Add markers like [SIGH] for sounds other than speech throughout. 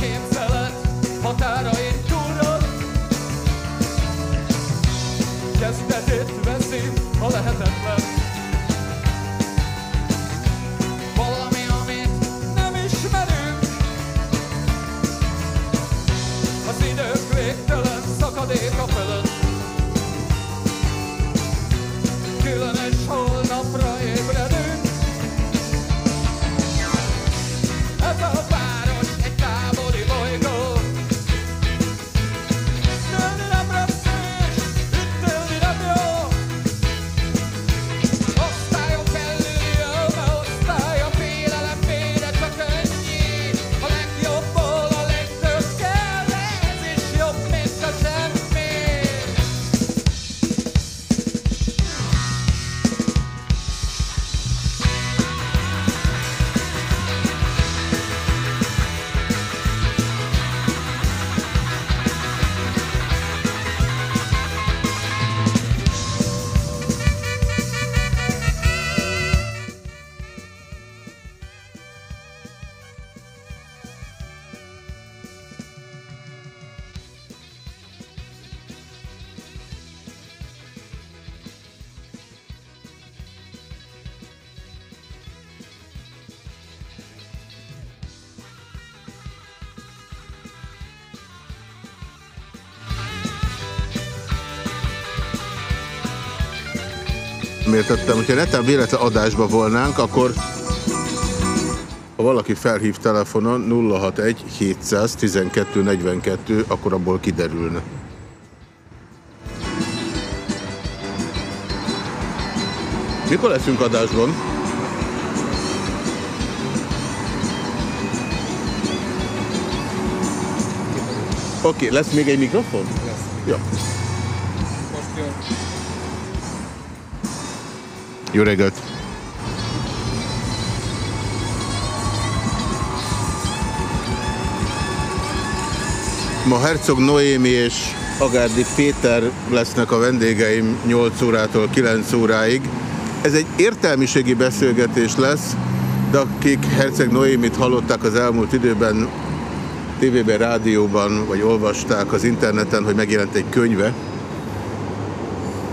képzelet határain túlról Kezdetét veszi a lehetetlen Tettem, hogyha netán véletlen adásba volnánk, akkor ha valaki felhív telefonon 061 712 42, akkor abból kiderülne. Mikor leszünk adásban? Oké, okay, lesz még egy mikrofon? Lesz. Ja. Jó reggelt! Ma Herzog Noémi és Agárdi Péter lesznek a vendégeim 8 órától 9 óráig. Ez egy értelmiségi beszélgetés lesz, de akik Herzog Noémit hallották az elmúlt időben tévében, rádióban, vagy olvasták az interneten, hogy megjelent egy könyve,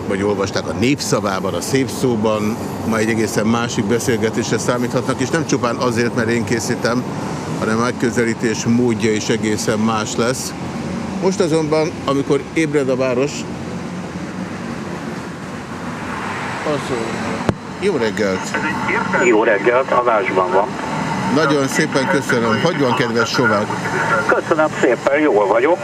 vagy olvasták a népszavában, a szép szóban, ma egy egészen másik beszélgetésre számíthatnak, és nem csupán azért, mert én készítem, hanem megközelítés módja is egészen más lesz. Most azonban, amikor ébred a város, az, jó reggelt! Jó reggelt, adásban van. Nagyon szépen köszönöm. Hogy van, kedves Sovák? Köszönöm szépen, jól vagyok.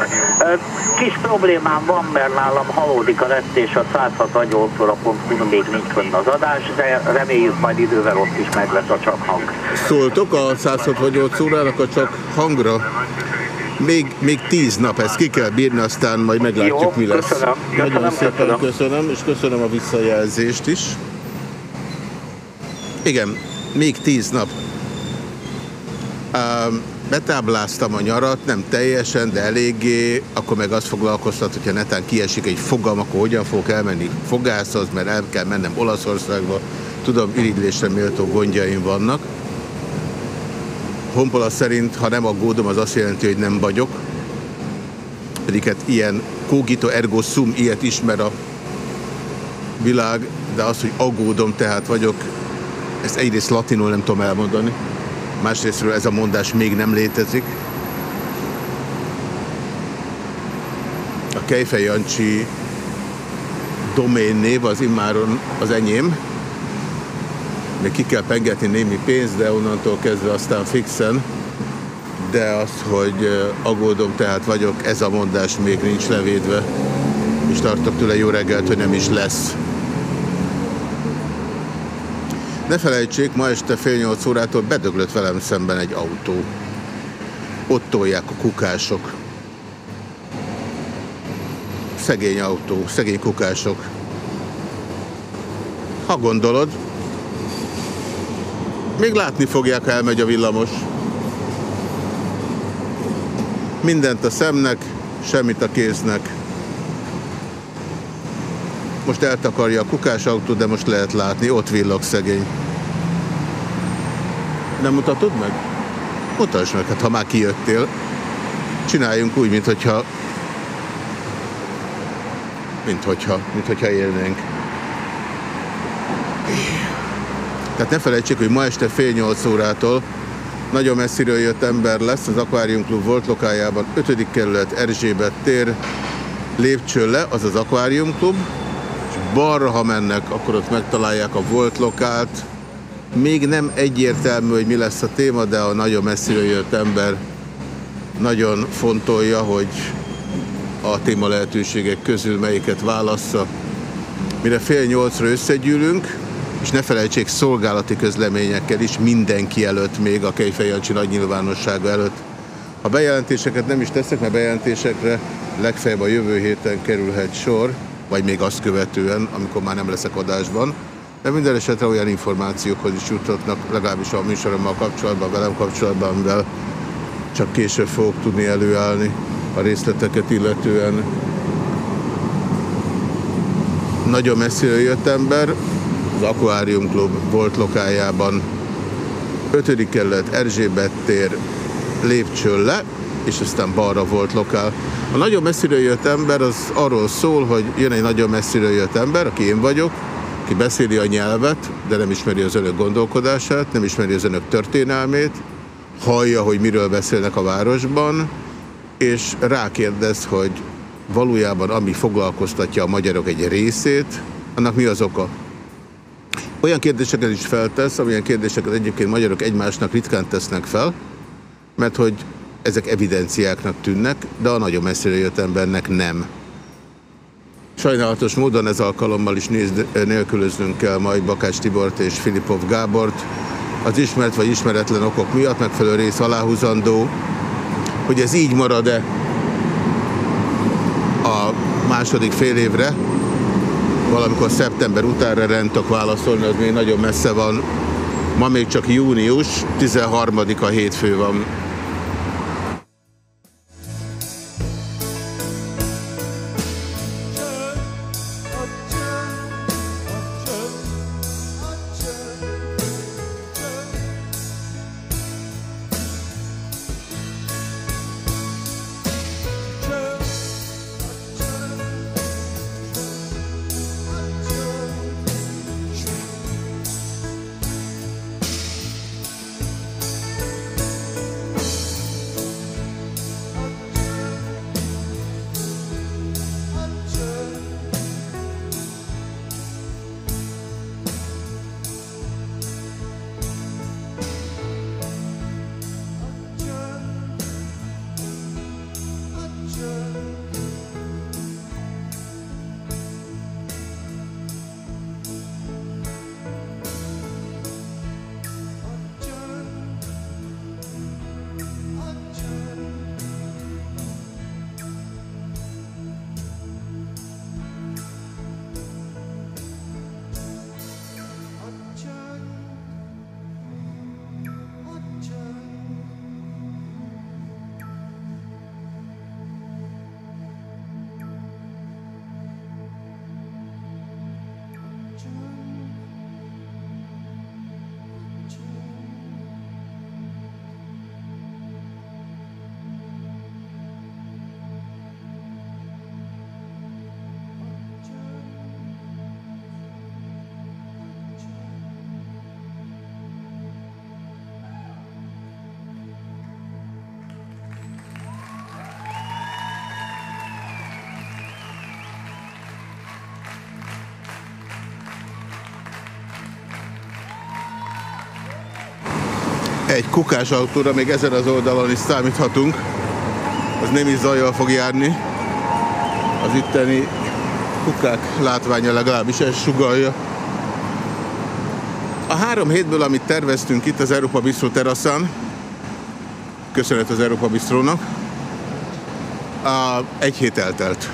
Kis problémám van, mert nálam halódik a net, és a 168 óra.hu még nincs fönn az adás, de reméljük majd idővel ott is meg lesz a csak hang. Szóltok a 168 órának a csak hangra? Még, még tíz nap, ezt ki kell bírni, aztán majd meglátjuk, Jó, mi lesz. köszönöm. Nagyon Köszönöm, szépen köszönöm. köszönöm, és köszönöm a visszajelzést is. Igen, még tíz nap. Um, betábláztam a nyarat, nem teljesen, de eléggé, akkor meg azt foglalkoztat, hogyha netán kiesik egy fogam, akkor hogyan fogok elmenni fogászhoz, mert el kell mennem Olaszországba. Tudom, irigylésre méltó gondjaim vannak. Honpola szerint, ha nem aggódom, az azt jelenti, hogy nem vagyok. Pedig hát ilyen cogito ergo sum, ilyet ismer a világ, de az, hogy aggódom, tehát vagyok, ezt egyrészt latinul nem tudom elmondani. Másrésztről ez a mondás még nem létezik. A Kejfej Jancsi domén név az immáron az enyém. Még ki kell pengetni némi pénzt, de onnantól kezdve aztán fixen. De az, hogy aggódom, tehát vagyok, ez a mondás még nincs levédve. És tartok tőle jó reggelt, hogy nem is lesz. Ne felejtsék, ma este fél nyolc órától bedöglött velem szemben egy autó. Ott tolják a kukások. Szegény autó, szegény kukások. Ha gondolod, még látni fogják, ha elmegy a villamos. Mindent a szemnek, semmit a kéznek. Most eltakarja a kukásautó, de most lehet látni, ott villog szegény. Nem mutatod meg? Mutasd meg, hát ha már kijöttél. csináljunk úgy, mint hogyha mint hogyha, mint hogyha élnénk. Tehát ne felejtsék, hogy ma este fél nyolc órától nagyon messziről jött ember lesz, az Aquarium Club volt lokájában, 5. kerület Erzsébet tér, lépcső le, az az Aquarium Club, balra, ha mennek, akkor ott megtalálják a volt lokált. Még nem egyértelmű, hogy mi lesz a téma, de a nagyon messziről jött ember nagyon fontolja, hogy a téma lehetőségek közül melyiket válassza. Mire fél nyolcra összegyűlünk, és ne felejtsék szolgálati közleményekkel is mindenki előtt, még a Kejfej Jancsi nagy nyilvánossága előtt. A bejelentéseket nem is teszek, mert bejelentésekre legfeljebb a jövő héten kerülhet sor, vagy még azt követően, amikor már nem leszek adásban. De minden esetre olyan információkhoz is juthatnak, legalábbis a műsorommal kapcsolatban, velem kapcsolatban, amivel csak később fogok tudni előállni a részleteket illetően. Nagyon messziről jött ember, az Aquarium Club volt lokájában, 5. kerület Erzsébet tér lépcső le, és aztán balra volt lokál. A nagyon messziről jött ember az arról szól, hogy jön egy nagyon messziről jött ember, aki én vagyok, aki beszéli a nyelvet, de nem ismeri az önök gondolkodását, nem ismeri az önök történelmét, hallja, hogy miről beszélnek a városban, és rákérdez, hogy valójában ami foglalkoztatja a magyarok egy részét, annak mi az oka? Olyan kérdéseket is feltesz, amilyen kérdéseket egyébként magyarok egymásnak ritkán tesznek fel, mert hogy ezek evidenciáknak tűnnek, de a nagyon messzire jött embernek nem. Sajnálatos módon ez alkalommal is nézd, nélkülöznünk kell majd Bakács Tibort és Filipov Gábort. Az ismert vagy ismeretlen okok miatt megfelelő rész aláhúzandó, hogy ez így marad-e a második fél évre, valamikor szeptember utánra rendtok válaszolni, az még nagyon messze van. Ma még csak június, 13-a hétfő van. Egy kukás autóra még ezen az oldalon is számíthatunk. Az nem is zajjal fog járni. Az itteni kukák látványa legalábbis ez sugalja. A három hétből, amit terveztünk itt az Európa Bistro teraszán, köszönet az Európa Bistrónak, a, egy hét eltelt.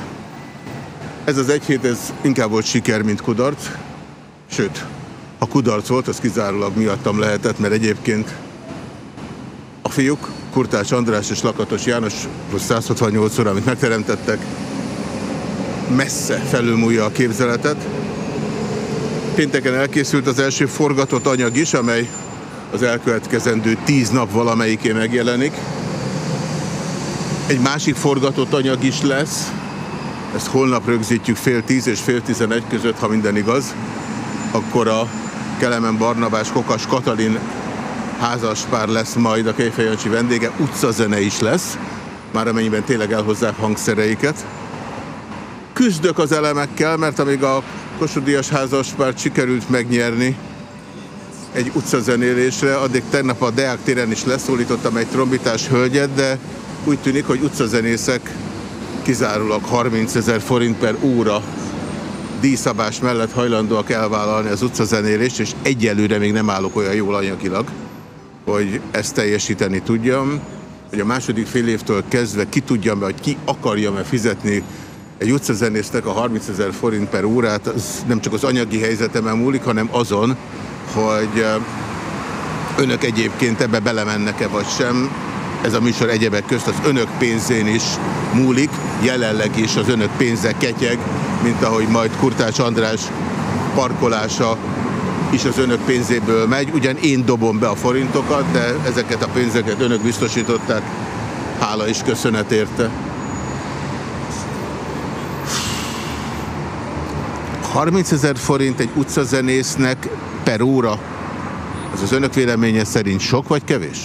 Ez az egy hét, ez inkább volt siker, mint kudarc. Sőt, ha kudarc volt, az kizárólag miattam lehetett, mert egyébként fiúk, Kurtás András és Lakatos János plusz 168 óra, amit megteremtettek, messze felülmúlja a képzeletet. Pénteken elkészült az első forgatott anyag is, amely az elkövetkezendő tíz nap valamelyikén megjelenik. Egy másik forgatott anyag is lesz, ezt holnap rögzítjük fél tíz és fél tizenegy között, ha minden igaz, akkor a Kelemen Barnabás Kokas Katalin házaspár lesz majd a Kejfejancsi vendége, utcazene is lesz, már amennyiben tényleg elhozzák hangszereiket. Küzdök az elemekkel, mert amíg a Kossuth házaspárt sikerült megnyerni egy utcazenélésre, addig tegnap a Deák téren is leszólítottam egy trombitás hölgyet, de úgy tűnik, hogy utcazenészek kizárólag 30 ezer forint per óra díjszabás mellett hajlandóak elvállalni az utcazenélést, és egyelőre még nem állok olyan jól anyagilag, hogy ezt teljesíteni tudjam, hogy a második fél évtől kezdve ki tudjam, hogy ki akarja-e fizetni egy utcazenésznek a 30 ezer forint per órát, az nem csak az anyagi helyzetemen múlik, hanem azon, hogy önök egyébként ebbe belemennek-e vagy sem. Ez a műsor egyebek közt az önök pénzén is múlik, jelenleg is az önök pénze ketyeg, mint ahogy majd Kurtács András parkolása is az önök pénzéből megy. Ugyan én dobom be a forintokat, de ezeket a pénzeket önök biztosították. Hála is köszönet érte. 30 ezer forint egy utcazenésznek per óra, ez az önök véleménye szerint sok vagy kevés?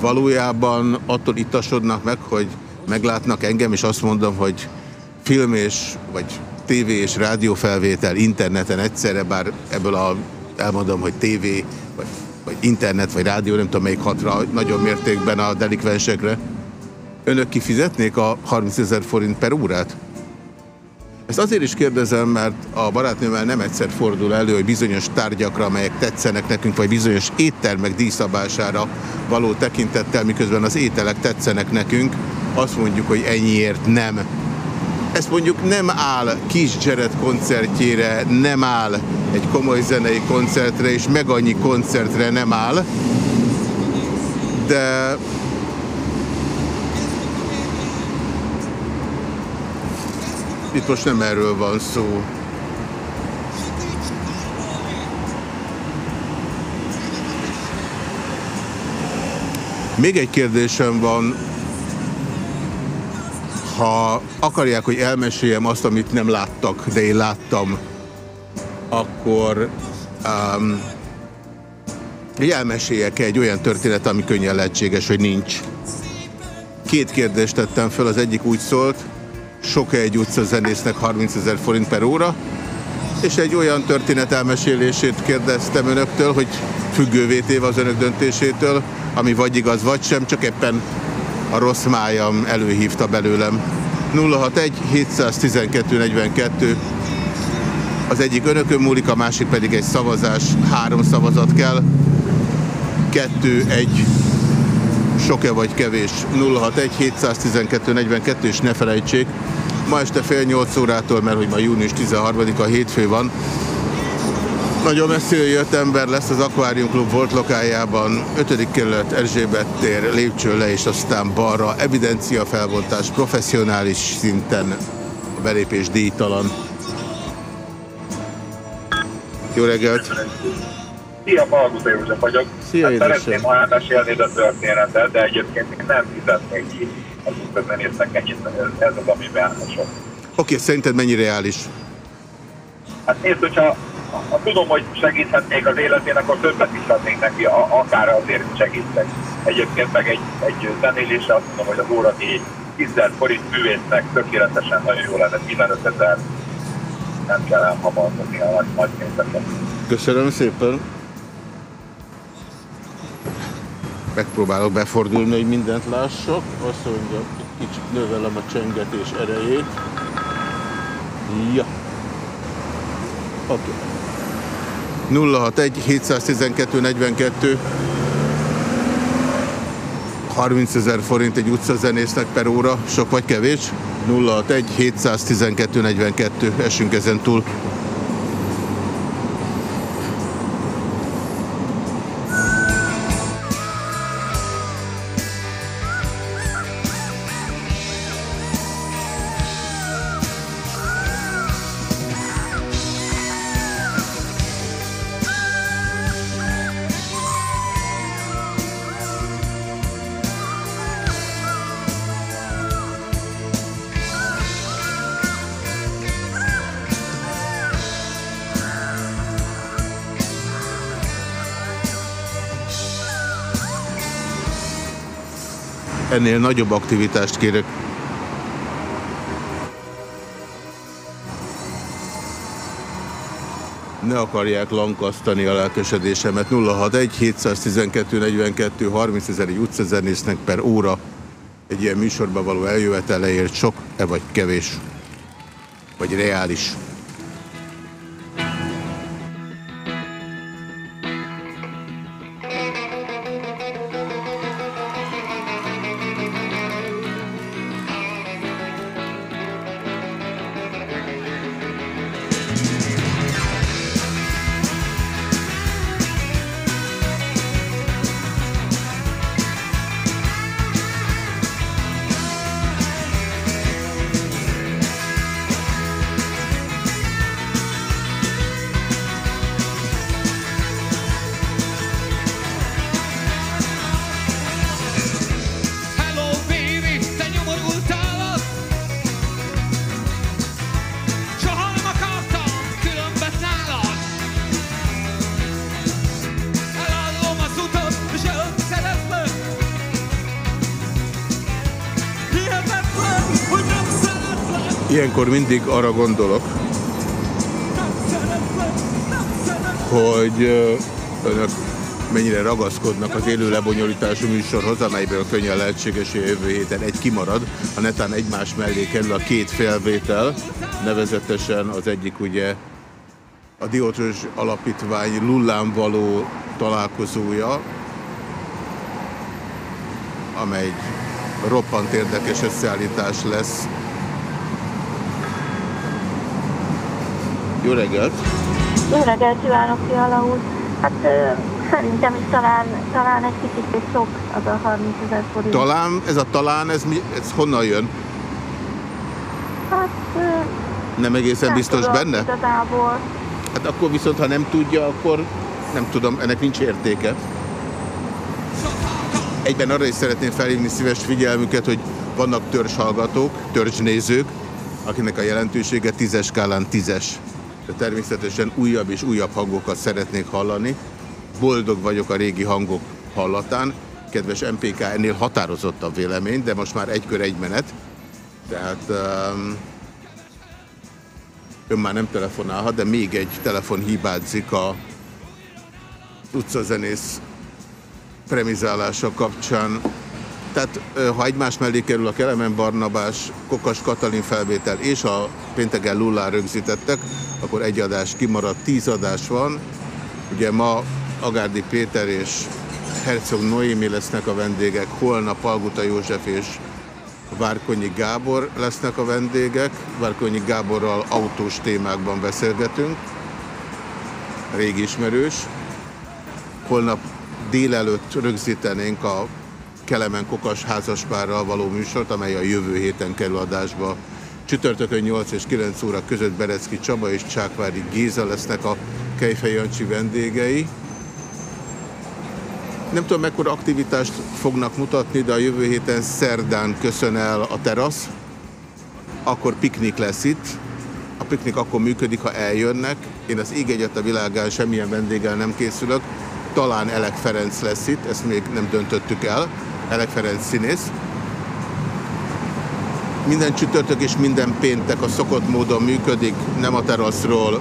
Valójában attól itasodnak meg, hogy meglátnak engem, és azt mondom, hogy film és, vagy tévé és rádiófelvétel interneten egyszerre, bár ebből a, elmondom, hogy tévé, vagy, vagy internet, vagy rádió, nem tudom melyik hatra nagyon mértékben a delikvensekre. Önök kifizetnék a 30 ezer forint per órát? Ezt azért is kérdezem, mert a barátnőmmel nem egyszer fordul elő, hogy bizonyos tárgyakra, amelyek tetszenek nekünk, vagy bizonyos éttermek díjszabására való tekintettel, miközben az ételek tetszenek nekünk, azt mondjuk, hogy ennyiért nem. Ez mondjuk nem áll kis Jared koncertjére, nem áll egy komoly zenei koncertre, és meg annyi koncertre nem áll, de Itt most nem erről van szó. Még egy kérdésem van. Ha akarják, hogy elmeséljem azt, amit nem láttak, de én láttam, akkor um, elmeséljek egy olyan történet, ami könnyen lehetséges, hogy nincs. Két kérdést tettem fel, az egyik úgy szólt, sok-e egy utcazenésznek 30 ezer forint per óra, és egy olyan történet elmesélését kérdeztem önöktől, hogy függővé téve az önök döntésétől, ami vagy igaz, vagy sem, csak éppen a rossz májam előhívta belőlem. 061 712 42 az egyik önökön múlik, a másik pedig egy szavazás, három szavazat kell, kettő, egy, sok-e vagy kevés, 061 712 42, és ne felejtsék, Ma este fél nyolc órától, mert hogy ma június 13-a hétfő van, nagyon messziről jött ember lesz az Aquarium Club volt lokájában, 5. kerület Erzsébet tér, lépcső le és aztán balra, evidencia felbontás, professzionális szinten a belépés díjtalan. Jó reggelt! Szia, Balguta József vagyok. Szia, hát. Szeretném, ha elmesélni a történetet, de egyébként én nem fizetnék ki az utcazenésznek ennyit, ez, az, ami sok. Oké, okay, szerinted mennyi reális? Hát nézd, hogyha ha tudom, hogy segíthetnék az életén, akkor többet is adnék neki, akár azért segítek. Egyébként meg egy, egy zenélésre azt mondom, hogy az óra egy 10 forint művésznek tökéletesen nagyon jó lenne, 15 ezer nem kell elhamarkodni a nagy, nagy pénzeket. Köszönöm szépen. Megpróbálok befordulni, hogy mindent lássak. Azt mondja, kicsit növelem a csengetés erejét. Ja. Oké. Okay. 061 712 42 30 ezer forint egy utcazenésznek per óra, sok vagy kevés? 061 712 42, esünk ezen túl. Ennél nagyobb aktivitást kérek. Ne akarják lankasztani a lelkesedésemet. 061 712 42 30 ezer utcazenésznek per óra egy ilyen műsorba való eljöveteleért sok-e vagy kevés? Vagy reális? Ilyenkor mindig arra gondolok, hogy önök mennyire ragaszkodnak az élő lebonyolítású műsorhoz, amelyből könnyen lehetséges, hogy jövő héten egy kimarad, a netán egymás mellé kerül a két felvétel, nevezetesen az egyik ugye a Diótrös Alapítvány Lullán való találkozója, amely egy roppant érdekes összeállítás lesz. Jó reggelt! Jó reggelt kívánok, Fiala úr! Hát ö, szerintem is talán, talán egy kicsit sok az a 30 ezer forint. Talán, ez a talán, ez, mi, ez honnan jön? Hát ö, Nem egészen nem biztos tudom, benne? Igazából. Hát akkor viszont, ha nem tudja, akkor nem tudom, ennek nincs értéke. Egyben arra is szeretném felhívni szíves figyelmüket, hogy vannak törzshallgatók, törzsnézők, akinek a jelentősége tízes skálán tízes. De természetesen újabb és újabb hangokat szeretnék hallani. Boldog vagyok a régi hangok hallatán. Kedves MPK, ennél határozottabb vélemény, de most már egy kör, egy menet. Tehát um, ön már nem telefonálhat, de még egy telefon hibázik a utcazenész premizálása kapcsán. Tehát ha egymás mellé kerül a Kelemen Barnabás, Kokas Katalin felvétel és a pénteken Lullán rögzítettek, akkor egy adás kimaradt, tíz adás van. Ugye ma Agárdi Péter és Herzog Noémi lesznek a vendégek, holnap Palguta József és Várkonyi Gábor lesznek a vendégek. Várkonyi Gáborral autós témákban beszélgetünk. Régi ismerős. Holnap délelőtt rögzítenénk a Kelemen Kokas házaspárral való műsort, amely a jövő héten kerül adásba. Csütörtökön 8 és 9 óra között Berecki Csaba és Csákvári Géza lesznek a Kejfej Jancsi vendégei. Nem tudom, mekkora aktivitást fognak mutatni, de a jövő héten szerdán köszön el a terasz. Akkor piknik lesz itt. A piknik akkor működik, ha eljönnek. Én az ég egyet a világán semmilyen vendéggel nem készülök. Talán Elek Ferenc lesz itt, ezt még nem döntöttük el. Elek Ferenc színész. Minden csütörtök és minden péntek a szokott módon működik, nem a teraszról.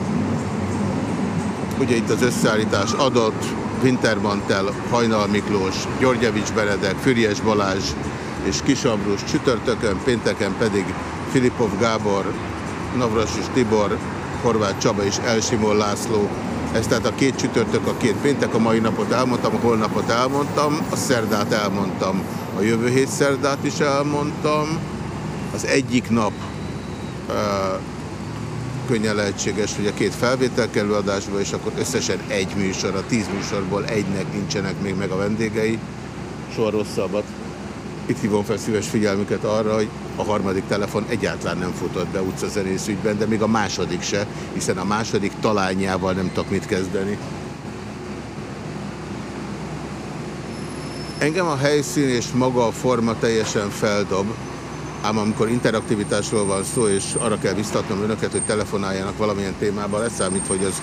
Ugye itt az összeállítás adott, Wintermantel, Hajnal Miklós, Györgyevics Benedek, Füriyes Balázs és Kisambrus csütörtökön, pénteken pedig Filipov Gábor, Navrasis Tibor, Horváth Csaba és Elsimon László. Ez tehát a két csütörtök, a két péntek, a mai napot elmondtam, a holnapot elmondtam, a szerdát elmondtam, a jövő hét szerdát is elmondtam. Az egyik nap uh, könnyen lehetséges, hogy a két felvétel kerül adásba, és akkor összesen egy műsor, a tíz műsorból egynek nincsenek még meg a vendégei. Soha rosszabbat. Itt hívom fel szíves figyelmüket arra, hogy a harmadik telefon egyáltalán nem futott be utcazenész ügyben, de még a második se, hiszen a második talányával nem tudok mit kezdeni. Engem a helyszín és maga a forma teljesen feldob, ám amikor interaktivitásról van szó, és arra kell biztatnom önöket, hogy telefonáljanak valamilyen témában, leszámít, hogy az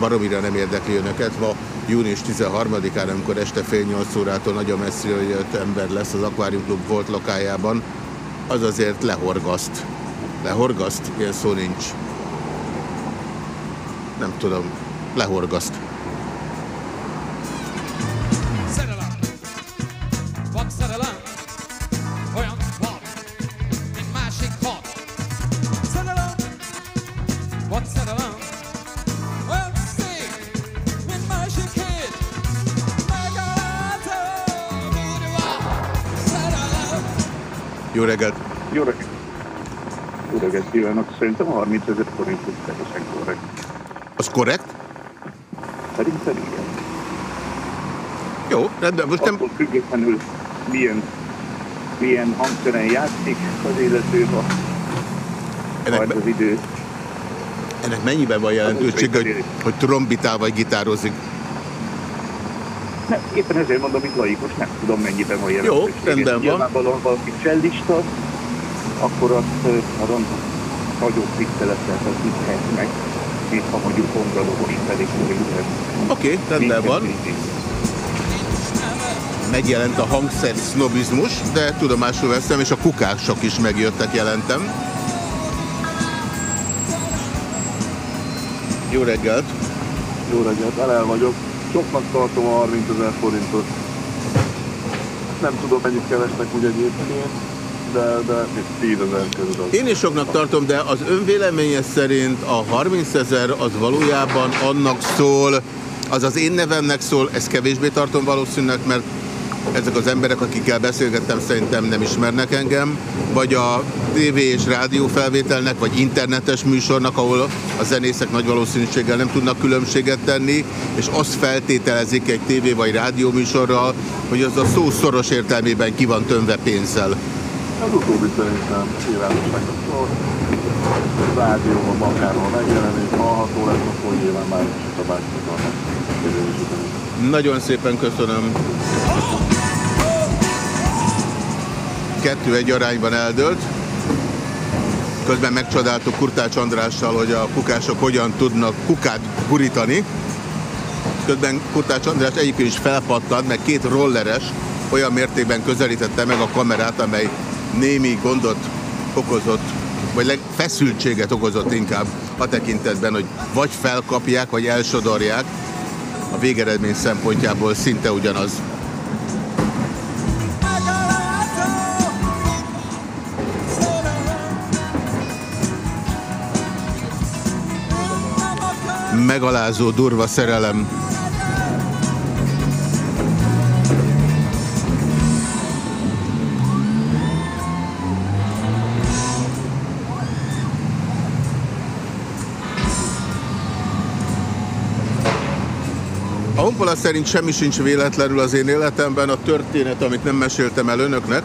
baromira nem érdekli önöket. Ma június 13-án, amikor este fél nyolc órától nagyon messziről jött ember lesz az Aquarium Club volt lakájában, az azért lehorgaszt. Lehorgaszt? Ilyen szó nincs. Nem tudom. Lehorgaszt. Jó reggelt! Jó reggelt! Jó reggelt kívánok! Szerintem a 30 ezer forint ez teljesen korrekt. Az korrekt? Szerintem igen. Jó, rendben. Most nem... Attól függetlenül milyen, milyen hangszeren játszik az illető, Ennek, majd az idő. ennek mennyiben van jelentősége, hogy, hogy trombitál vagy gitározik? Nem, éppen ezért mondom, mint laikus, nem tudom mennyiben van jelentősége. rendben van. Nyilvánvalóan valaki csellista, akkor azt nagyon nagyobb tisztelettel tekinthet meg, mint ha mondjuk kongalogos pedig Oké, rendben van. Megjelent a hangszer sznobizmus, de tudomásul veszem, és a kukások is megjöttek, jelentem. Jó reggelt! Jó reggelt, elel vagyok. Soknak tartom a 30 ezer forintot. Nem tudom, mennyit keresnek úgy egyébként, de, de 10 ezer körül. Én is soknak tartom, de az ön véleménye szerint a 30 ezer az valójában annak szól, az az én nevemnek szól, ezt kevésbé tartom valószínűleg, mert ezek az emberek, akikkel beszélgettem, szerintem nem ismernek engem, vagy a TV és rádió felvételnek, vagy internetes műsornak, ahol a zenészek nagy valószínűséggel nem tudnak különbséget tenni, és azt feltételezik egy TV vagy rádió műsorral, hogy az a szó szoros értelmében ki van tömve pénzzel. Az utóbbi szerintem nyilvánosságra szól. Rádióban akárhol megjelenik, hallható lesz, akkor nyilván már is a érvényesíteni. Nagyon szépen köszönöm. Kettő egy arányban eldőlt. Közben megcsodáltuk Kurtács Andrással, hogy a kukások hogyan tudnak kukát gurítani. Közben Kurtács András egyébként is felpattant, mert két rolleres olyan mértékben közelítette meg a kamerát, amely némi gondot okozott, vagy feszültséget okozott inkább a tekintetben, hogy vagy felkapják, vagy elsodorják. A végeredmény szempontjából szinte ugyanaz. Megalázó, durva szerelem. A honpola szerint semmi sincs véletlenül az én életemben. A történet, amit nem meséltem el önöknek,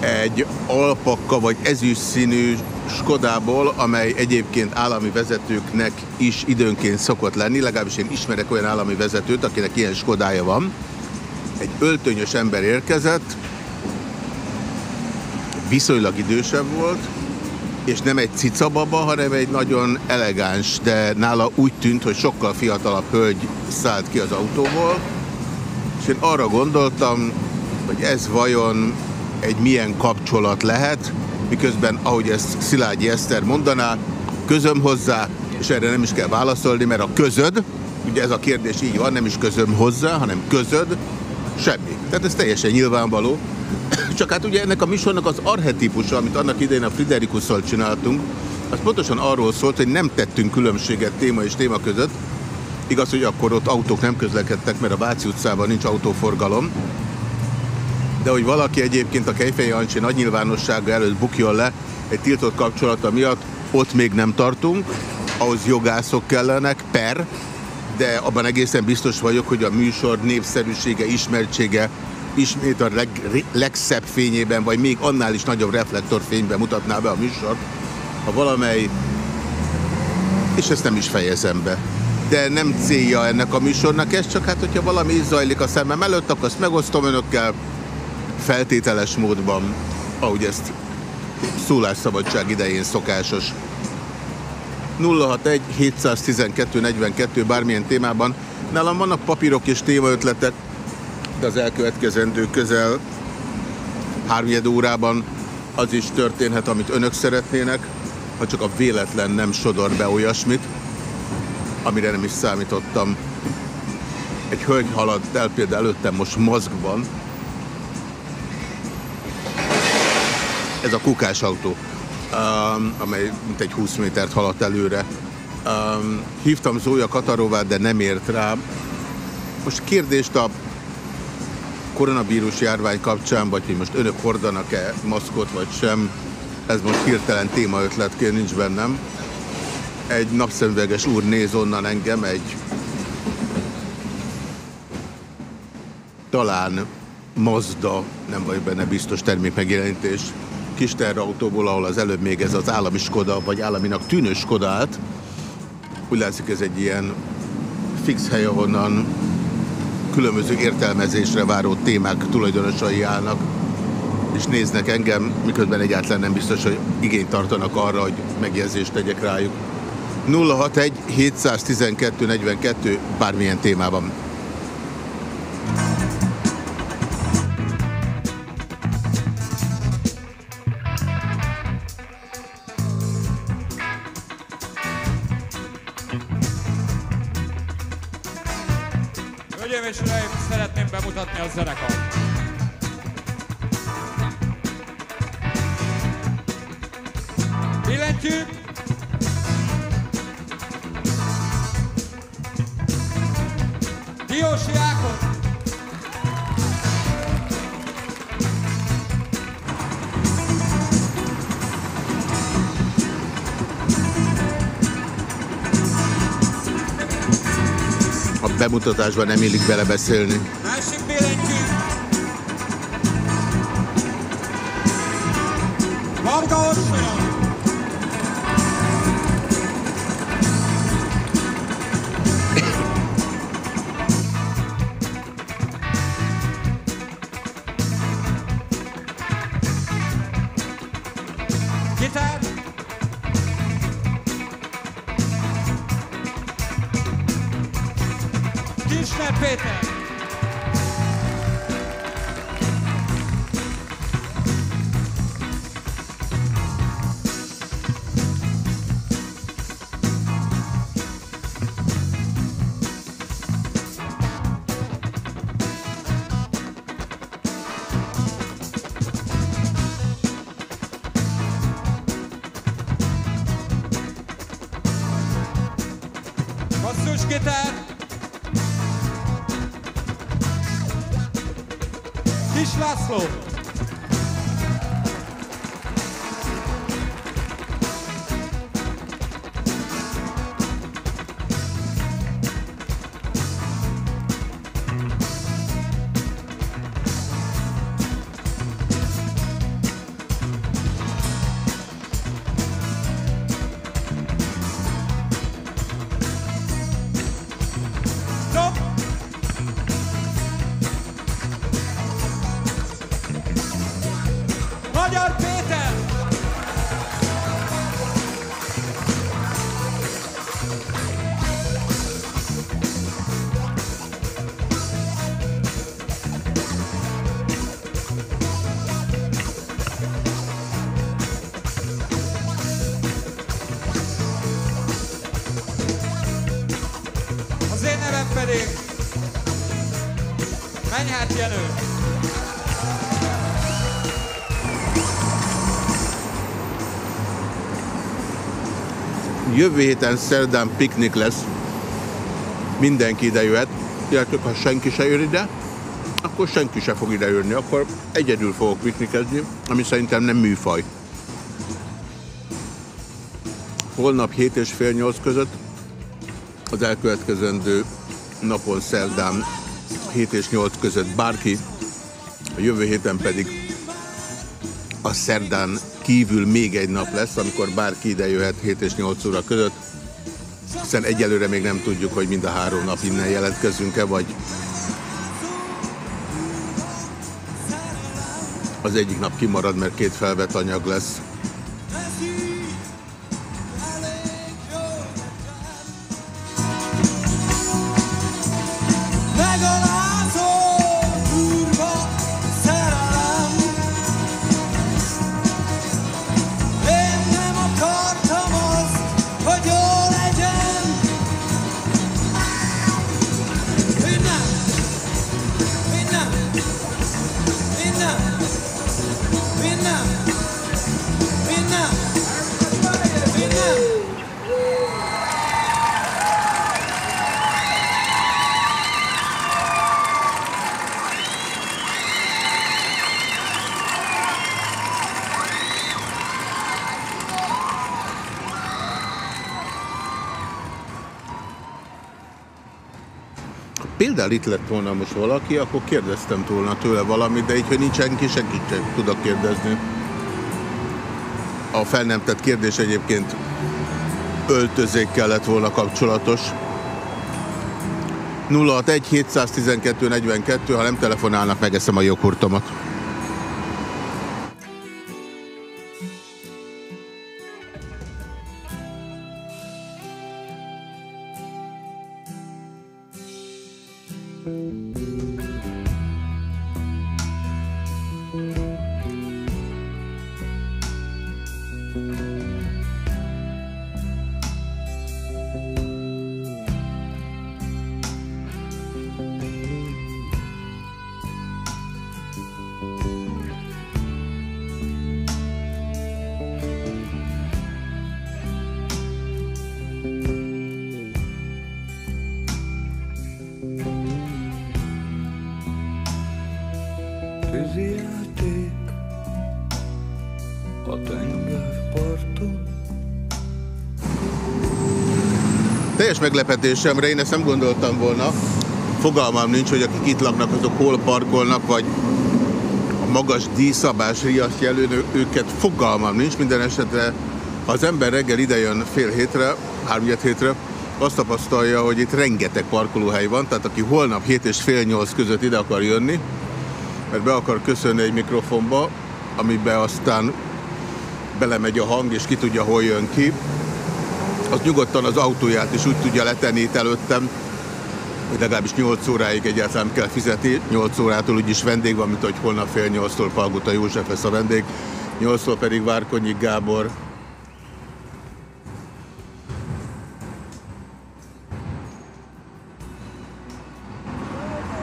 egy alpakka vagy ezüst színű Skodából, amely egyébként állami vezetőknek is időnként szokott lenni, legalábbis én ismerek olyan állami vezetőt, akinek ilyen Skodája van. Egy öltönyös ember érkezett, viszonylag idősebb volt, és nem egy cicababa, hanem egy nagyon elegáns, de nála úgy tűnt, hogy sokkal fiatalabb hölgy szállt ki az autóból, és én arra gondoltam, hogy ez vajon egy milyen kapcsolat lehet, miközben, ahogy ezt Szilágyi Eszter mondaná, közöm hozzá, és erre nem is kell válaszolni, mert a közöd, ugye ez a kérdés így van, nem is közöm hozzá, hanem közöd, semmi. Tehát ez teljesen nyilvánvaló. Csak hát ugye ennek a műsornak az archetípusa, amit annak idején a Friderikusszal csináltunk, az pontosan arról szólt, hogy nem tettünk különbséget téma és téma között. Igaz, hogy akkor ott autók nem közlekedtek, mert a Váci utcában nincs autóforgalom, de hogy valaki egyébként a Kejfej Jancsi nagy nyilvánossága előtt bukjon le egy tiltott kapcsolata miatt, ott még nem tartunk, ahhoz jogászok kellenek, per, de abban egészen biztos vagyok, hogy a műsor népszerűsége, ismertsége ismét a leg, legszebb fényében, vagy még annál is nagyobb reflektorfényben mutatná be a műsor, ha valamely, és ezt nem is fejezem be, de nem célja ennek a műsornak ez, csak hát, hogyha valami zajlik a szemem előtt, akkor azt megosztom önökkel feltételes módban, ahogy ezt szólásszabadság idején szokásos. 061 712 42 bármilyen témában. Nálam vannak papírok és témaötletek, az elkövetkezendő közel hármnyed órában az is történhet, amit önök szeretnének, ha csak a véletlen nem sodor be olyasmit, amire nem is számítottam. Egy hölgy haladt el például előttem most mozgban. Ez a kukás autó, um, amely mintegy 20 métert haladt előre. Um, hívtam Zója Katarovát, de nem ért rá. Most kérdést a koronavírus járvány kapcsán, vagy hogy most önök hordanak-e maszkot, vagy sem, ez most hirtelen témaötletként nincs bennem. Egy napszemüveges úr néz onnan engem, egy talán Mazda, nem vagy benne biztos termékmegjelenítés, kis terrautóból, ahol az előbb még ez az állami Skoda, vagy államinak tűnő Skoda állt. Úgy látszik ez egy ilyen fix hely, ahonnan különböző értelmezésre váró témák tulajdonosai állnak, és néznek engem, miközben egyáltalán nem biztos, hogy igényt tartanak arra, hogy megjegyzést tegyek rájuk. 061 712 42 bármilyen témában. Bemutatásban nem illik belebeszélni. Kirchner Péter! Jövő héten szerdán piknik lesz. Mindenki ide jöhet. Illetve ha senki se jön ide, akkor senki se fog ide jönni. Akkor egyedül fogok piknikezni, ami szerintem nem műfaj. Holnap 7 és fél 8 között, az elkövetkezendő napon szerdán 7 és 8 között bárki, a jövő héten pedig a szerdán kívül még egy nap lesz, amikor bárki ide jöhet 7 és 8 óra között, hiszen egyelőre még nem tudjuk, hogy mind a három nap innen jelentkezünk-e, vagy az egyik nap kimarad, mert két felvett anyag lesz. Például itt lett volna most valaki, akkor kérdeztem volna tőle valamit, de így, hogy nincs senki, senkit sem tudok kérdezni. A fel nem tett kérdés egyébként öltözékkel lett volna kapcsolatos. 061 712 42, ha nem telefonálnak, megeszem a joghurtomat. Meglepetésemre én ezt nem gondoltam volna. Fogalmam nincs, hogy akik itt laknak, azok hol parkolnak, vagy a magas díszabás riasztja elő őket. Fogalmam nincs. Minden esetre, ha az ember reggel idejön fél hétre, háromnyed hétre, azt tapasztalja, hogy itt rengeteg parkolóhely van, tehát aki holnap 7 és fél 8 között ide akar jönni, mert be akar köszönni egy mikrofonba, amiben aztán belemegy a hang, és ki tudja, hol jön ki, az nyugodtan az autóját is úgy tudja letenni itt előttem, hogy legalábbis 8 óráig egyáltalán kell fizetni. 8 órától úgyis vendég van, mint hogy holnap fél 8-tól Palguta József lesz a vendég, 8-tól pedig Várkonyi Gábor.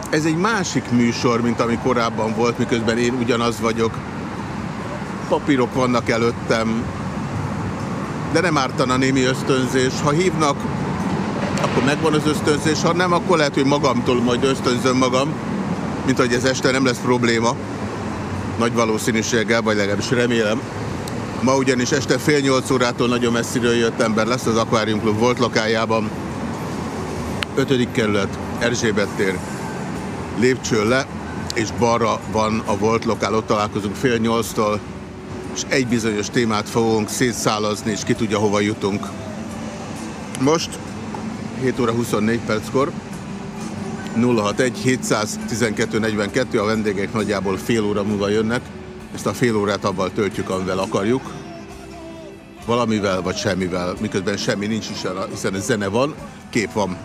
Ez egy másik műsor, mint ami korábban volt, miközben én ugyanaz vagyok. Papírok vannak előttem, de nem ártana némi ösztönzés. Ha hívnak, akkor megvan az ösztönzés, ha nem, akkor lehet, hogy magamtól majd ösztönzöm magam, mint hogy ez este nem lesz probléma. Nagy valószínűséggel, vagy legalábbis remélem. Ma ugyanis este fél nyolc órától nagyon messziről jött ember lesz az Aquarium Club volt lakájában. 5. kerület, Erzsébet tér, lépcső le, és balra van a volt lokál, ott találkozunk fél nyolctól, és egy bizonyos témát fogunk szétszálazni, és ki tudja, hova jutunk. Most 7 óra 24 perckor 061 712 42, a vendégek nagyjából fél óra múlva jönnek, ezt a fél órát abban töltjük, amivel akarjuk. Valamivel vagy semmivel, miközben semmi nincs, hiszen a zene van, kép van.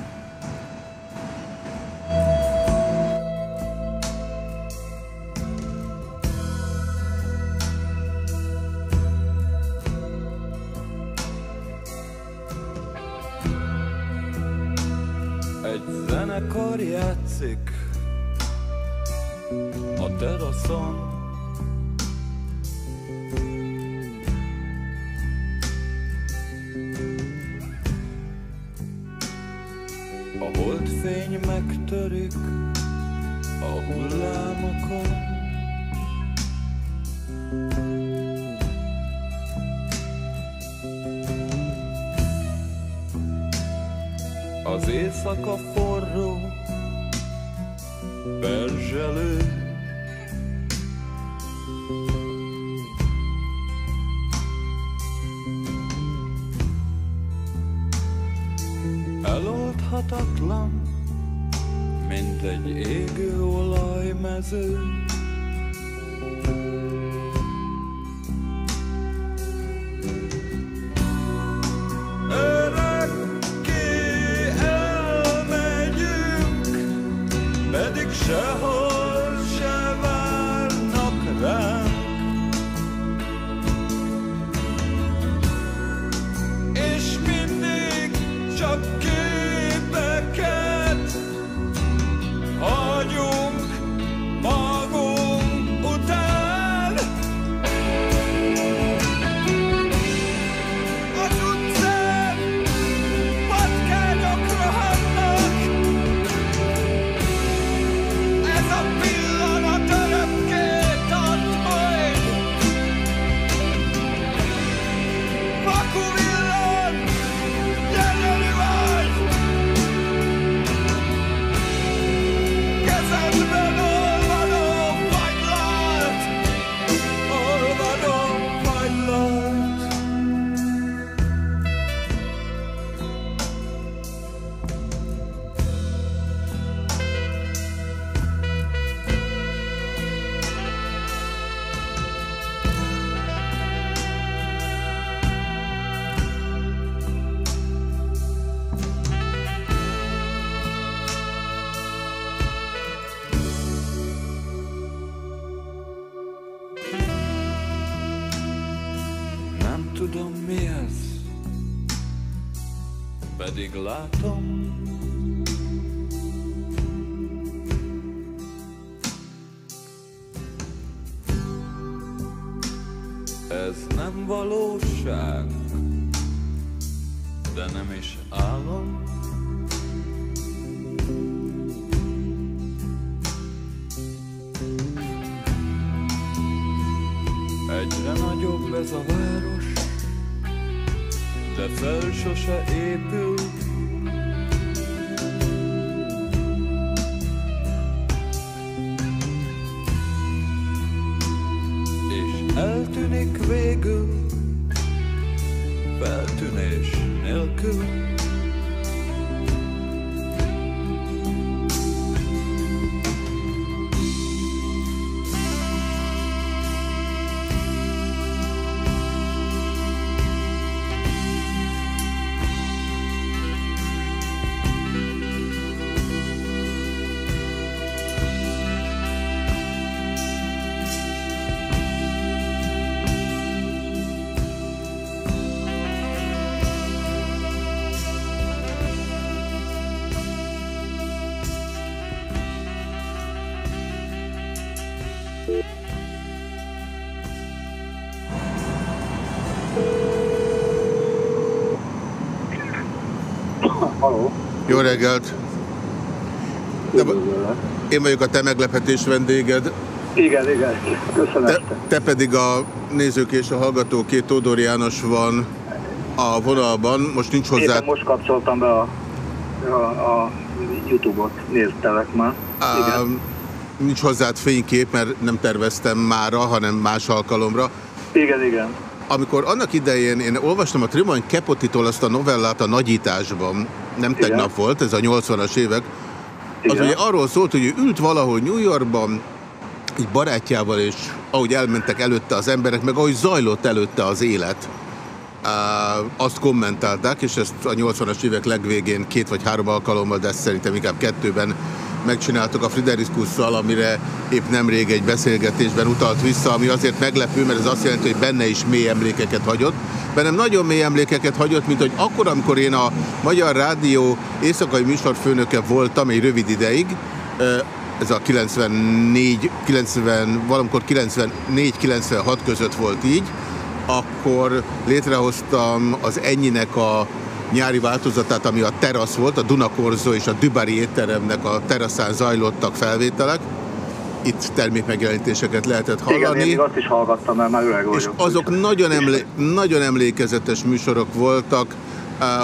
Ez nem valóság, de nem is álom. Egyre nagyobb ez a város, de fel sose épül. Végül, feltűnés nélkül. Reggelt! De, én vagyok a te meglepetés vendéged, Igen, igen. Köszönöm. te, te pedig a nézők és a hallgatók két Tódor János van a vonalban, most nincs hozzá... Éppen most kapcsoltam be a, a, a Youtube-ot, néztelek már. Igen. Um, nincs hozzád fénykép, mert nem terveztem mára, hanem más alkalomra. Igen, igen. Amikor annak idején én olvastam a Trimony Kepotitól azt a novellát a nagyításban, nem Igen. tegnap volt, ez a 80-as évek, az ugye arról szólt, hogy ő ült valahol New Yorkban, egy barátjával, és ahogy elmentek előtte az emberek, meg ahogy zajlott előtte az élet, azt kommentálták, és ezt a 80-as évek legvégén két vagy három alkalommal, de ezt szerintem inkább kettőben megcsináltuk a Friderikussszal, amire épp nemrég egy beszélgetésben utalt vissza, ami azért meglepő, mert ez azt jelenti, hogy benne is mély emlékeket hagyott. Bennem nagyon mély emlékeket hagyott, mint hogy akkor, amikor én a Magyar Rádió éjszakai műsorfőnöke voltam egy rövid ideig, ez a 94, 90, valamikor 94-96 között volt így, akkor létrehoztam az ennyinek a nyári változatát, ami a terasz volt, a Dunakorzó és a Dübari étteremnek a teraszán zajlottak felvételek. Itt termékmegjelenítéseket lehetett Igen, hallani. én még azt is hallgattam, mert már öreg vagyok. És azok nagyon, emlé nagyon emlékezetes műsorok voltak.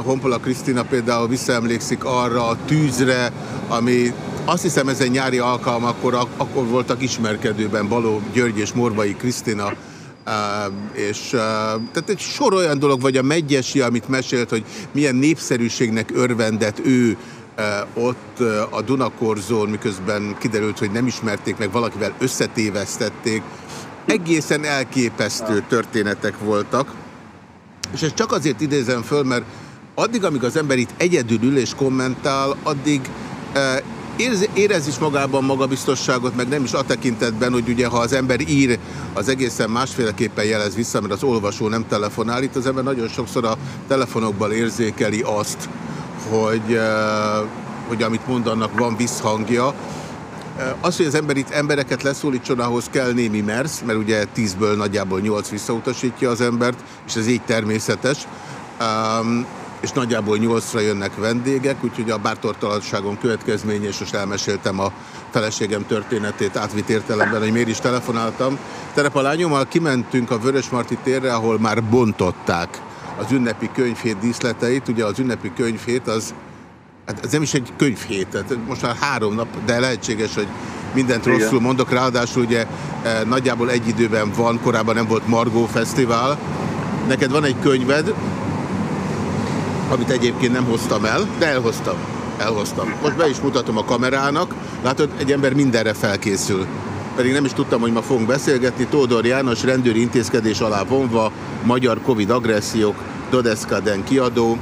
Honpola Krisztina például visszaemlékszik arra a tűzre, ami azt hiszem ezen nyári alkalmakkor ak akkor voltak ismerkedőben Baló György és Morvai Krisztina. Uh, és uh, tehát egy sor olyan dolog, vagy a Megyesi, amit mesélt, hogy milyen népszerűségnek örvendett ő ott a Dunakorzón, miközben kiderült, hogy nem ismerték meg, valakivel összetévesztették. Egészen elképesztő történetek voltak. És ezt csak azért idézem föl, mert addig, amíg az ember itt egyedül ül és kommentál, addig érez is magában magabiztosságot, meg nem is a tekintetben, hogy ugye ha az ember ír, az egészen másféleképpen jelez vissza, mert az olvasó nem telefonál. Itt az ember nagyon sokszor a telefonokban érzékeli azt, hogy, hogy amit mondanak, van visszhangja. Az, hogy az ember itt embereket leszólítson, ahhoz kell némi mersz, mert ugye 10-ből nagyjából 8 visszautasítja az embert, és ez így természetes. Um, és nagyjából 8-ra jönnek vendégek, úgyhogy a bártortalanságon következménye, és most elmeséltem a feleségem történetét átvitt értelemben, hogy miért is telefonáltam. Terep a lányommal kimentünk a Vörösmarty térre, ahol már bontották az ünnepi könyvhét díszleteit. Ugye az ünnepi könyvhét az Hát ez nem is egy könyvhét, tehát most már három nap, de lehetséges, hogy mindent Igen. rosszul mondok. Ráadásul ugye eh, nagyjából egy időben van, korábban nem volt Margó Fesztivál. Neked van egy könyved, amit egyébként nem hoztam el, de elhoztam. Elhoztam. Most be is mutatom a kamerának. Látod, egy ember mindenre felkészül. Pedig nem is tudtam, hogy ma fogunk beszélgetni. Tódor János rendőri intézkedés alá vonva, magyar Covid agressziók, Dodeszkaden kiadó,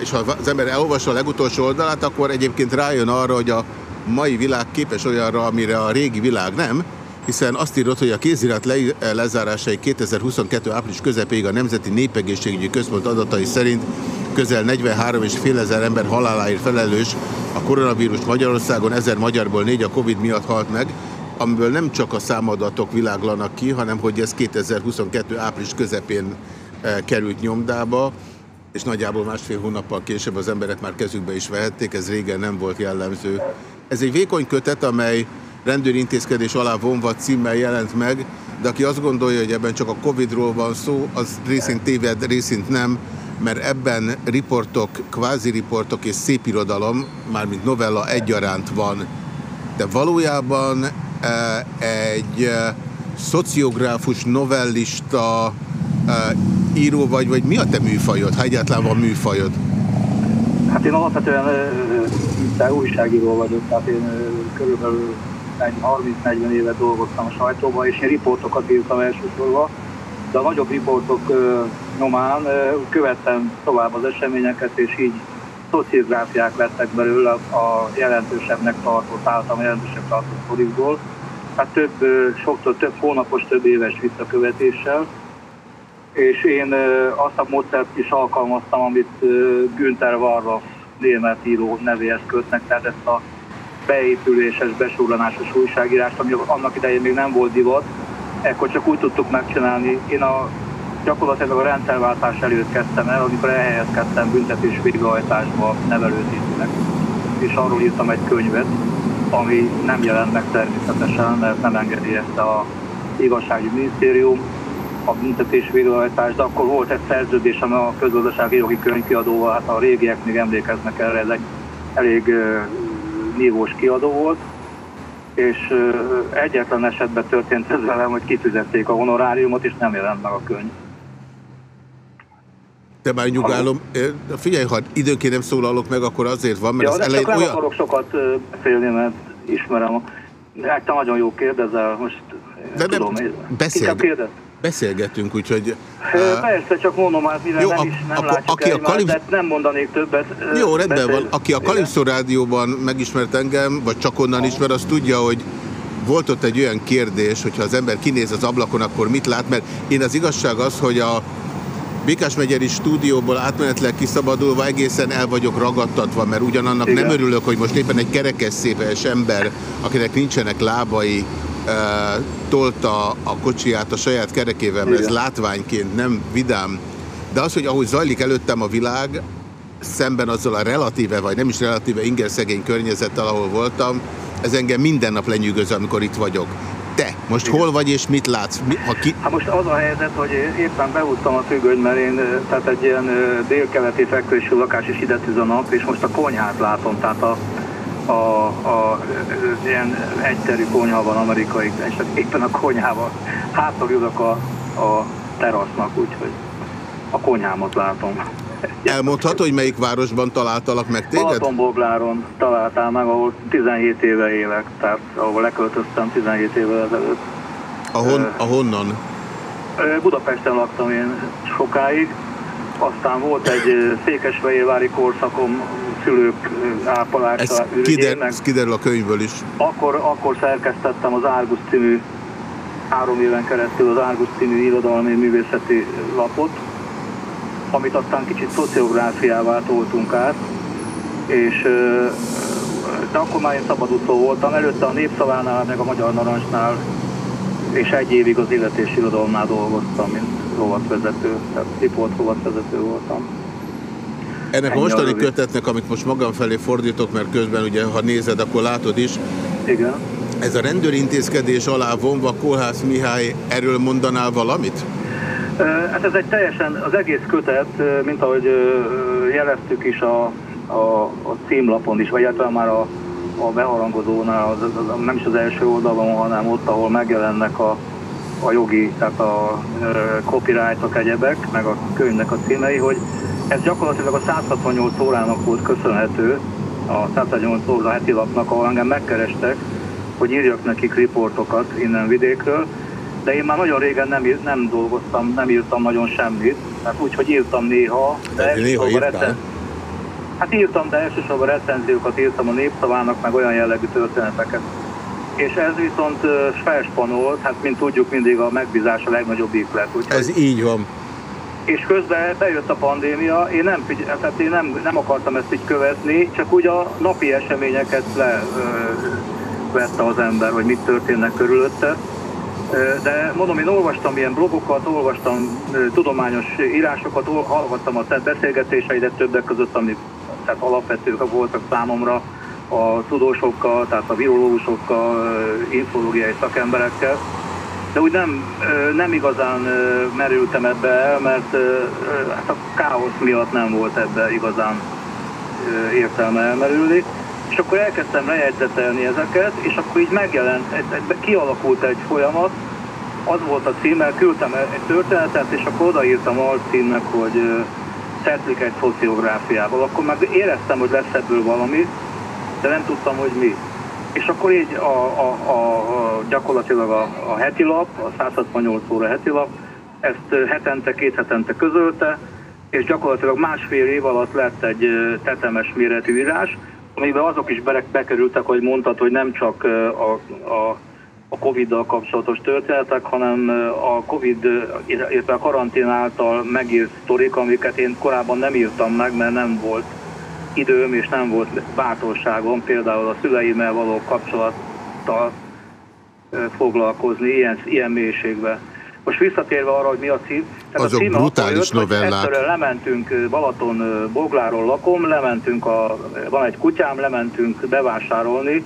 és ha az ember elolvassa a legutolsó oldalát, akkor egyébként rájön arra, hogy a mai világ képes olyanra, amire a régi világ nem, hiszen azt írott, hogy a kézirat le, lezárásai 2022. április közepéig a Nemzeti Népegészségügyi Központ adatai szerint közel 43,5 ezer ember haláláért felelős a koronavírus Magyarországon, ezer magyarból négy a Covid miatt halt meg, amiből nem csak a számadatok világlanak ki, hanem hogy ez 2022. április közepén eh, került nyomdába, és nagyjából másfél hónappal később az emberek már kezükbe is vehették, ez régen nem volt jellemző. Ez egy vékony kötet, amely rendőri intézkedés alá vonva címmel jelent meg, de aki azt gondolja, hogy ebben csak a Covid-ról van szó, az részint téved, részint nem, mert ebben riportok, kvázi riportok és szépirodalom, mármint novella egyaránt van. De valójában egy szociográfus, novellista író vagy, vagy mi a te műfajod, ha egyáltalán van műfajod? Hát én alapvetően te újságíró vagyok, tehát én körülbelül egy 30-40 éve dolgoztam a sajtóban, és én riportokat írtam elsősorban, de a nagyobb riportok nyomán követtem tovább az eseményeket, és így szociográfiák lettek belőle a jelentősebbnek tartott, általam jelentősebb tartott szorikból. Hát több, sokszor több hónapos, több éves visszakövetéssel, és én azt a módszert is alkalmaztam, amit Günther Warloff német író nevéhez kötnek, tehát ezt a beépüléses, besurlanásos újságírást, ami annak idején még nem volt divat, ekkor csak úgy tudtuk megcsinálni. Én a, gyakorlatilag a rendszerváltás előtt kezdtem el, amikor elhelyezkedtem büntetés végrehajtásba nevelőszintűnek, és arról írtam egy könyvet, ami nem jelent meg természetesen, mert nem engedélyezte a igazságügyi minisztérium, a büntetés végrehajtás, de akkor volt egy szerződés, ami a közgazdasági jogi könyvkiadóval, hát a régiek még emlékeznek erre, ez egy elég uh, nívós kiadó volt, és uh, egyetlen esetben történt ez velem, hogy kifizették a honoráriumot, és nem jelent meg a könyv. Te már nyugalom. Figyelj, ha időnként nem szólalok meg, akkor azért van, mert ja, az elején csak nem olyan... akarok sokat beszélni, mert ismerem. a- hát te nagyon jó kérdezel, most De tudom, beszél, kérdez. beszélgetünk, úgyhogy... Uh, Persze, csak mondom, hát mivel Jó, nem is nem akkor látjuk aki a egymást, Kalipsz- de nem mondanék többet. Jó, rendben beszélj. van. Aki a. Kalipszó rádióban megismert engem, vagy csak onnan ismer, az tudja, hogy volt ott egy olyan kérdés, hogyha az ember kinéz az ablakon, akkor mit lát, mert én az igazság az, hogy a Békás megyeri stúdióból átmenetleg kiszabadulva egészen el vagyok ragadtatva, mert ugyanannak Igen. nem örülök, hogy most éppen egy kerekes szépes ember, akinek nincsenek lábai, uh, tolta a kocsiját a saját kerekével, mert ez látványként nem vidám. De az, hogy ahogy zajlik előttem a világ, szemben azzal a relatíve, vagy nem is relatíve inger szegény környezettel, ahol voltam, ez engem minden nap lenyűgöz, amikor itt vagyok. Te, most hol vagy és mit látsz? Mi, ha ki... Hát most az a helyzet, hogy éppen behúztam a függönyt, mert én tehát egy ilyen délkeleti fekvésű lakás is ide tűz a nap, és most a konyhát látom, tehát a, a, a ilyen egyterű konyha van amerikai, és hát éppen a konyhában hátra ülök a, a terasznak, úgyhogy a konyhámat látom. Elmondhatod, hogy melyik városban találtalak meg téged? Balatonbogláron találtál meg, ahol 17 éve élek, tehát ahol leköltöztem 17 évvel ezelőtt. Ahon, ahonnan? Budapesten laktam én sokáig, aztán volt egy székesfehérvári korszakom szülők ápolása Ez, kider, ez kiderül a könyvből is. akkor, akkor szerkesztettem az Árgus című, három éven keresztül az Árgus című irodalmi művészeti lapot, amit aztán kicsit szociográfiává toltunk át, és de akkor már én szabadúszó voltam, előtte a Népszavánál, meg a Magyar Narancsnál, és egy évig az illetési irodalomnál dolgoztam, mint rovatvezető, tehát riport rovatvezető voltam. Ennek a Ennyi mostani a rövid. kötetnek, amit most magam felé fordítok, mert közben ugye, ha nézed, akkor látod is, Igen. ez a rendőrintézkedés alá vonva Kolhász Mihály, erről mondanál valamit? Hát ez egy teljesen, az egész kötet, mint ahogy jeleztük is a, a, a címlapon is, vagy általában már a, a beharangozónál, az, az, nem is az első oldalon, hanem ott, ahol megjelennek a, a jogi, tehát a ö, copyrightok egyebek, meg a könyvnek a címei, hogy ez gyakorlatilag a 168 órának volt köszönhető, a 168 óra heti lapnak, ahol engem megkerestek, hogy írjak nekik riportokat innen vidékről, de én már nagyon régen nem, ír- nem dolgoztam, nem írtam nagyon semmit, tehát úgy, hogy írtam néha. De néha elsősorban írtál? recen- Hát írtam, de elsősorban recenziókat írtam a népszavának, meg olyan jellegű történeteket és ez viszont felspanolt, hát mint tudjuk mindig a megbízás a legnagyobb iklet. Úgyhogy Ez így van. és közben bejött a pandémia, én nem, tehát én nem, nem akartam ezt így követni, csak úgy a napi eseményeket le ö, vette az ember, hogy mit történnek körülötte. De mondom, én olvastam ilyen blogokat, olvastam tudományos írásokat, hallgattam a te beszélgetéseidet többek között, amik tehát alapvetők voltak számomra a tudósokkal, tehát a virológusokkal, infológiai szakemberekkel de úgy nem, nem igazán merültem ebbe el, mert hát a káosz miatt nem volt ebbe igazán értelme elmerülni. És akkor elkezdtem lejegyzetelni ezeket, és akkor így megjelent, egy, egy, kialakult egy folyamat, az volt a cím, mert küldtem egy történetet, és akkor odaírtam alcímnek, hogy ö, Szetlik egy szociográfiával. Akkor meg éreztem, hogy lesz ebből valami, de nem tudtam, hogy mi. És akkor így a, a, a, a gyakorlatilag a, a heti lap, a 168 óra heti lap, ezt hetente, két hetente közölte, és gyakorlatilag másfél év alatt lett egy tetemes méretű írás, amiben azok is be- bekerültek, hogy mondtad, hogy nem csak a, a, a Covid-dal kapcsolatos történetek, hanem a Covid, illetve a karantén által megírt sztorik, amiket én korábban nem írtam meg, mert nem volt időm és nem volt bátorságom például a szüleimmel való kapcsolattal foglalkozni ilyen, ilyen mélységben. Most visszatérve arra, hogy mi a cím. tehát Azok a címe brutális jött, novellák. Lementünk Balaton Bogláról lakom, lementünk a, van egy kutyám, lementünk bevásárolni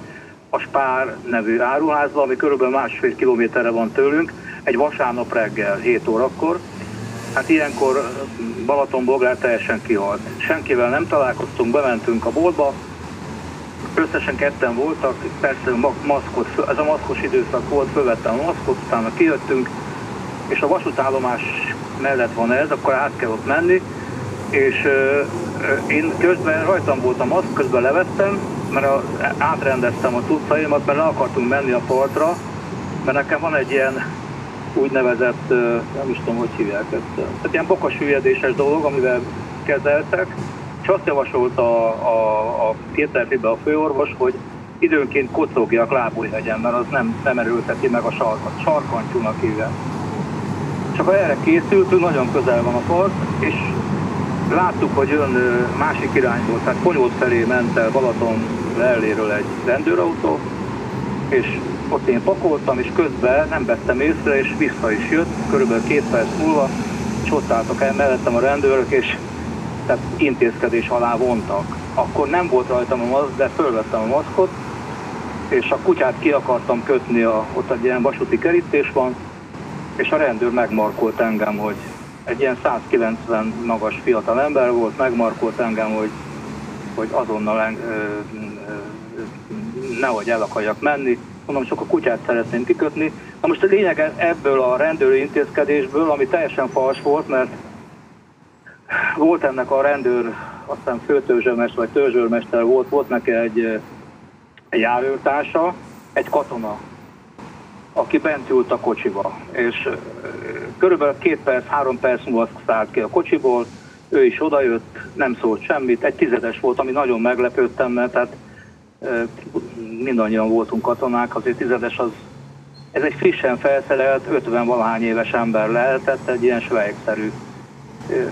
a Spár nevű áruházba, ami körülbelül másfél kilométerre van tőlünk, egy vasárnap reggel, 7 órakor. Hát ilyenkor Balatonboglár teljesen kihalt. Senkivel nem találkoztunk, bementünk a boltba, összesen ketten voltak, persze ma- maszkot, ez a maszkos időszak volt, fölvettem a maszkot, utána kijöttünk, és a vasútállomás mellett van ez, akkor át kell ott menni, és én közben rajtam volt a maszk, közben levettem, mert a, átrendeztem a cuccaimat, mert le akartunk menni a partra, mert nekem van egy ilyen úgynevezett, nem is tudom, hogy hívják ezt, tehát ilyen bokasüllyedéses dolog, amivel kezeltek, és azt javasolta a, a, a Péterfibe a főorvos, hogy időnként kocogjak lábújhegyen, mert az nem, nem erőlteti meg a sarkat, sarkantyúnak hívják. És akkor erre készültünk, nagyon közel van a part, és láttuk, hogy jön másik irányból, tehát Konyód felé ment el Balaton elléről egy rendőrautó, és ott én pakoltam, és közben nem vettem észre, és vissza is jött, körülbelül két perc múlva, és ott álltak el mellettem a rendőrök, és tehát intézkedés alá vontak. Akkor nem volt rajtam a maszk, de fölvettem a maszkot, és a kutyát ki akartam kötni, a, ott egy ilyen vasúti kerítés van, és a rendőr megmarkolt engem, hogy egy ilyen 190 magas fiatal ember volt, megmarkolt engem, hogy, hogy azonnal en, ö, ö, nehogy el akarjak menni. Mondom, csak a kutyát szeretném kikötni. Na most a lényeg ebből a rendőri intézkedésből, ami teljesen fals volt, mert volt ennek a rendőr, aztán főtörzsőmester vagy törzsőrmester volt, volt neki egy, egy járőrtársa, egy katona, aki bent ült a kocsiba, és körülbelül két perc, három perc múlva szállt ki a kocsiból, ő is odajött, nem szólt semmit, egy tizedes volt, ami nagyon meglepődtem, mert tehát ö, mindannyian voltunk katonák, azért tizedes az, ez egy frissen felszerelt, 50 valahány éves ember lehetett, egy ilyen svejkszerű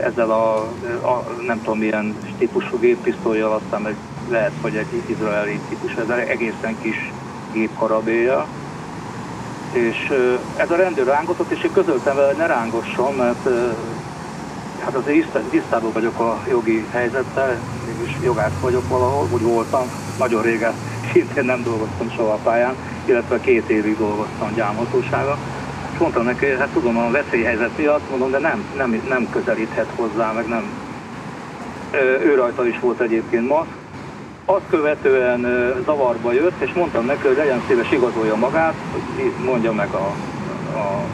ezzel a, a, nem tudom milyen típusú géppisztolyjal, aztán meg lehet, hogy egy izraeli típus, ez egy egészen kis gépkarabéja, és ez a rendőr rángatott, és én közöltem vele, hogy ne rángosson, mert hát azért tisztában vagyok a jogi helyzettel, mégis jogász vagyok valahol, úgy voltam, nagyon régen [LAUGHS] szintén nem dolgoztam soha a pályán, illetve két évig dolgoztam gyámhatósága. És mondtam neki, hát tudom, a veszélyhelyzet miatt, mondom, de nem, nem, nem közelíthet hozzá, meg nem. Ő rajta is volt egyébként maszk, azt követően zavarba jött, és mondtam neki, hogy legyen szíves igazolja magát, mondja meg a, a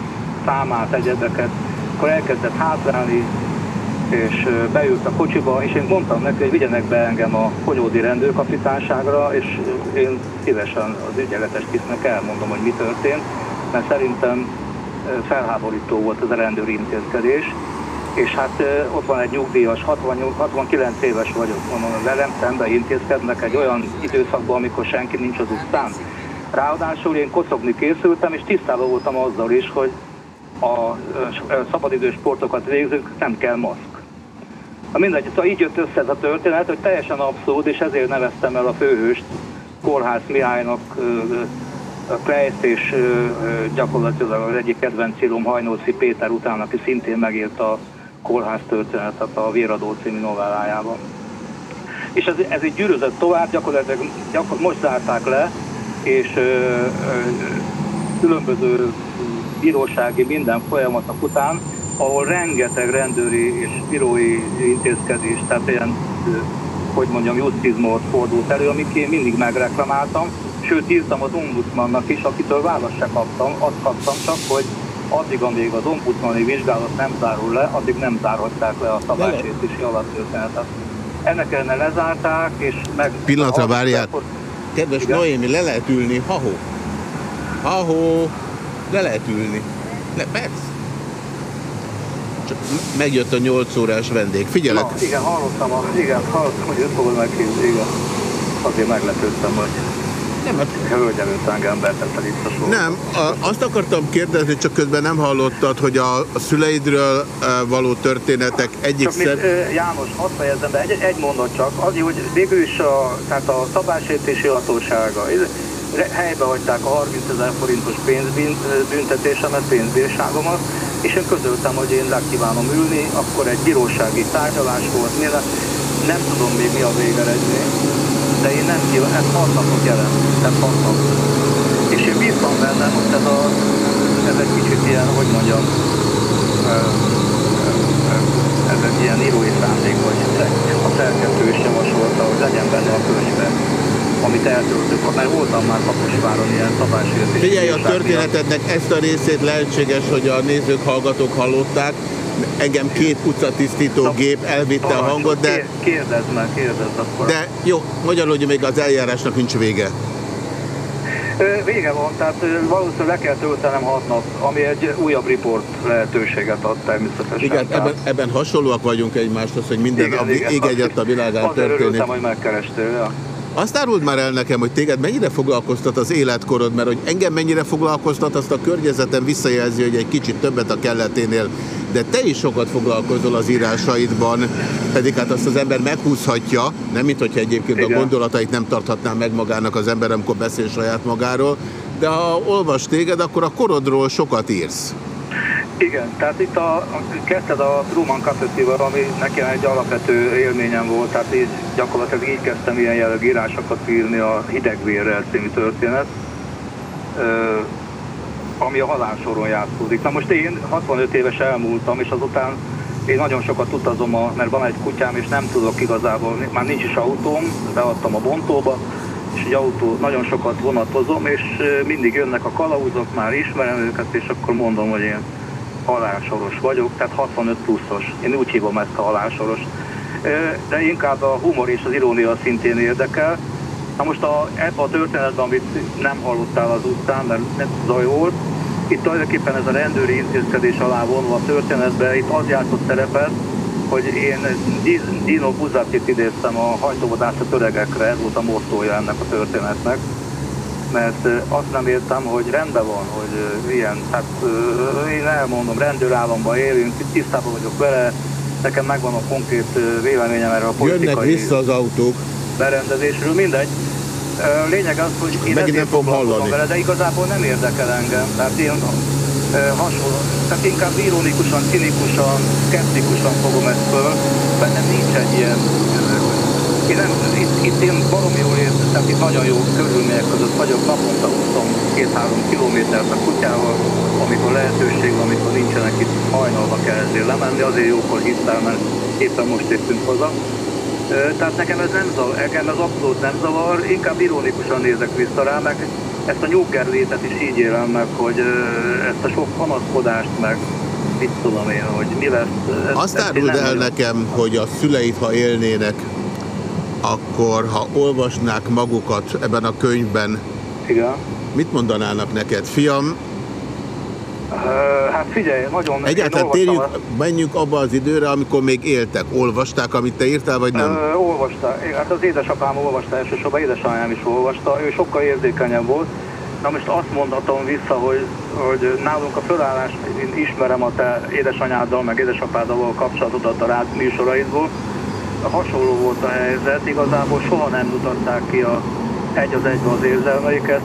számát, egyedeket. Akkor elkezdett hátrálni, és beült a kocsiba, és én mondtam neki, hogy vigyenek be engem a Konyódi rendőrkapitányságra, és én szívesen az ügyeletes tisztnek elmondom, hogy mi történt, mert szerintem felháborító volt ez a rendőri intézkedés és hát ott van egy nyugdíjas, 68, 69 éves vagyok, mondom, velem szembe intézkednek egy olyan időszakban, amikor senki nincs az utcán. Ráadásul én kocogni készültem, és tisztában voltam azzal is, hogy a szabadidős sportokat végzők nem kell maszk. Na mindegy, szóval így jött össze ez a történet, hogy teljesen abszurd, és ezért neveztem el a főhőst, Kórház Mihálynak a Kleist, és gyakorlatilag az egyik kedvenc írom Hajnóci Péter után, aki szintén megírta a kórház történetet a Véradó című novellájában. És ez, ez így gyűrözött tovább, gyakorlatilag gyakor, most zárták le, és ö, ö, különböző bírósági minden folyamatok után, ahol rengeteg rendőri és bírói intézkedés, tehát ilyen, hogy mondjam, justizmort fordult elő, amit én mindig megreklamáltam, sőt írtam az ombudsmannak is, akitől választ se kaptam, azt kaptam csak, hogy addig, amíg az ombudsmani vizsgálat nem zárul le, addig nem zárhatják le a szabálysértési alaptörténetet. Ennek ellenére lezárták, és meg... Pillanatra várjál. Kedves Igen. Noémi, le lehet ülni. Ha-ho. Ha-ho. Le lehet ülni. Le, persze. Csak megjött a 8 órás vendég. Figyelek. Na, igen, hallottam, a, igen, hallottam, hogy őt fogod meghívni, igen. Azért meglepődtem, hogy nem, hát... itt a. Nem, a, azt akartam kérdezni, csak közben nem hallottad, hogy a, a szüleidről e, való történetek egyik Csak szer... ö, János, azt fejezem be, egy, egy mondat csak, az, hogy végül is a, tehát a szabálysértési hatósága helybe hagyták a 30 ezer forintos pénzbüntetésemet, pénzbírságomat, és én közöltem, hogy én le kívánom ülni, akkor egy bírósági tárgyalás volt, mire nem tudom még mi a végeredmény, de én nem kívánom, ez hat napot jelent, ez hat nap. És én bíztam benne, hogy ez, a, ez egy kicsit ilyen, hogy mondjam, ez egy ilyen írói szándék, hogy a szerkesztő is javasolta, hogy legyen benne a könyvben, amit eltöltök, mert voltam már Kaposváron ilyen szabálysértés. Figyelj, a történetednek ezt a részét lehetséges, hogy a nézők, hallgatók hallották. Engem két utcatisztító gép elvitte a hangot, de, Kérdezd meg, kérdezd akkor. de jó, magyarul, hogy még az eljárásnak nincs vége. Vége van, tehát valószínűleg le kell töltenem hat nap, ami egy újabb riport lehetőséget ad természetesen. Igen, Tehát- ebben, ebben hasonlóak vagyunk egymáshoz, hogy minden Igen, a igen. ég egyet a világán Azért történik. örültem, hogy megkerestél. Ja. Azt áruld már el nekem, hogy téged mennyire foglalkoztat az életkorod, mert hogy engem mennyire foglalkoztat, azt a környezetem visszajelzi, hogy egy kicsit többet a kelleténél, de te is sokat foglalkozol az írásaidban, pedig hát azt az ember meghúzhatja, nem mint hogyha egyébként a Igen. gondolatait nem tarthatná meg magának az ember, amikor beszél saját magáról, de ha olvas téged, akkor a korodról sokat írsz. Igen, tehát itt a, kezdted a Truman Capote-val, ami nekem egy alapvető élményem volt, tehát így gyakorlatilag így kezdtem ilyen jellegű írásokat írni a Hidegvérrel című történet, ami a halálsoron játszódik. Na most én 65 éves elmúltam, és azután én nagyon sokat utazom, a, mert van egy kutyám, és nem tudok igazából, már nincs is autóm, beadtam a bontóba, és egy autó, nagyon sokat vonatozom, és mindig jönnek a kalauzok, már ismerem őket, és akkor mondom, hogy én halálsoros vagyok, tehát 65 pluszos. Én úgy hívom ezt a halálsoros. De inkább a humor és az irónia szintén érdekel. Na most a, ebben a történetben, amit nem hallottál az utcán, mert nem zaj volt, itt tulajdonképpen ez a rendőri intézkedés alá vonva a történetben, itt az játszott szerepet, hogy én Di- Dino Buzatit idéztem a hajtóvadászat öregekre, ez volt a mottója ennek a történetnek mert azt nem értem, hogy rendben van, hogy ilyen, hát én elmondom, rendőrállamban élünk, tisztában vagyok vele, nekem megvan a konkrét véleményem erről a Jönnek politikai vissza az autók. berendezésről, mindegy. Lényeg az, hogy én Megint nem fogom hallani. Vele, de igazából nem érdekel engem. Tehát én hasonló, tehát inkább ironikusan, cinikusan, szkeptikusan fogom ezt föl, bennem nincs egy ilyen én nem, itt, itt én barom jól érzem, tehát itt nagyon jó körülmények között vagyok, naponta 22-3 kilométert a kutyával, amikor lehetőség van, amikor nincsenek itt hajnalba kell ezért lemenni, azért jókor hittel, mert éppen most értünk haza. Tehát nekem ez nem zavar, engem ez abszolút nem zavar, inkább ironikusan nézek vissza rá, meg ezt a nyugger létet is így élem meg, hogy ezt a sok panaszkodást, meg mit tudom én, hogy mi lesz. ezt- Azt áruld el nekem, hogy a szüleid, ha élnének, akkor ha olvasnák magukat ebben a könyvben, Igen. mit mondanának neked? Fiam, Hát figyelj, nagyon... egyáltalán térjünk, menjünk abba az időre, amikor még éltek. Olvasták, amit te írtál, vagy nem? Ö, olvasta. Hát az édesapám olvasta elsősorban, édesanyám is olvasta. Ő sokkal érzékenyebb volt. Na most azt mondhatom vissza, hogy, hogy nálunk a fölállás, én ismerem a te édesanyáddal, meg édesapáddal kapcsolatodat a rád műsoraidból. Hasonló volt a helyzet, igazából soha nem mutatták ki a egy az egybe az érzelmeiket,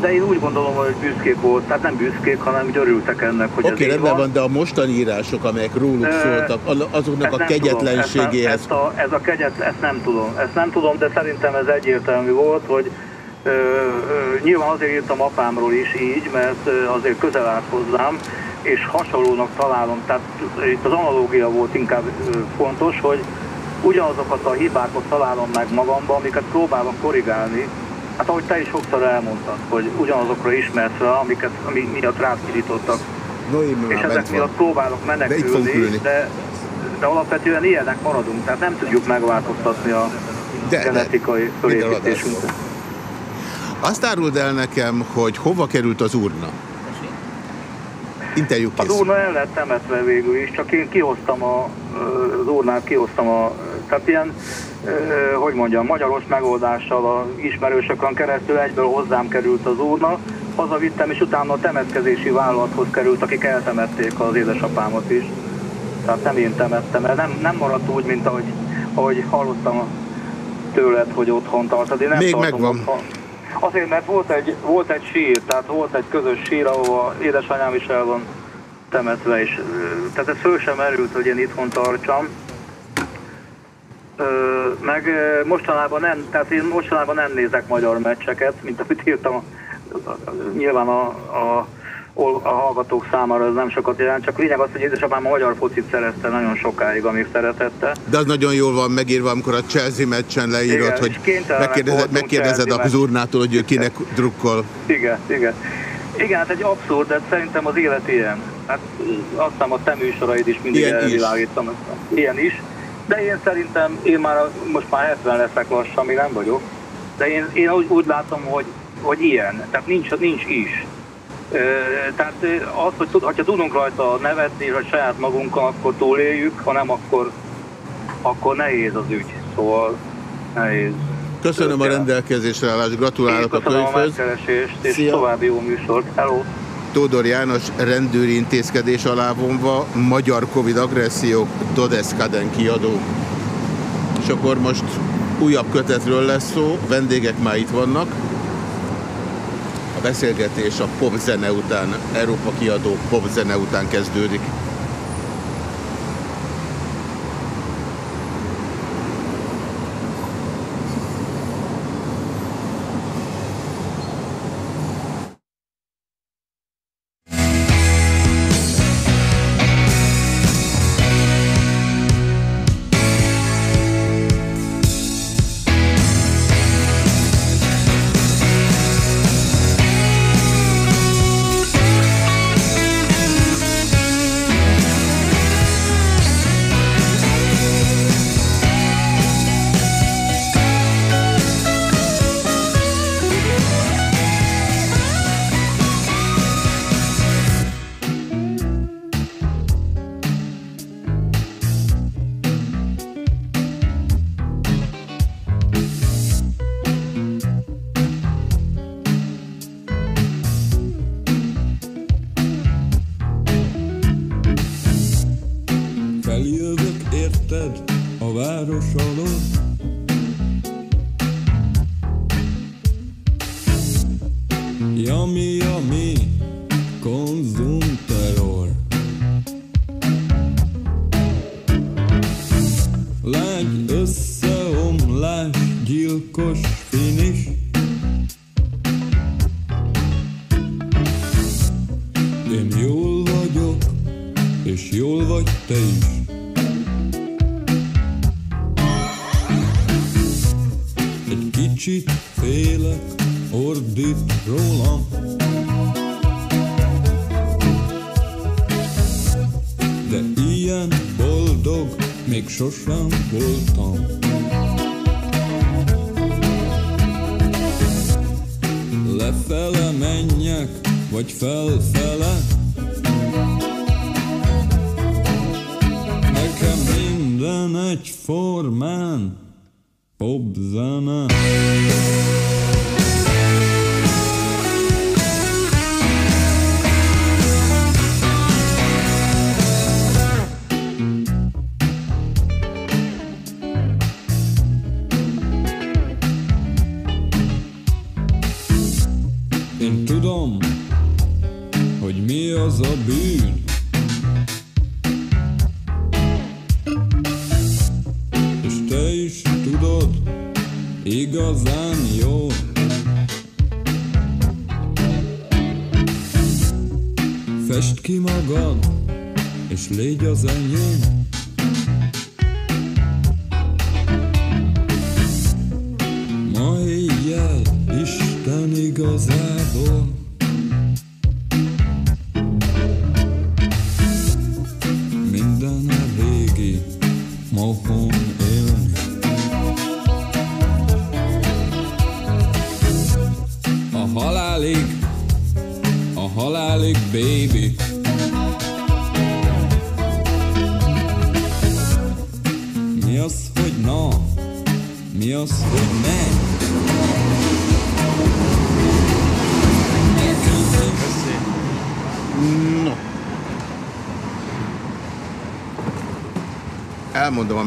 de én úgy gondolom, hogy büszkék volt, tehát nem büszkék, hanem úgy örültek ennek, hogy Oké, így rendben van. van, de a mostani írások, amelyek róluk szóltak, azoknak Ezt a kegyetlenségéhez. Tudom. Ezt, a, ez a kegyet, ezt nem tudom. Ezt nem tudom, de szerintem ez egyértelmű volt, hogy ö, ö, nyilván azért írtam apámról is így, mert azért közel állt hozzám, és hasonlónak találom. Tehát itt az analógia volt inkább fontos, hogy ugyanazokat a hibákat találom meg magamban, amiket próbálok korrigálni. Hát ahogy te is sokszor elmondtad, hogy ugyanazokra ismersz rá, amiket, ami miatt rád kirítottak. Noémi És ezek bent van. miatt próbálok De menekülni, de, de alapvetően ilyenek maradunk, tehát nem tudjuk megváltoztatni a De, de, genetikai fölépítésünket. Azt áruld el nekem, hogy hova került az urna? Interjú Az kész. urna el lett temetve végül is, csak én kihoztam a, az urnát, kihoztam a, tehát ilyen, hogy mondjam, magyaros megoldással a ismerősökön keresztül egyből hozzám került az urna, hazavittem, és utána a temetkezési vállalathoz került, akik eltemették az édesapámat is. Tehát nem én temettem el, nem, nem maradt úgy, mint ahogy, ahogy hallottam tőled, hogy otthon tartod. Én nem Még megvan. Otthon. Azért, mert volt egy, volt egy sír, tehát volt egy közös sír, ahova édesanyám is el van temetve, és tehát ez föl sem merült, hogy én itthon tartsam. Ö, meg ö, mostanában nem, tehát én mostanában nem nézek magyar meccseket, mint amit írtam. Nyilván a, a, a hallgatók számára ez nem sokat jelent, csak lényeg az, hogy édesapám a magyar focit szerezte nagyon sokáig, amíg szeretette. De az nagyon jól van megírva, amikor a Chelsea meccsen leírod, Igen, hogy megkérdezed, megkérdezed az urnától, hogy ő kinek drukkol. Igen, igen. Igen, hát egy abszurd, de szerintem az élet ilyen. Hát azt hiszem a te műsoraid is mindig Ilyen ezt. Ilyen is. De én szerintem, én már most már 70 leszek lassan, még nem vagyok. De én, én úgy, úgy látom, hogy, hogy ilyen. Tehát nincs, nincs is. Ö, tehát az, hogy tud, ha tudunk rajta nevetni, hogy saját magunkkal, akkor túléljük, ha nem, akkor, akkor nehéz az ügy. Szóval nehéz. Köszönöm a rendelkezésre állást, gratulálok a Köszönöm a könyvhöz. megkeresést, és Szia. további jó műsort. Hello! Tódor János rendőri intézkedés alá vonva, magyar Covid agressziók, Dodeskaden kiadó. És akkor most újabb kötetről lesz szó, vendégek már itt vannak. A beszélgetés a popzene után, Európa kiadó popzene után kezdődik.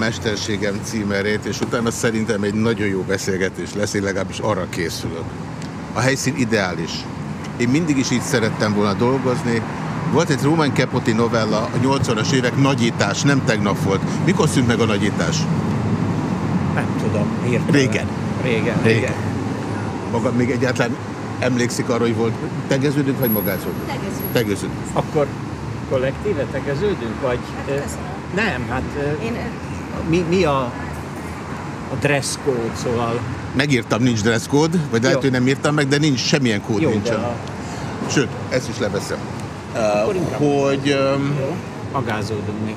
Mesterségem címerét, és utána szerintem egy nagyon jó beszélgetés lesz, én legalábbis arra készülök. A helyszín ideális. Én mindig is így szerettem volna dolgozni. Volt egy Roman Capote novella, a 80-as évek nagyítás, nem tegnap volt. Mikor szűnt meg a nagyítás? Nem tudom, hirtelen. Régen. Régen, Régen. régen. Maga még egyáltalán emlékszik arra, hogy volt tegeződünk, vagy magázódunk? Tegeződünk. Tegeződünk. Akkor kollektíve tegeződünk, vagy... ö, nem, hát Én mi, mi a, a dress code, szóval... Megírtam, nincs dress code, vagy lehet, Jó. hogy nem írtam meg, de nincs semmilyen kód Jó, nincsen. a, Sőt, ezt is leveszem. Akkor Uh, hogy, um, jó, magázódunk még.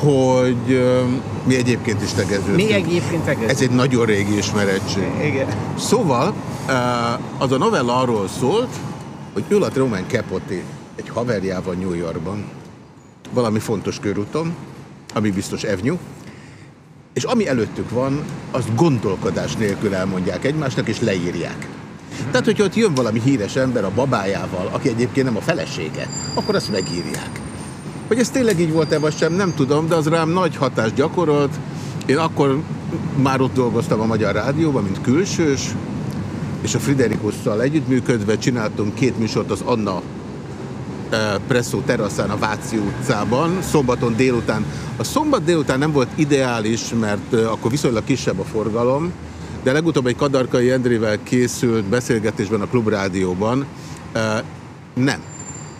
hogy um, mi egyébként is tegeződünk. Mi egyébként tegeződünk. Ez egy nagyon régi ismerettség. Igen. Szóval uh, az a novella arról szólt, hogy ül a Roman Capote egy haverjával New Yorkban, valami fontos körúton, ami biztos Avenue, és ami előttük van, azt gondolkodás nélkül elmondják egymásnak, és leírják. Tehát, hogyha ott jön valami híres ember a babájával, aki egyébként nem a felesége, akkor azt megírják. Hogy ez tényleg így volt-e, vagy sem, nem tudom, de az rám nagy hatást gyakorolt. Én akkor már ott dolgoztam a Magyar Rádióban, mint külsős, és a Friderikusszal együttműködve csináltunk két műsort az Anna Presszó teraszán a Váci utcában, szombaton délután. A szombat délután nem volt ideális, mert eh, akkor viszonylag kisebb a forgalom, de legutóbb egy Kadarkai Endrével készült beszélgetésben a Klubrádióban eh, nem,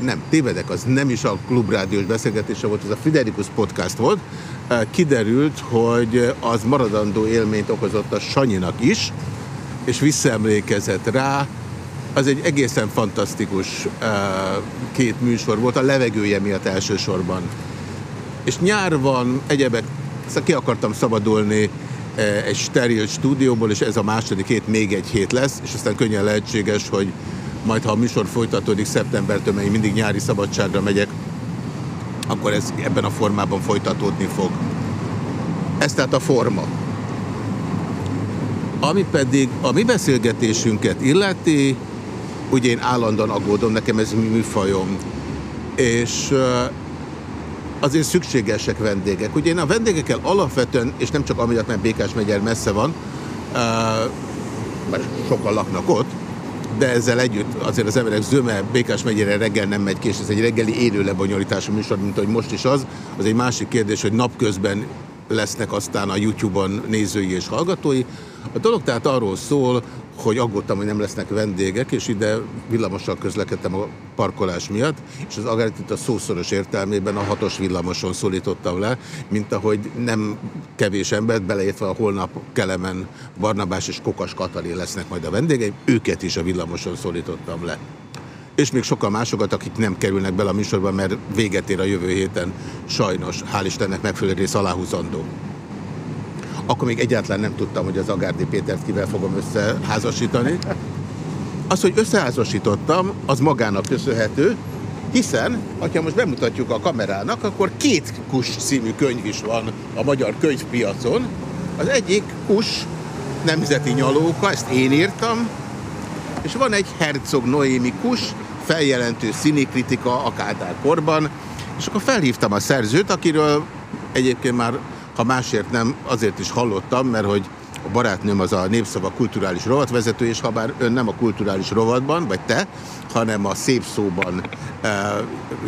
nem, tévedek, az nem is a klubrádiós beszélgetése volt, az a Friderikus podcast volt. Eh, Kiderült, hogy az maradandó élményt okozott a Sanyinak is, és visszaemlékezett rá, az egy egészen fantasztikus uh, két műsor volt, a levegője miatt elsősorban. És nyár van, egyebek, szóval ki akartam szabadulni uh, egy steril stúdióból, és ez a második hét még egy hét lesz, és aztán könnyen lehetséges, hogy majd ha a műsor folytatódik szeptembertől, mert én mindig nyári szabadságra megyek, akkor ez ebben a formában folytatódni fog. Ez tehát a forma. Ami pedig a mi beszélgetésünket illeti, ugye én állandóan aggódom, nekem ez műfajom, és azért szükségesek vendégek. Ugye én a vendégekkel alapvetően, és nem csak amiatt, mert Békás megyer messze van, mert sokan laknak ott, de ezzel együtt azért az emberek zöme Békás megyére reggel nem megy ki, és ez egy reggeli élő lebonyolítású műsor, mint ahogy most is az. Az egy másik kérdés, hogy napközben lesznek aztán a YouTube-on nézői és hallgatói. A dolog tehát arról szól, hogy aggódtam, hogy nem lesznek vendégek, és ide villamossal közlekedtem a parkolás miatt, és az Agaritit a szószoros értelmében a hatos villamoson szólítottam le, mint ahogy nem kevés embert, beleértve a holnap Kelemen, Barnabás és Kokas Katalin lesznek majd a vendégeim, őket is a villamoson szólítottam le. És még sokan másokat, akik nem kerülnek bele a műsorba, mert véget ér a jövő héten, sajnos, hál' Istennek megfelelő rész aláhúzandó. Akkor még egyáltalán nem tudtam, hogy az Agárdi Pétert kivel fogom összeházasítani. Az, hogy összeházasítottam, az magának köszönhető, hiszen, ha most bemutatjuk a kamerának, akkor két Kus című könyv is van a magyar könyvpiacon. Az egyik Kus nemzeti nyalóka, ezt én írtam, és van egy Herzog Noémi Kus, feljelentő színikritika a Kádár korban, és akkor felhívtam a szerzőt, akiről egyébként már, ha másért nem, azért is hallottam, mert hogy a barátnőm az a Népszava kulturális rovatvezető, és ha bár ön nem a kulturális rovatban, vagy te, hanem a szép szóban e,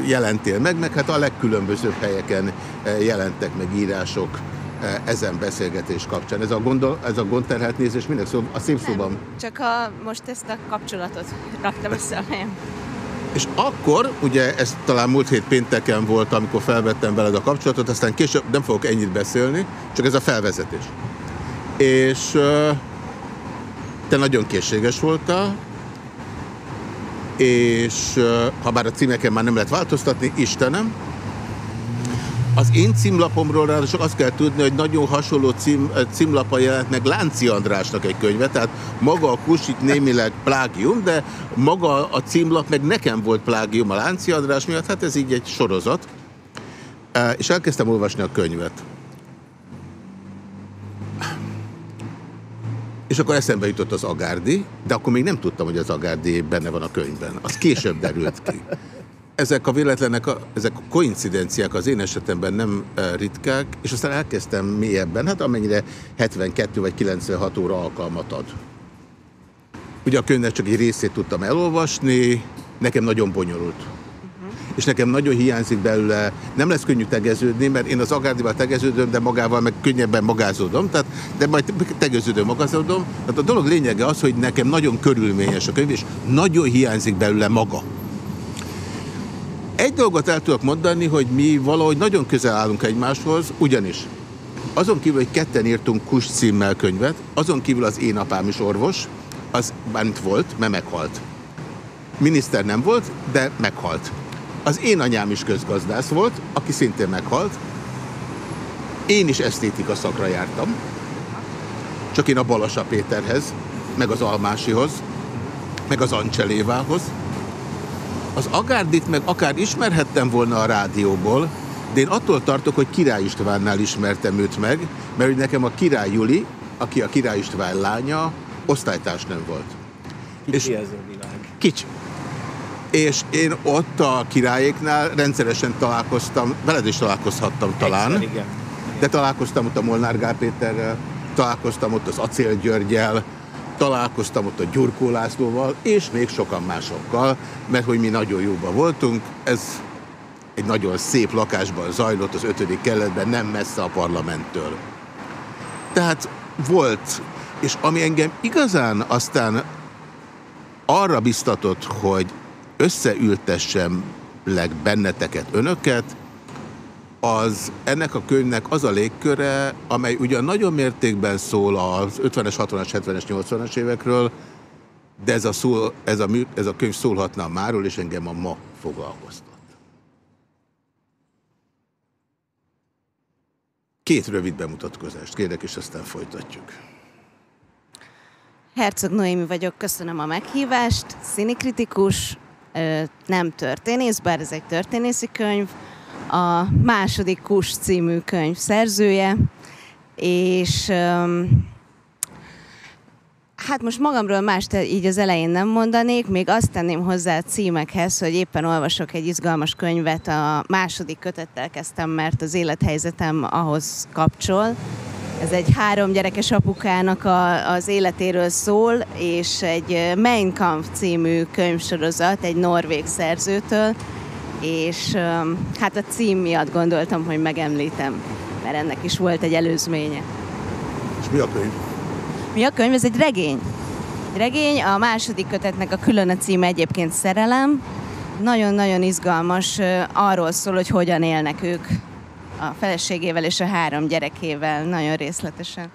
jelentél meg, meg hát a legkülönbözőbb helyeken e, jelentek meg írások e, ezen beszélgetés kapcsán. Ez a, gondol, ez a gondterhelt nézés minek szó? A szép szóban. Csak a, most ezt a kapcsolatot raktam össze a fejem. És akkor, ugye ez talán múlt hét pénteken volt, amikor felvettem veled a kapcsolatot, aztán később nem fogok ennyit beszélni, csak ez a felvezetés. És te nagyon készséges voltál, és ha bár a címeken már nem lehet változtatni, Istenem, az én címlapomról ráadásul azt kell tudni, hogy nagyon hasonló cím, címlapa jelent meg Lánci Andrásnak egy könyve, tehát maga a kusit némileg plágium, de maga a címlap meg nekem volt plágium a Lánci András miatt, hát ez így egy sorozat. E, És elkezdtem olvasni a könyvet. És akkor eszembe jutott az Agárdi, de akkor még nem tudtam, hogy az Agárdi benne van a könyvben. Az később derült ki ezek a véletlenek, a, ezek a koincidenciák az én esetemben nem e, ritkák, és aztán elkezdtem mélyebben, hát amennyire 72 vagy 96 óra alkalmat ad. Ugye a könyvnek csak egy részét tudtam elolvasni, nekem nagyon bonyolult. És nekem nagyon hiányzik belőle, nem lesz könnyű tegeződni, mert én az Agárdival tegeződöm, de magával meg könnyebben magázódom, tehát, de majd tegeződöm, magázódom. Tehát a dolog lényege az, hogy nekem nagyon körülményes a könyv, és nagyon hiányzik belőle maga. Egy dolgot el tudok mondani, hogy mi valahogy nagyon közel állunk egymáshoz, ugyanis azon kívül, hogy ketten írtunk Kus címmel könyvet, azon kívül az én apám is orvos, az bánt volt, mert meghalt. Miniszter nem volt, de meghalt. Az én anyám is közgazdász volt, aki szintén meghalt. Én is esztétika szakra jártam, csak én a Balasa Péterhez, meg az Almásihoz, meg az Ancselévához. Az Agárdit meg akár ismerhettem volna a rádióból, de én attól tartok, hogy Király Istvánnál ismertem őt meg, mert nekem a Király Juli, aki a Király István lánya, osztálytárs nem volt. Kicsi ez a világ. Kicsi. És én ott a királyéknál rendszeresen találkoztam, veled is találkozhattam talán, Egyszer, igen. de találkoztam ott a Molnár Gál Péterrel, találkoztam ott az Acél Györgyel, találkoztam ott a Gyurkó Lászlóval, és még sokan másokkal, mert hogy mi nagyon jóban voltunk, ez egy nagyon szép lakásban zajlott az ötödik kerületben, nem messze a parlamenttől. Tehát volt, és ami engem igazán aztán arra biztatott, hogy összeültessem leg benneteket, önöket, az ennek a könyvnek az a légköre, amely ugyan nagyon mértékben szól az 50-es, 60-as, 70-es, 80-as évekről, de ez a, szól, ez, a, ez a könyv szólhatna a máról, és engem a ma foglalkoztat. Két rövid bemutatkozást kérek, és aztán folytatjuk. Herceg Noémi vagyok, köszönöm a meghívást. Színikritikus, nem történész, bár ez egy történészi könyv. A második Kus című könyv szerzője, és Hát most magamról más te- így az elején nem mondanék, még azt tenném hozzá a címekhez, hogy éppen olvasok egy izgalmas könyvet, a második kötettel kezdtem, mert az élethelyzetem ahhoz kapcsol. Ez egy három gyerekes apukának a, az életéről szól, és egy Mein Kampf című könyvsorozat egy norvég szerzőtől, és hát a cím miatt gondoltam, hogy megemlítem, mert ennek is volt egy előzménye. És mi a könyv? Mi a könyv? Ez egy regény. Egy regény, a második kötetnek a külön a címe egyébként Szerelem. Nagyon-nagyon izgalmas, arról szól, hogy hogyan élnek ők a feleségével és a három gyerekével, nagyon részletesen.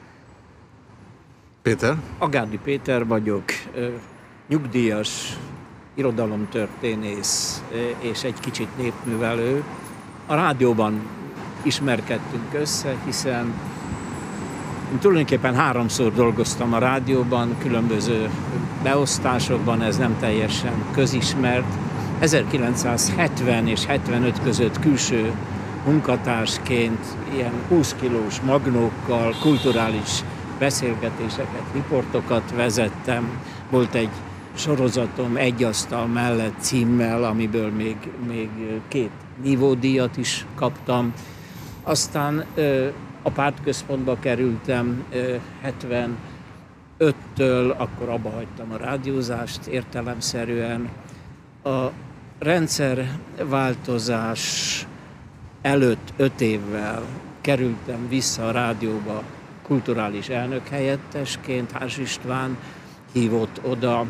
Péter? Agárdi Péter vagyok, nyugdíjas irodalomtörténész és egy kicsit népművelő. A rádióban ismerkedtünk össze, hiszen én tulajdonképpen háromszor dolgoztam a rádióban, különböző beosztásokban, ez nem teljesen közismert. 1970 és 75 között külső munkatársként ilyen 20 kilós magnókkal kulturális beszélgetéseket, riportokat vezettem. Volt egy sorozatom egy asztal mellett címmel, amiből még, még két nívódíjat is kaptam. Aztán a pártközpontba kerültem ö, 75-től, akkor abba hagytam a rádiózást értelemszerűen. A rendszerváltozás előtt öt évvel kerültem vissza a rádióba kulturális elnök helyettesként, Hárs István hívott oda,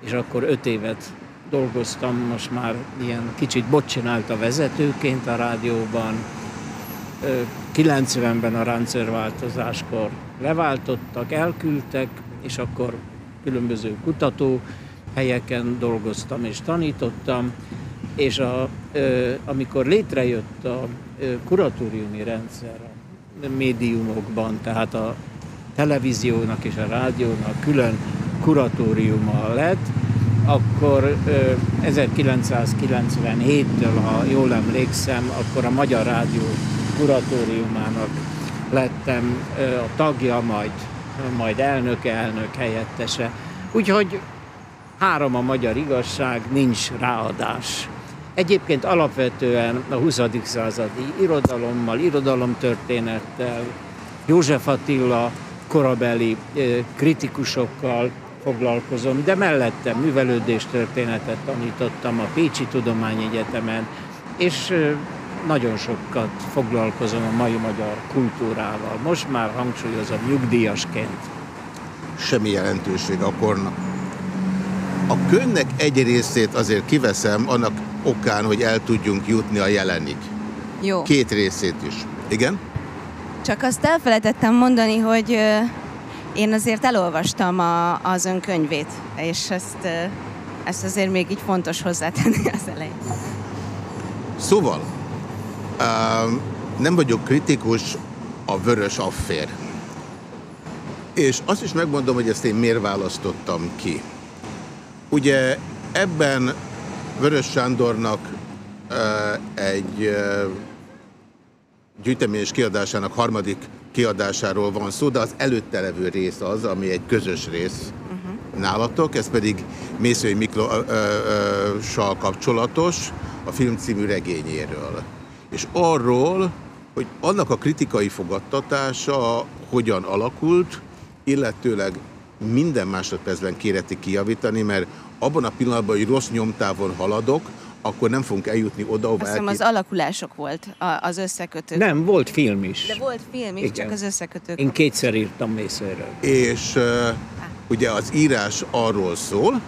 és akkor öt évet dolgoztam, most már ilyen kicsit bocsinálta vezetőként a rádióban. Ö, 90-ben a rendszerváltozáskor leváltottak, elküldtek, és akkor különböző kutató helyeken dolgoztam és tanítottam, és a, amikor létrejött a kuratóriumi rendszer a médiumokban, tehát a televíziónak és a rádiónak külön kuratóriuma lett, akkor ö, 1997-től, ha jól emlékszem, akkor a Magyar Rádió kuratóriumának lettem a tagja, majd, majd elnöke, elnök helyettese. Úgyhogy három a magyar igazság, nincs ráadás. Egyébként alapvetően a 20. századi irodalommal, irodalomtörténettel, József Attila korabeli kritikusokkal foglalkozom, de mellettem művelődéstörténetet tanítottam a Pécsi Tudományegyetemen, és nagyon sokat foglalkozom a mai magyar kultúrával. Most már hangsúlyozom nyugdíjasként. Semmi jelentőség a kornak. A könyvnek egy részét azért kiveszem annak okán, hogy el tudjunk jutni a jelenig. Jó. Két részét is. Igen? Csak azt elfelejtettem mondani, hogy én azért elolvastam a, az ön könyvét, és ezt, ezt azért még így fontos hozzátenni az elején. Szóval, um, nem vagyok kritikus a vörös affér. És azt is megmondom, hogy ezt én miért választottam ki. Ugye ebben Vörös Sándornak uh, egy uh, gyűjteményes kiadásának harmadik kiadásáról van szó, de az előtte levő rész az, ami egy közös rész uh-huh. nálatok, ez pedig Mészői Miklóssal kapcsolatos, a film című regényéről. És arról, hogy annak a kritikai fogadtatása hogyan alakult, illetőleg minden másodpercben kéreti kijavítani, mert abban a pillanatban, hogy rossz nyomtávon haladok, akkor nem fogunk eljutni oda, ahova Azt hiszem az alakulások volt az összekötők. Nem, volt film is. De volt film is, Igen. csak az összekötők. Én kétszer írtam Mészőről. És uh, ugye az írás arról szól,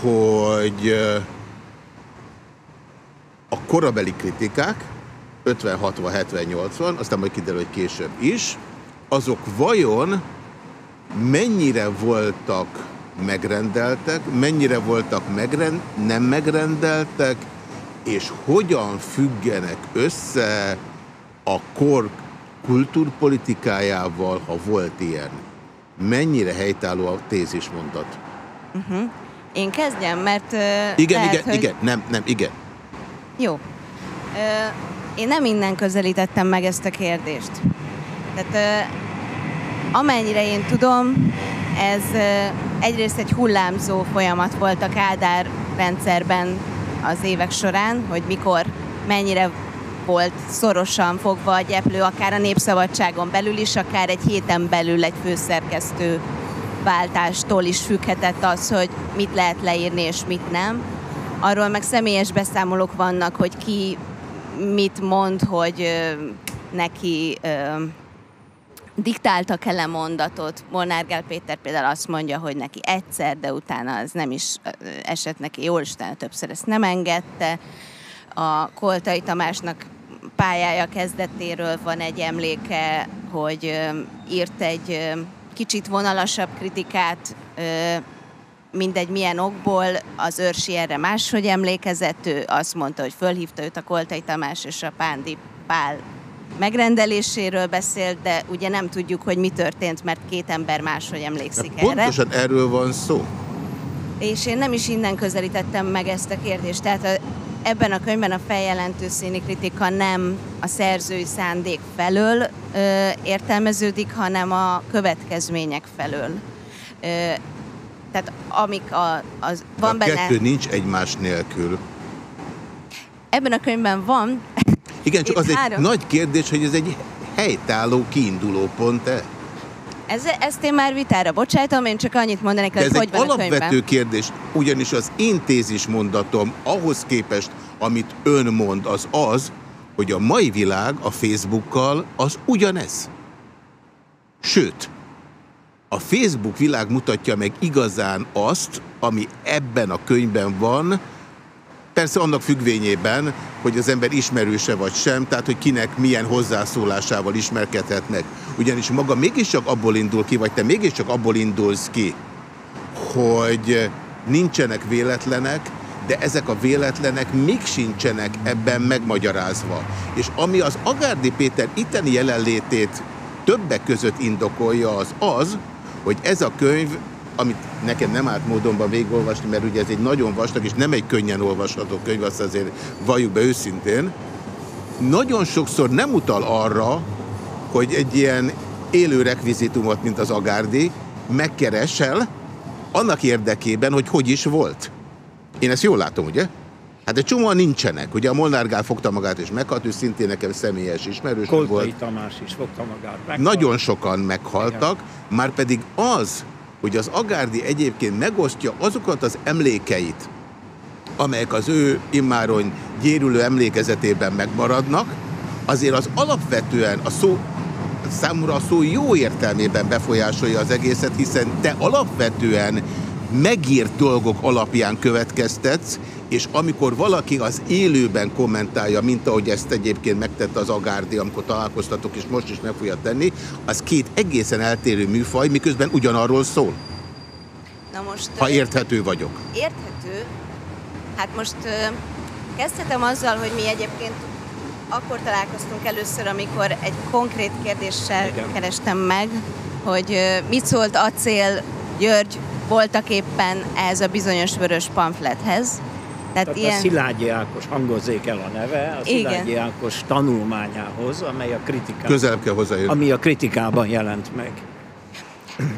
hogy uh, a korabeli kritikák, 50, 60, 70, 80, aztán majd kiderül, hogy később is, azok vajon mennyire voltak megrendeltek, mennyire voltak megrend, nem megrendeltek, és hogyan függenek össze a kor kultúrpolitikájával, ha volt ilyen. Mennyire helytálló a tézismondat? Uh-huh. Én kezdjem, mert... Uh, Igen, lehet, igen, hogy... igen, nem, nem, igen. Jó. Ö, én nem innen közelítettem meg ezt a kérdést. Tehát ö, amennyire én tudom, ez ö, egyrészt egy hullámzó folyamat volt a Kádár rendszerben az évek során, hogy mikor, mennyire volt szorosan fogva a gyeplő, akár a Népszabadságon belül is, akár egy héten belül egy főszerkesztő váltástól is függhetett az, hogy mit lehet leírni és mit nem. Arról meg személyes beszámolók vannak, hogy ki mit mond, hogy ö, neki ö, diktáltak el mondatot. Molnár Gál Péter például azt mondja, hogy neki egyszer, de utána az nem is esett neki jól, és többször ezt nem engedte. A Koltai Tamásnak pályája kezdetéről van egy emléke, hogy írt egy kicsit vonalasabb kritikát mindegy milyen okból, az őrsi erre máshogy emlékezett, ő azt mondta, hogy fölhívta őt a Koltai Tamás és a Pándi Pál megrendeléséről beszélt, de ugye nem tudjuk, hogy mi történt, mert két ember máshogy emlékszik erre. Pontosan erről van szó. És én nem is innen közelítettem meg ezt a kérdést. Tehát a, ebben a könyvben a feljelentő színi kritika nem a szerzői szándék felől ö, értelmeződik, hanem a következmények felől. Ö, tehát amik a, az, van a benne... kettő nincs egymás nélkül. Ebben a könyvben van, Igen, csak Itt az egy három. nagy kérdés, hogy ez egy helytálló kiinduló pont-e? Ez, ezt én már vitára bocsájtom, én csak annyit mondanék, hogy ez hogy egy van a alapvető könyvben. kérdés, ugyanis az én tézis mondatom ahhoz képest, amit ön mond, az az, hogy a mai világ a Facebookkal az ugyanez. Sőt, a Facebook világ mutatja meg igazán azt, ami ebben a könyvben van, persze annak függvényében, hogy az ember ismerőse vagy sem, tehát hogy kinek milyen hozzászólásával ismerkedhetnek. Ugyanis maga mégiscsak abból indul ki, vagy te mégiscsak abból indulsz ki, hogy nincsenek véletlenek, de ezek a véletlenek még sincsenek ebben megmagyarázva. És ami az Agárdi Péter itteni jelenlétét többek között indokolja, az az, hogy ez a könyv, amit nekem nem állt módonban végigolvasni, mert ugye ez egy nagyon vastag és nem egy könnyen olvasható könyv, azt azért valljuk be őszintén, nagyon sokszor nem utal arra, hogy egy ilyen élő rekvizitumot, mint az Agárdi, megkeresel annak érdekében, hogy hogy is volt. Én ezt jól látom, ugye? Hát egy csomóan nincsenek. Ugye a Molnár Gál fogta magát és meghalt, ő szintén nekem személyes ismerős Koltai volt. Tamás is fogta magát. Meg Nagyon sokan meghaltak, már pedig az, hogy az Agárdi egyébként megosztja azokat az emlékeit, amelyek az ő immáron gyérülő emlékezetében megmaradnak, azért az alapvetően a szó, számomra a szó jó értelmében befolyásolja az egészet, hiszen te alapvetően megírt dolgok alapján következtetsz, és amikor valaki az élőben kommentálja, mint ahogy ezt egyébként megtette az Agárdi, amikor találkoztatok, és most is meg fogja tenni, az két egészen eltérő műfaj, miközben ugyanarról szól, Na most, ha érthető vagyok. Érthető. Hát most kezdhetem azzal, hogy mi egyébként akkor találkoztunk először, amikor egy konkrét kérdéssel Igen. kerestem meg, hogy mit szólt Acél György voltak éppen ehhez a bizonyos vörös pamflethez. Tehát, Tehát ilyen... a Szilágyi Ákos hangozzék el a neve, a Igen. Szilágyi Ákos tanulmányához, amely a kritikában, Közelebb kell hozzájönni. ami a kritikában jelent meg.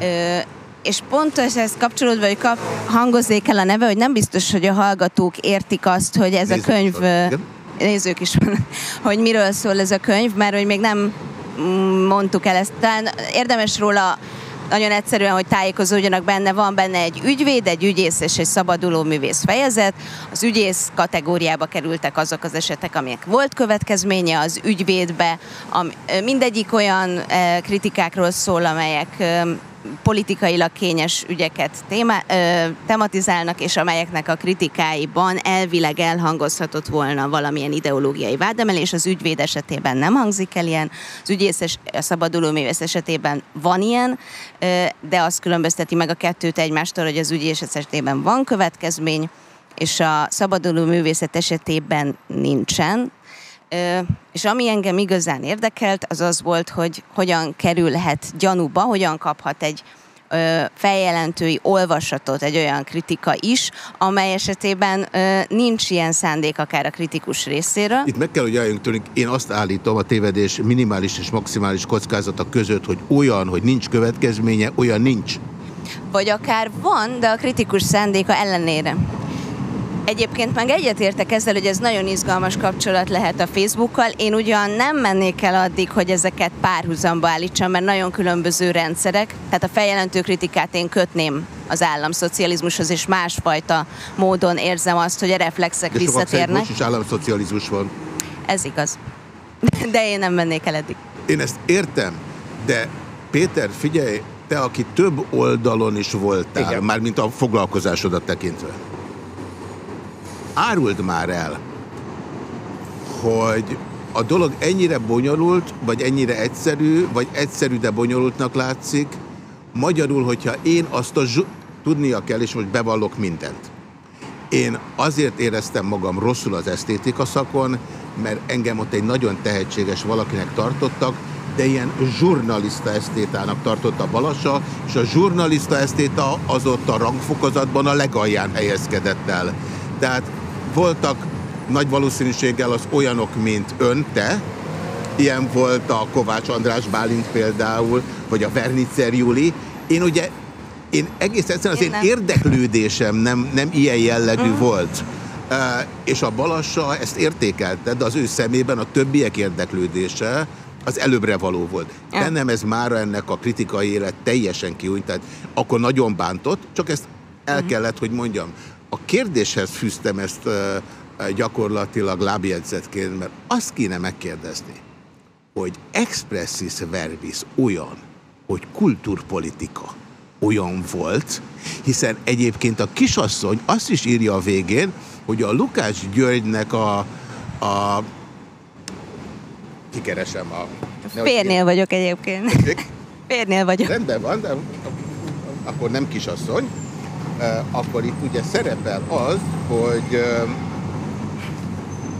Ö, és pont ehhez kapcsolódva, hogy kap, hangozzék el a neve, hogy nem biztos, hogy a hallgatók értik azt, hogy ez Nézők a könyv... igen. Nézők is van, [LAUGHS] hogy miről szól ez a könyv, mert hogy még nem mm, mondtuk el ezt. Talán érdemes róla nagyon egyszerűen, hogy tájékozódjanak benne, van benne egy ügyvéd, egy ügyész és egy szabaduló művész fejezet. Az ügyész kategóriába kerültek azok az esetek, amelyek volt következménye az ügyvédbe. Mindegyik olyan kritikákról szól, amelyek politikailag kényes ügyeket téma, ö, tematizálnak, és amelyeknek a kritikáiban elvileg elhangozhatott volna valamilyen ideológiai vádemelés. Az ügyvéd esetében nem hangzik el ilyen, az ügyész és a szabaduló művész esetében van ilyen, ö, de azt különbözteti meg a kettőt egymástól, hogy az ügyész esetében van következmény, és a szabaduló művészet esetében nincsen. És ami engem igazán érdekelt, az az volt, hogy hogyan kerülhet gyanúba, hogyan kaphat egy feljelentői olvasatot egy olyan kritika is, amely esetében nincs ilyen szándék akár a kritikus részéről. Itt meg kell, hogy álljunk tőlünk. Én azt állítom a tévedés minimális és maximális kockázata között, hogy olyan, hogy nincs következménye, olyan nincs. Vagy akár van, de a kritikus szándéka ellenére. Egyébként meg egyetértek ezzel, hogy ez nagyon izgalmas kapcsolat lehet a Facebookkal. Én ugyan nem mennék el addig, hogy ezeket párhuzamba állítsam, mert nagyon különböző rendszerek. Tehát a feljelentő kritikát én kötném az államszocializmushoz, és másfajta módon érzem azt, hogy a reflexek De visszatérnek. most is államszocializmus van. Ez igaz. [LAUGHS] De én nem mennék el eddig. Én ezt értem, de Péter, figyelj, te, aki több oldalon is voltál, Igen. már mint a foglalkozásodat tekintve. Áruld már el, hogy a dolog ennyire bonyolult, vagy ennyire egyszerű, vagy egyszerű, de bonyolultnak látszik. Magyarul, hogyha én azt a zsu- tudnia kell, és most bevallok mindent. Én azért éreztem magam rosszul az esztétika szakon, mert engem ott egy nagyon tehetséges valakinek tartottak, de ilyen zsurnalista esztétának tartotta Balassa, és a zsurnalista esztéta az ott a rangfokozatban a legalján helyezkedett el. Tehát voltak nagy valószínűséggel az olyanok, mint ön, te, Ilyen volt a Kovács András Bálint például, vagy a Vernicer Júli. Én ugye, én egész egyszerűen az Én én nem. érdeklődésem nem, nem ilyen jellegű uh-huh. volt. Uh, és a Balassa ezt értékelte, de az ő szemében a többiek érdeklődése az előbbre való volt. Bennem ez mára ennek a kritikai élet teljesen kiújt, tehát akkor nagyon bántott, csak ezt el kellett, hogy mondjam. A kérdéshez fűztem ezt gyakorlatilag lábjegyzetként, mert azt kéne megkérdezni, hogy expressis verbis olyan, hogy kulturpolitika olyan volt, hiszen egyébként a kisasszony azt is írja a végén, hogy a Lukács Györgynek a, a kikeresem a... Férnél vagyok egyébként. Férnél vagyok. Rendben van, de akkor nem kisasszony. E, Akkor itt ugye szerepel az, hogy e,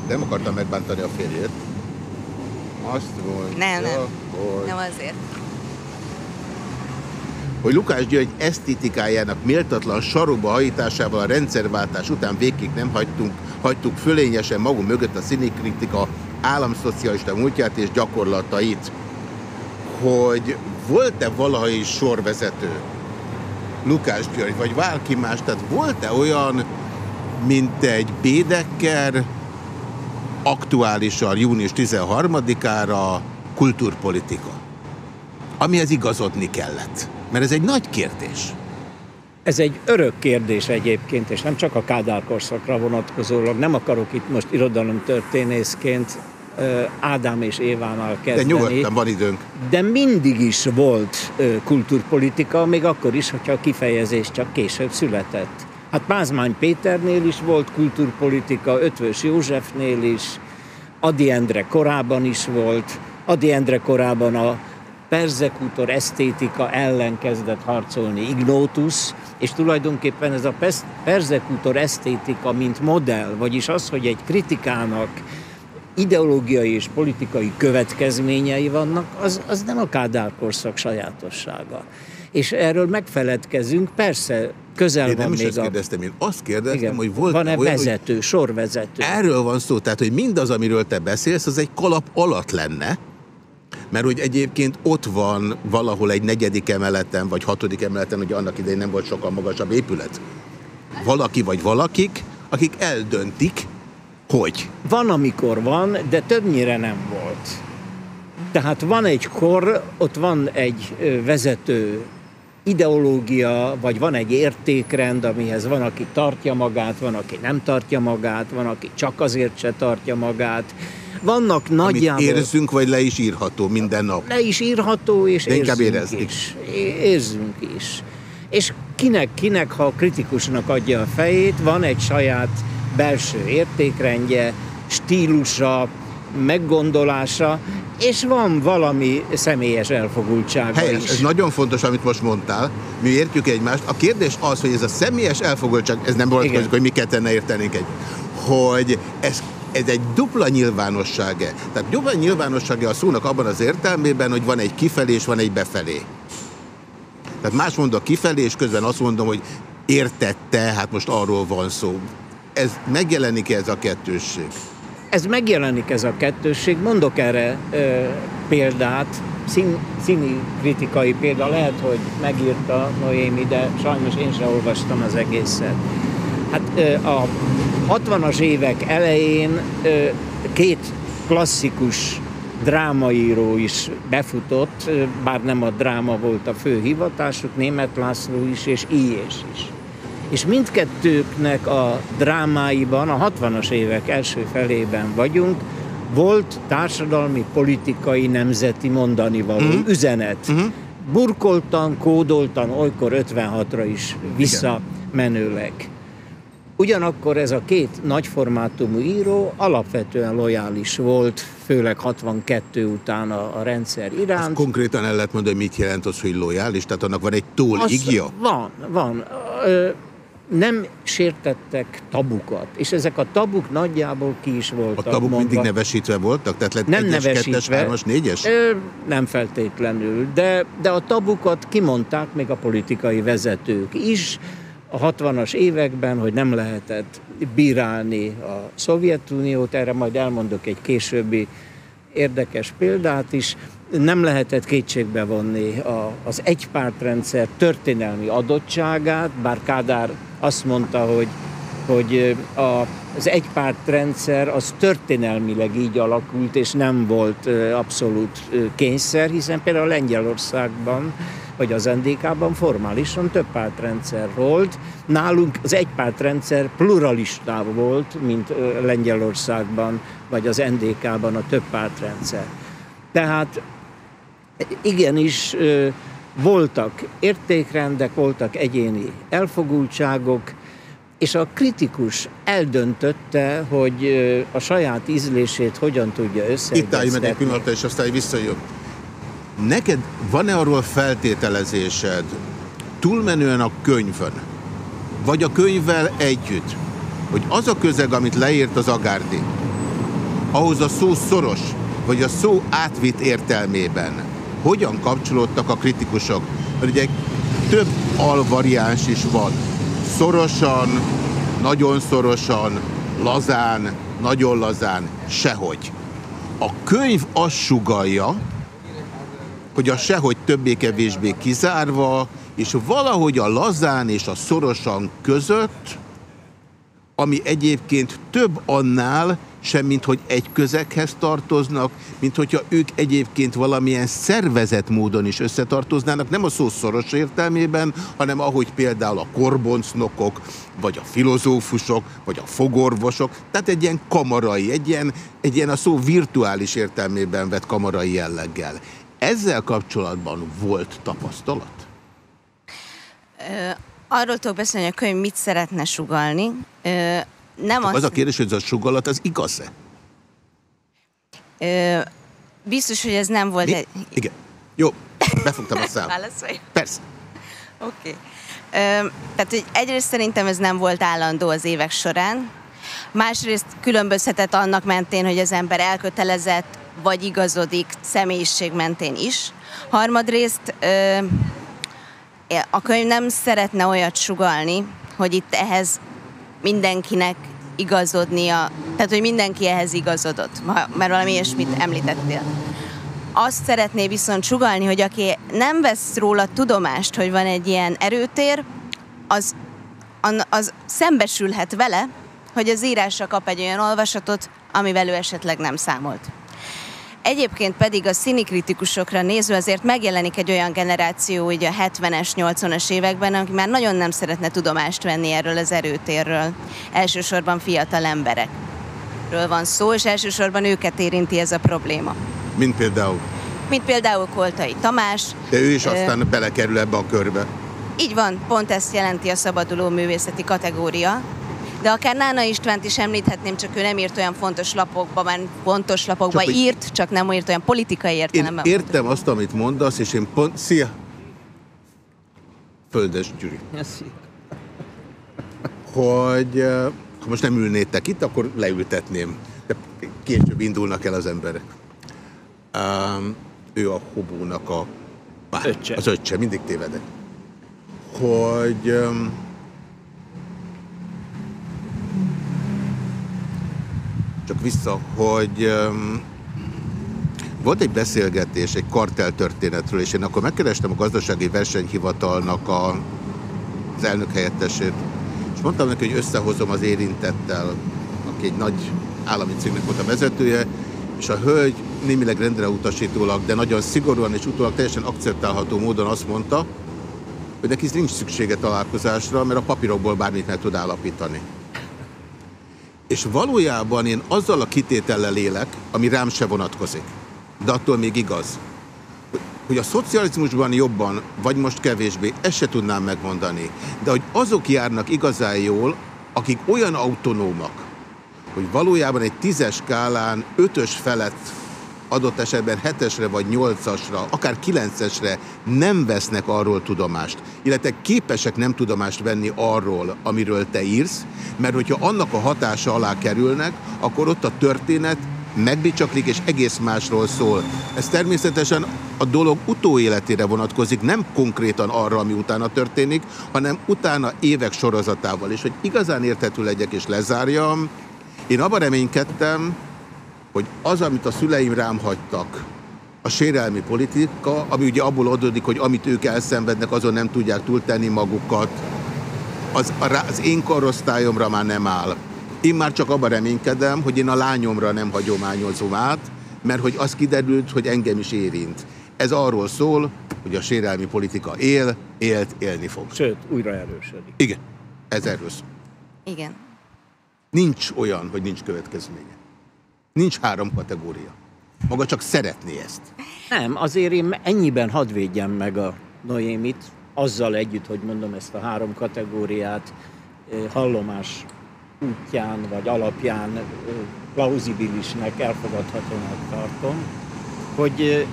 nem akartam megbántani a férjét. Azt mondja, Nem, nem. hogy... Nem azért. hogy Lukács György esztétikájának méltatlan sarokba hajításával a rendszerváltás után végig nem hagytunk, hagytuk fölényesen magunk mögött a színikritika államszocialista múltját és gyakorlatait. Hogy volt-e valaha is sorvezető Lukács György, vagy bárki más, tehát volt-e olyan, mint egy Bédekker, aktuálisan június 13-ára kulturpolitika? amihez igazodni kellett. Mert ez egy nagy kérdés. Ez egy örök kérdés egyébként, és nem csak a Kádár korszakra vonatkozólag. Nem akarok itt most irodalomtörténészként Ádám és Évánál De kezdeni. nyugodtan van időnk. De mindig is volt kulturpolitika, még akkor is, hogyha a kifejezés csak később született. Hát Pázmány Péternél is volt kulturpolitika, Ötvös Józsefnél is, Adi Endre korában is volt, Adi Endre korában a perzekútor esztétika ellen kezdett harcolni Ignotus, és tulajdonképpen ez a perzekútor esztétika, mint modell, vagyis az, hogy egy kritikának ideológiai és politikai következményei vannak, az, az nem a Kádár korszak sajátossága. És erről megfeledkezünk, persze közel Én van nem is ezt kérdeztem, én azt kérdeztem, Igen. hogy volt Van-e olyan, vezető, sorvezető? Hogy erről van szó, tehát hogy mindaz, amiről te beszélsz, az egy kalap alatt lenne, mert hogy egyébként ott van valahol egy negyedik emeleten, vagy hatodik emeleten, ugye annak idején nem volt sokkal magasabb épület. Valaki vagy valakik, akik eldöntik, hogy. Van, amikor van, de többnyire nem volt. Tehát van egy kor, ott van egy vezető ideológia, vagy van egy értékrend, amihez van, aki tartja magát, van, aki nem tartja magát, van, aki csak azért se tartja magát. Vannak nagyjából... Amit érzünk, vagy le is írható minden nap. Le is írható, és De érzünk érezni. is. Érzünk is. És kinek, kinek, ha kritikusnak adja a fejét, van egy saját belső értékrendje, stílusa, meggondolása, és van valami személyes elfogultsága Helyes, is. ez nagyon fontos, amit most mondtál. Mi értjük egymást. A kérdés az, hogy ez a személyes elfogultság, ez nem vonatkozik, hogy mi ketten értenénk egy, hogy ez, ez egy dupla nyilvánossága. Tehát dupla nyilvánossága a szónak abban az értelmében, hogy van egy kifelé és van egy befelé. Tehát más mondok kifelé, és közben azt mondom, hogy értette, hát most arról van szó. Ez megjelenik ez a kettősség? Ez megjelenik ez a kettősség. Mondok erre ö, példát, szín, színi kritikai példa. Lehet, hogy megírta Noémi, de sajnos én sem olvastam az egészet. Hát ö, a 60-as évek elején ö, két klasszikus drámaíró is befutott, bár nem a dráma volt a fő hivatásuk, Német László is és Ilyés is. És mindkettőknek a drámáiban, a 60-as évek első felében vagyunk, volt társadalmi, politikai, nemzeti mondani való Mhm. üzenet. Burkoltan, kódoltan, olykor 56-ra is visszamenőleg. Ugyanakkor ez a két nagyformátumú író alapvetően lojális volt, főleg 62 után a, a rendszer iránt. Konkrétan el lehet mondani, hogy mit jelent az, hogy lojális? Tehát annak van egy túl igja? Van, van. Ö, nem sértettek tabukat, és ezek a tabuk nagyjából ki is A voltak tabuk mondva. mindig nevesítve voltak? Tehát lett nem egyes, kettes, nevesítve. hármas, négyes? Ö, nem feltétlenül, de, de a tabukat kimondták még a politikai vezetők is a 60-as években, hogy nem lehetett bírálni a Szovjetuniót, erre majd elmondok egy későbbi érdekes példát is, nem lehetett kétségbe vonni a, az egypártrendszer történelmi adottságát, bár Kádár azt mondta, hogy, hogy a az egypártrendszer az történelmileg így alakult, és nem volt abszolút kényszer, hiszen például Lengyelországban vagy az NDK-ban formálisan több pártrendszer volt. Nálunk az egypártrendszer pluralista volt, mint Lengyelországban vagy az NDK-ban a több pártrendszer. Tehát igenis voltak értékrendek, voltak egyéni elfogultságok, és a kritikus eldöntötte, hogy a saját ízlését hogyan tudja Itt állj meg egy összeegyeztetni. pillanatra, és aztán visszajön. Neked van-e arról feltételezésed, túlmenően a könyvön, vagy a könyvvel együtt, hogy az a közeg, amit leírt az Agárdi, ahhoz a szó szoros, vagy a szó átvitt értelmében, hogyan kapcsolódtak a kritikusok? Mert ugye több alvariáns is van. Szorosan, nagyon szorosan, lazán, nagyon lazán, sehogy. A könyv azt sugalja, hogy a sehogy többé-kevésbé kizárva, és valahogy a lazán és a szorosan között, ami egyébként több annál, sem mint hogy egy közeghez tartoznak, mint hogyha ők egyébként valamilyen szervezett módon is összetartoznának, nem a szó szoros értelmében, hanem ahogy például a korboncnokok, vagy a filozófusok, vagy a fogorvosok, tehát egy ilyen kamarai, egy ilyen, egy ilyen a szó virtuális értelmében vett kamarai jelleggel. Ezzel kapcsolatban volt tapasztalat? Arról tudok beszélni, hogy a könyv mit szeretne sugalni. Nem Csak azt, az a kérdés, hogy ez a sugallat, az igaz-e? ö, biztos, hogy ez nem volt Mi? egy... Igen. Jó, befogtam a szám. [LAUGHS] Válaszolj. Persze. Oké. Okay. Tehát, hogy egyrészt szerintem ez nem volt állandó az évek során, másrészt különbözhetett annak mentén, hogy az ember elkötelezett, vagy igazodik személyiség mentén is. Harmadrészt ö, a könyv nem szeretne olyat sugalni, hogy itt ehhez mindenkinek igazodnia, tehát hogy mindenki ehhez igazodott, mert valami ilyesmit említettél. Azt szeretné viszont sugalni, hogy aki nem vesz róla tudomást, hogy van egy ilyen erőtér, az, az szembesülhet vele, hogy az írásra kap egy olyan olvasatot, amivel ő esetleg nem számolt. Egyébként pedig a színikritikusokra nézve azért megjelenik egy olyan generáció így a 70-es, 80-as években, aki már nagyon nem szeretne tudomást venni erről az erőtérről. Elsősorban fiatal emberekről van szó, és elsősorban őket érinti ez a probléma. Mint például. Mint például Koltai Tamás. De ő is Ö, aztán belekerül ebbe a körbe. Így van, pont ezt jelenti a szabaduló művészeti kategória. De akár Nána Istvánt is említhetném, csak ő nem írt olyan fontos lapokba, már fontos lapokba Csak írt, csak nem írt olyan politikai Én értelemben. értem azt, amit mondasz, és én pont... Szia! Földes Gyuri. Hogy eh, ha most nem ülnétek itt, akkor leültetném. De később indulnak el az emberek. Um, ő a hobónak a... Bár, Öccse. Az öccse, mindig tévedek. Hogy... Um, csak vissza, hogy um, volt egy beszélgetés egy karteltörténetről, és én akkor megkerestem a gazdasági versenyhivatalnak a, az elnök helyettesét, és mondtam neki, hogy összehozom az érintettel, aki egy nagy állami cégnek volt a vezetője, és a hölgy némileg rendre utasítólag, de nagyon szigorúan és utólag teljesen akceptálható módon azt mondta, hogy neki nincs szüksége találkozásra, mert a papírokból bármit meg tud állapítani. És valójában én azzal a kitétellel élek, ami rám se vonatkozik. De attól még igaz. hogy- a szocializmusban jobban, vagy most kevésbé, ezt se tudnám megmondani. De hogy azok járnak igazán jól, akik olyan autonómak, hogy valójában egy tízes skálán ötös felett adott esetben hetesre vagy nyolcasra, akár kilencesre nem vesznek arról tudomást, illetve képesek nem tudomást venni arról, amiről te írsz, mert hogyha annak a hatása alá kerülnek, akkor ott a történet megbicsaklik és egész másról szól. Ez természetesen a dolog utóéletére vonatkozik, nem konkrétan arra, ami utána történik, hanem utána évek sorozatával. És hogy igazán érthető legyek és lezárjam, én abban reménykedtem, hogy az, amit a szüleim rám hagytak, a sérelmi politika, ami ugye abból adódik, hogy amit ők elszenvednek, azon nem tudják túltenni magukat, az, az én korosztályomra már nem áll. Én már csak abban reménykedem, hogy én a lányomra nem hagyományozom át, mert hogy az kiderült, hogy engem is érint. Ez arról szól, hogy a sérelmi politika él, élt, élni fog. Sőt, újra erősödik. Igen, ez erről szól. Igen. Nincs olyan, hogy nincs következménye. Nincs három kategória. Maga csak szeretné ezt. Nem, azért én ennyiben hadd védjem meg a Noémit, azzal együtt, hogy mondom ezt a három kategóriát hallomás útján vagy alapján plauzibilisnek, elfogadhatónak tartom, hogy eh,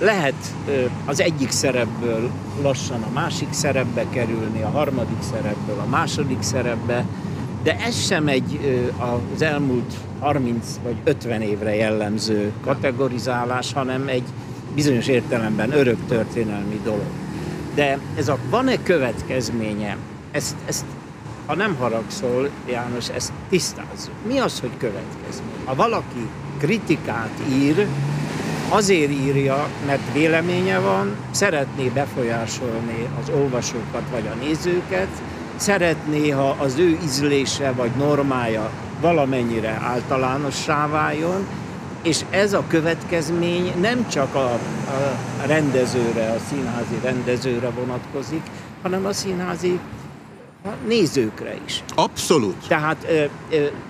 lehet eh, az egyik szerepből lassan a másik szerepbe kerülni, a harmadik szerepből a második szerepbe, de ez sem egy az elmúlt 30 vagy 50 évre jellemző kategorizálás, hanem egy bizonyos értelemben örök történelmi dolog. De ez a van-e következménye, ezt, ezt ha nem haragszol, János, ezt tisztázzuk. Mi az, hogy következmény? Ha valaki kritikát ír, azért írja, mert véleménye van, szeretné befolyásolni az olvasókat vagy a nézőket, szeretné, ha az ő ízlése vagy normája valamennyire általánossá váljon, és ez a következmény nem csak a, a rendezőre, a színházi rendezőre vonatkozik, hanem a színházi a nézőkre is. Abszolút. Tehát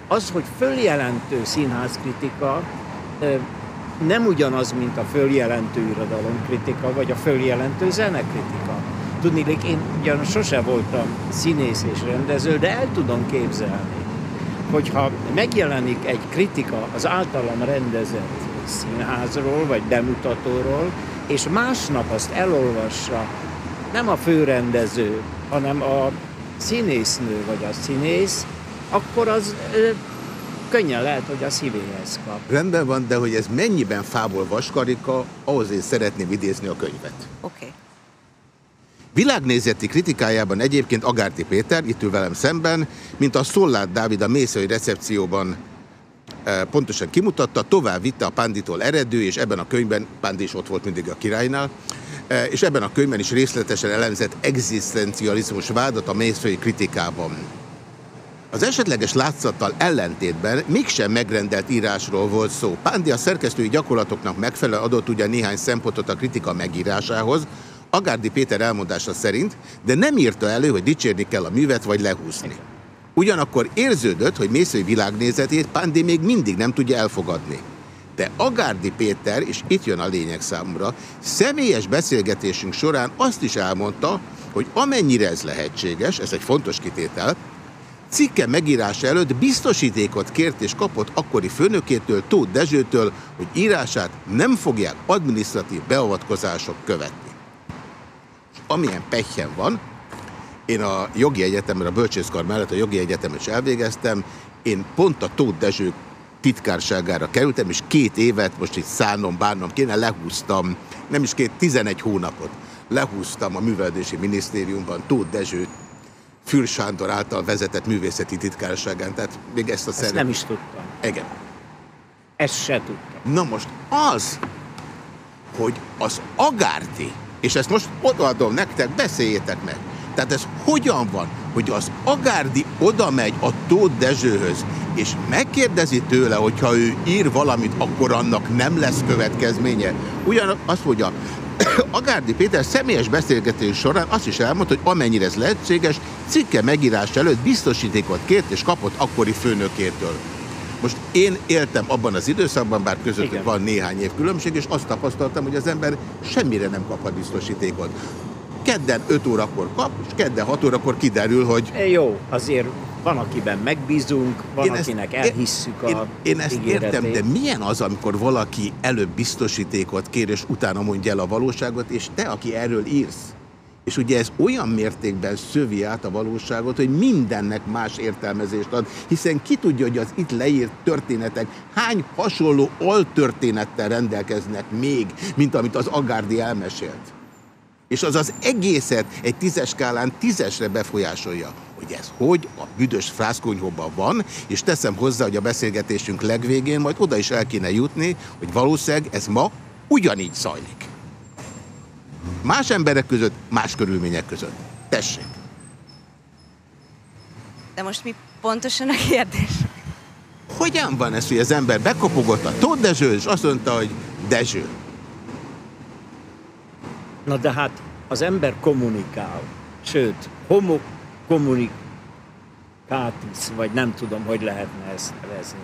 az, hogy följelentő színházkritika nem ugyanaz, mint a följelentő irodalomkritika, vagy a följelentő zenekritika. Tudni, én ugyan sose voltam színész és rendező, de el tudom képzelni, hogyha megjelenik egy kritika az általam rendezett színházról, vagy bemutatóról, és másnap azt elolvassa nem a főrendező, hanem a színésznő vagy a színész, akkor az ö, könnyen lehet, hogy a szívéhez kap. Rendben van, de hogy ez mennyiben fából vaskarika, ahhoz én szeretném idézni a könyvet. Oké. Okay. Világnézeti kritikájában egyébként Agárti Péter, itt ül velem szemben, mint a Szollát Dávid a Mészői recepcióban e, pontosan kimutatta, tovább vitte a Pánditól eredő, és ebben a könyvben, Pándi is ott volt mindig a királynál, e, és ebben a könyvben is részletesen elemzett egzisztencializmus vádat a mészői kritikában. Az esetleges látszattal ellentétben mégsem megrendelt írásról volt szó. Pándi a szerkesztői gyakorlatoknak megfelelően adott ugyan néhány szempontot a kritika megírásához, Agárdi Péter elmondása szerint, de nem írta elő, hogy dicsérni kell a művet vagy lehúzni. Ugyanakkor érződött, hogy Mészői világnézetét Pándi még mindig nem tudja elfogadni. De Agárdi Péter, és itt jön a lényeg számomra, személyes beszélgetésünk során azt is elmondta, hogy amennyire ez lehetséges, ez egy fontos kitétel, cikke megírása előtt biztosítékot kért és kapott akkori főnökétől, Tóth Dezsőtől, hogy írását nem fogják adminisztratív beavatkozások követni amilyen pehjen van, én a jogi egyetemre, a bölcsészkar mellett a jogi egyetemet is elvégeztem, én pont a Tóth Dezső titkárságára kerültem, és két évet, most itt szánom, bánnom kéne, lehúztam, nem is két, 11 hónapot lehúztam a Művelési Minisztériumban Tóth Dezső Fül Sándor által vezetett művészeti titkárságán, tehát még ezt a Ezt nem is tudtam. Igen. Ezt se tudtam. Na most az, hogy az Agárti és ezt most odaadom nektek, beszéljétek meg. Tehát ez hogyan van, hogy az Agárdi oda megy a Tóth Dezsőhöz, és megkérdezi tőle, hogyha ő ír valamit, akkor annak nem lesz következménye. Ugyan azt mondja, [COUGHS] Agárdi Péter személyes beszélgetés során azt is elmondta, hogy amennyire ez lehetséges, cikke megírás előtt biztosítékot kért és kapott akkori főnökétől. Most én éltem abban az időszakban, bár közöttük van néhány év különbség, és azt tapasztaltam, hogy az ember semmire nem kap a biztosítékot. Kedden 5 órakor kap, és kedden 6 órakor kiderül, hogy... É, jó, azért van, akiben megbízunk, van, én akinek ezt, elhisszük én, a Én ezt ígéretét. értem, de milyen az, amikor valaki előbb biztosítékot kér, és utána mondja el a valóságot, és te, aki erről írsz, és ugye ez olyan mértékben szövi át a valóságot, hogy mindennek más értelmezést ad, hiszen ki tudja, hogy az itt leírt történetek hány hasonló altörténettel rendelkeznek még, mint amit az Agárdi elmesélt. És az az egészet egy tízes skálán tízesre befolyásolja. Hogy ez hogy a büdös frászkonyhóban van, és teszem hozzá, hogy a beszélgetésünk legvégén majd oda is el kéne jutni, hogy valószínűleg ez ma ugyanígy zajlik. Más emberek között, más körülmények között. Tessék! De most mi pontosan a kérdés? Hogyan van ez, hogy az ember bekopogott a Tóth Dezső, és azt mondta, hogy Dezső. Na de hát az ember kommunikál, sőt, homo communicatis, vagy nem tudom, hogy lehetne ezt nevezni.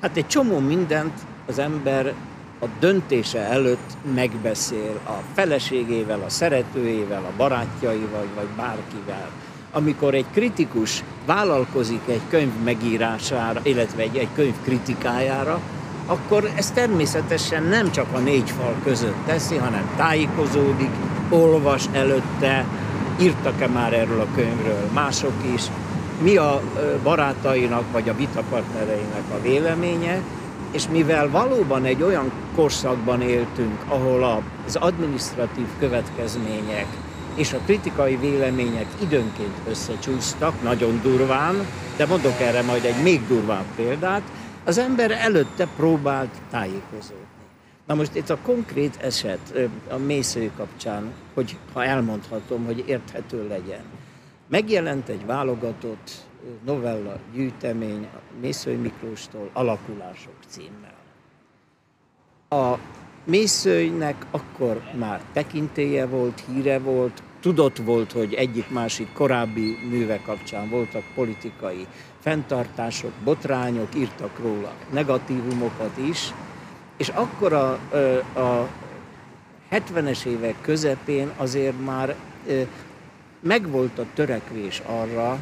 Hát egy csomó mindent az ember a döntése előtt megbeszél a feleségével, a szeretőjével, a barátjaival, vagy bárkivel. Amikor egy kritikus vállalkozik egy könyv megírására, illetve egy, egy könyv kritikájára, akkor ez természetesen nem csak a négy fal között teszi, hanem tájékozódik, olvas előtte, írtak-e már erről a könyvről mások is, mi a barátainak vagy a vitapartnereinek a véleménye, és mivel valóban egy olyan korszakban éltünk, ahol az administratív következmények és a kritikai vélemények időnként összecsúsztak, nagyon durván, de mondok erre majd egy még durvább példát, az ember előtte próbált tájékozódni. Na most itt a konkrét eset a mésző kapcsán, hogy ha elmondhatom, hogy érthető legyen. Megjelent egy válogatott novella gyűjtemény a Mészői Miklóstól Alakulások címmel. A Mészőinek akkor már tekintélye volt, híre volt, tudott volt, hogy egyik-másik korábbi műve kapcsán voltak politikai fenntartások, botrányok, írtak róla negatívumokat is, és akkor a, a 70-es évek közepén azért már megvolt a törekvés arra,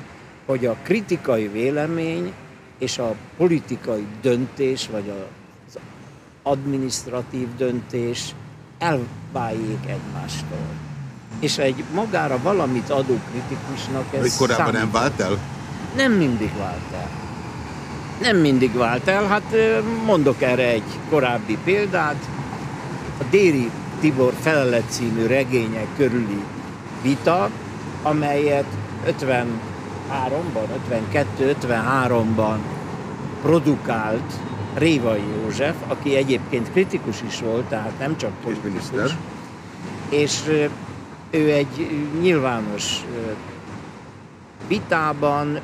hogy a kritikai vélemény és a politikai döntés, vagy az administratív döntés elváljék egymástól. És egy magára valamit adó kritikusnak ez Hogy korábban számít. nem vált el? Nem mindig vált el. Nem mindig vált el. Hát mondok erre egy korábbi példát. A Déri Tibor Felelet című regénye körüli vita, amelyet 53-ban, 52-53-ban produkált Révai József, aki egyébként kritikus is volt, tehát nem csak politikus. És ő egy nyilvános vitában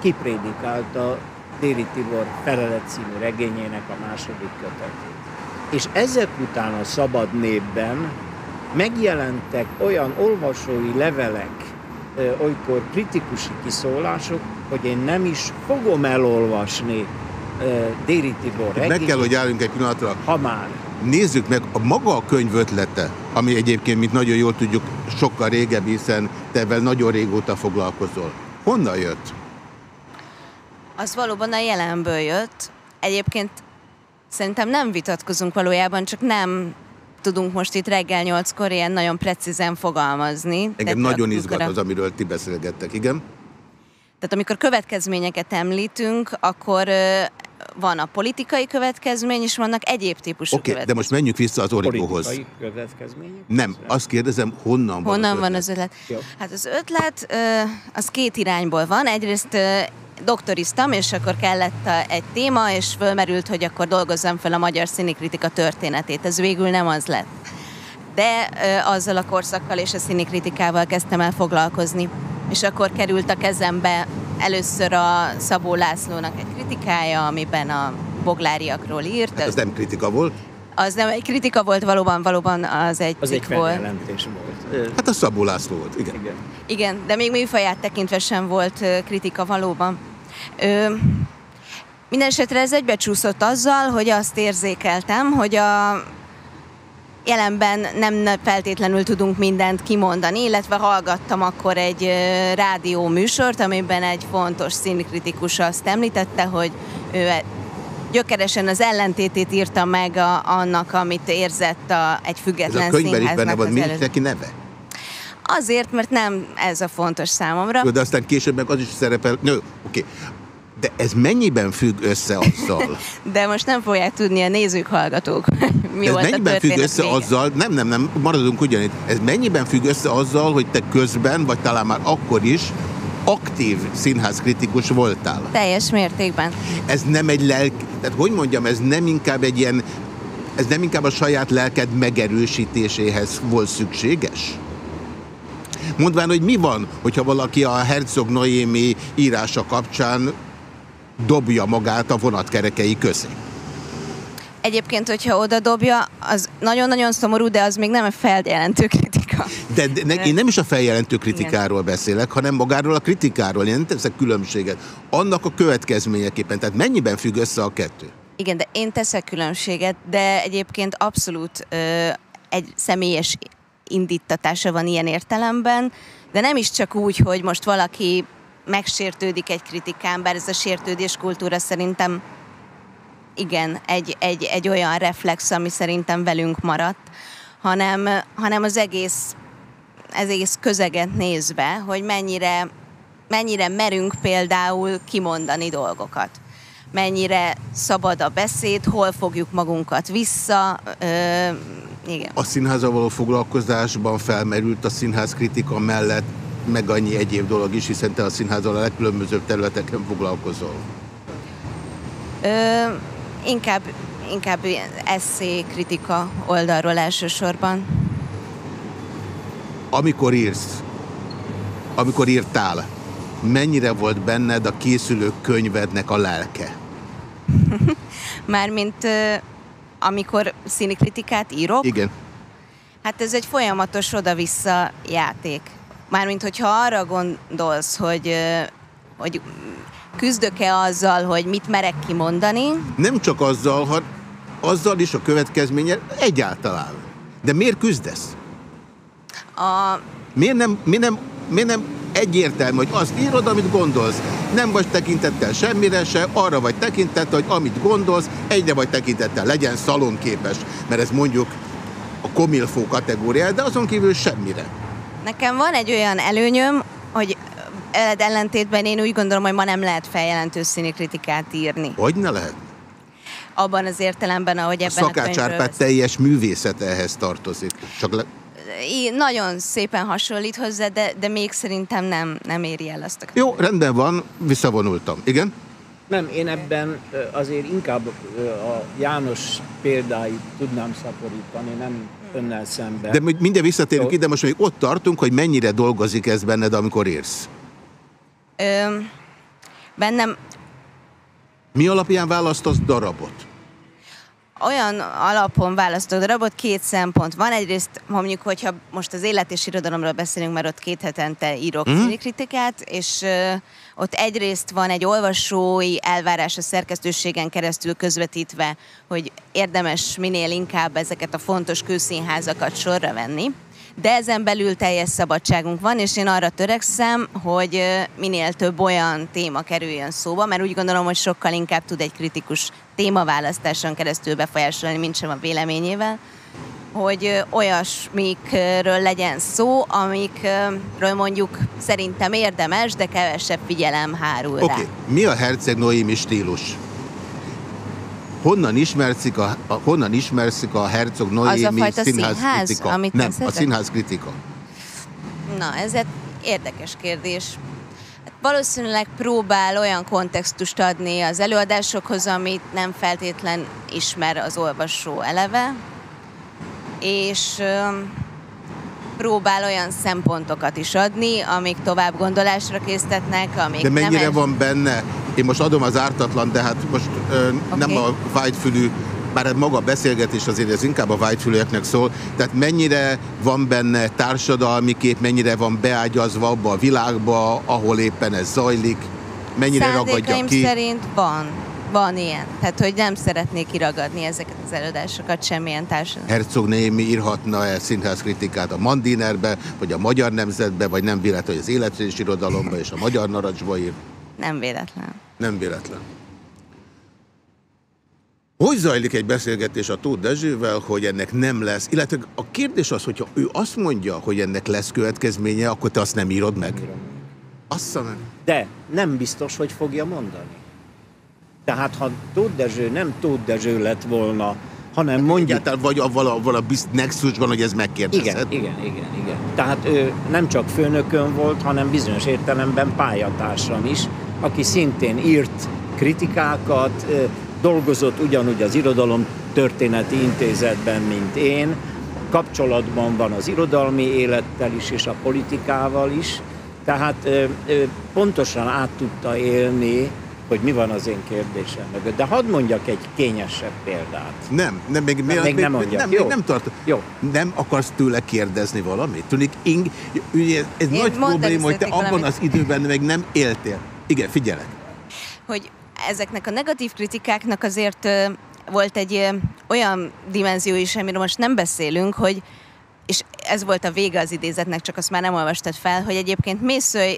kiprédikálta Déri Tibor Felelet című regényének a második kötetét. És ezek után a Szabad Népben megjelentek olyan olvasói levelek, olykor kritikusi kiszólások, hogy én nem is fogom elolvasni Déri Tibor. Meg kell, hogy álljunk egy pillanatra. Ha már. Nézzük meg, a maga a könyv ötlete, ami egyébként, mint nagyon jól tudjuk, sokkal régebbi, hiszen te ebben nagyon régóta foglalkozol. Honnan jött? Az valóban a jelenből jött. Egyébként szerintem nem vitatkozunk valójában, csak nem tudunk most itt reggel nyolckor ilyen nagyon precízen fogalmazni. Engem Tehát nagyon izgat az, amiről ti beszélgettek, igen? Tehát amikor következményeket említünk, akkor van a politikai következmény, és vannak egyéb típusú Oké, okay, de most menjünk vissza az origóhoz. Politikai? Nem, azt kérdezem, honnan van Honnan az van ötlet? az ötlet? Jó. Hát az ötlet az két irányból van. Egyrészt doktoriztam, és akkor kellett egy téma, és fölmerült, hogy akkor dolgozzam fel a magyar színikritika történetét. Ez végül nem az lett. De azzal a korszakkal és a színikritikával kezdtem el foglalkozni. És akkor került a kezembe először a Szabó Lászlónak egy kritikája, amiben a bogláriakról írt. Hát az nem kritika volt? Az nem egy kritika volt, valóban, valóban az egy Az egy volt. volt. Hát a Szabó László volt, igen. igen. Igen, de még műfaját tekintve sem volt kritika valóban. Ö, Mindenesetre ez egybecsúszott azzal, hogy azt érzékeltem, hogy a jelenben nem feltétlenül tudunk mindent kimondani, illetve hallgattam akkor egy rádió műsort, amiben egy fontos színkritikus azt említette, hogy ő e- gyökeresen az ellentétét írta meg a, annak, amit érzett a, egy Ez független a könyvben is benne színháznak van, az mi előtt. neki neve? Azért, mert nem ez a fontos számomra. Jó, de aztán később meg az is szerepel. Nő, oké. De ez mennyiben függ össze azzal? [LAUGHS] De most nem fogják tudni a nézők, hallgatók, [LAUGHS] mi ez volt a mennyiben függ történet össze vége. azzal, nem, nem, nem, maradunk ugyanitt. Ez mennyiben függ össze azzal, hogy te közben, vagy talán már akkor is aktív színházkritikus voltál? Teljes mértékben. Ez nem egy lelk, tehát hogy mondjam, ez nem inkább egy ilyen, ez nem inkább a saját lelked megerősítéséhez volt szükséges? Mondván, hogy mi van, hogyha valaki a Herzog Noémi írása kapcsán dobja magát a vonatkerekei közé. Egyébként, hogyha oda dobja, az nagyon-nagyon szomorú, de az még nem a feljelentő kritika. De, de ne, én nem is a feljelentő kritikáról beszélek, hanem magáról a kritikáról. Én nem teszek különbséget. Annak a következményeképpen. Tehát mennyiben függ össze a kettő? Igen, de én teszek különbséget, de egyébként abszolút ö, egy személyes indítatása van ilyen értelemben, de nem is csak úgy, hogy most valaki megsértődik egy kritikán, bár ez a sértődés kultúra szerintem igen, egy, egy, egy olyan reflex, ami szerintem velünk maradt, hanem, hanem az egész, az egész közeget nézve, hogy mennyire, mennyire merünk például kimondani dolgokat. Mennyire szabad a beszéd, hol fogjuk magunkat vissza, ö, igen. A színházzal való foglalkozásban felmerült a színház kritika mellett meg annyi egyéb dolog is, hiszen te a színházzal a legkülönbözőbb területeken foglalkozol. Ö, inkább, inkább ilyen eszé kritika oldalról elsősorban. Amikor írsz, amikor írtál, mennyire volt benned a készülő könyvednek a lelke? [LAUGHS] Mármint amikor színikritikát írok, Igen. hát ez egy folyamatos oda-vissza játék. Mármint, hogyha arra gondolsz, hogy, hogy küzdök-e azzal, hogy mit merek kimondani, Nem csak azzal, hanem azzal is a következménye egyáltalán. De miért küzdesz? a, Miért nem, miért nem, miért nem egyértelmű, hogy azt írod, amit gondolsz? Nem vagy tekintettel semmire se, arra vagy tekintettel, hogy amit gondolsz, egyre vagy tekintettel, legyen szalonképes, mert ez mondjuk a komilfó kategóriája, de azon kívül semmire. Nekem van egy olyan előnyöm, hogy veled ellentétben én úgy gondolom, hogy ma nem lehet feljelentő színikritikát írni. Hogy ne lehet? Abban az értelemben, ahogy A ebben a, Szakács könyvről Árpád teljes művészete ehhez tartozik. Csak le... Í- Nagyon szépen hasonlít hozzá, de, de még szerintem nem, nem éri el azt a Jó, rendben van, visszavonultam. Igen? Nem, én ebben azért inkább a János példáit tudnám szaporítani, nem önnel szemben. De mi- minden visszatérünk Jó. ide, most még ott tartunk, hogy mennyire dolgozik ez benned, amikor írsz. Ö, bennem Mi alapján választasz darabot? olyan alapon választó darabot, két szempont van. Egyrészt mondjuk, hogyha most az élet és irodalomról beszélünk, mert ott két hetente írok mm. kritikát, és ö, ott egyrészt van egy olvasói elvárás a szerkesztőségen keresztül közvetítve, hogy érdemes minél inkább ezeket a fontos kőszínházakat sorra venni. De ezen belül teljes szabadságunk van, és én arra törekszem, hogy minél több olyan téma kerüljön szóba, mert úgy gondolom, hogy sokkal inkább tud egy kritikus témaválasztáson keresztül befolyásolni, mint sem a véleményével, hogy olyasmikről legyen szó, amikről mondjuk szerintem érdemes, de kevesebb figyelem hárul rá. okay. mi a herceg Noémi stílus? Honnan ismerszik a, a, honnan ismerszik a herceg Noémi fajta színház színház, kritika? amit Nem, a színház kritika. Na, ez egy érdekes kérdés. Hát valószínűleg próbál olyan kontextust adni az előadásokhoz, amit nem feltétlen ismer az olvasó eleve, és próbál olyan szempontokat is adni, amik tovább gondolásra késztetnek, amik De mennyire nem van benne, én most adom az ártatlan, de hát most ö, okay. nem a vágyfülű, bár ez maga a beszélgetés azért ez inkább a vágyfülűeknek szól, tehát mennyire van benne társadalmi kép, mennyire van beágyazva abba a világba, ahol éppen ez zajlik, mennyire ragadja Szándékaim ki. szerint van. Van ilyen. Tehát, hogy nem szeretnék kiragadni ezeket az előadásokat semmilyen társadalom. Herzog Némi írhatna-e színház kritikát a Mandinerbe, vagy a Magyar Nemzetbe, vagy nem véletlen, hogy az életrés irodalomba és a Magyar Narancsba ír? Nem véletlen. Nem véletlen. Hogy zajlik egy beszélgetés a Tóth Dezsővel, hogy ennek nem lesz? Illetve a kérdés az, hogyha ő azt mondja, hogy ennek lesz következménye, akkor te azt nem írod meg? Azt mondom, De nem biztos, hogy fogja mondani. Tehát ha Tóth Dezső nem Tóth Dezső lett volna, hanem mondjuk... Egyáltalán vagy avval a, vala bizt nexusban, hogy ez megkérdezhet? Igen, igen, igen, igen. Tehát ő nem csak főnökön volt, hanem bizonyos értelemben pályatársam is, aki szintén írt kritikákat, dolgozott ugyanúgy az Irodalom Történeti Intézetben, mint én, kapcsolatban van az irodalmi élettel is, és a politikával is, tehát pontosan át tudta élni hogy mi van az én kérdésem mögött. De hadd mondjak egy kényesebb példát. Nem, nem, még, Nem, még nem még, mondjak. nem, Jó. még nem tart. Jó. Nem akarsz tőle kérdezni valamit? Tudnik, ing, ugye, ez Én nagy probléma, hogy te szeretnék abban valamit. az időben még nem éltél. Igen, figyelek. hogy ezeknek a negatív kritikáknak azért ö, volt egy ö, olyan dimenzió is, amiről most nem beszélünk, hogy és ez volt a vége az idézetnek, csak azt már nem olvastad fel, hogy egyébként Mészöly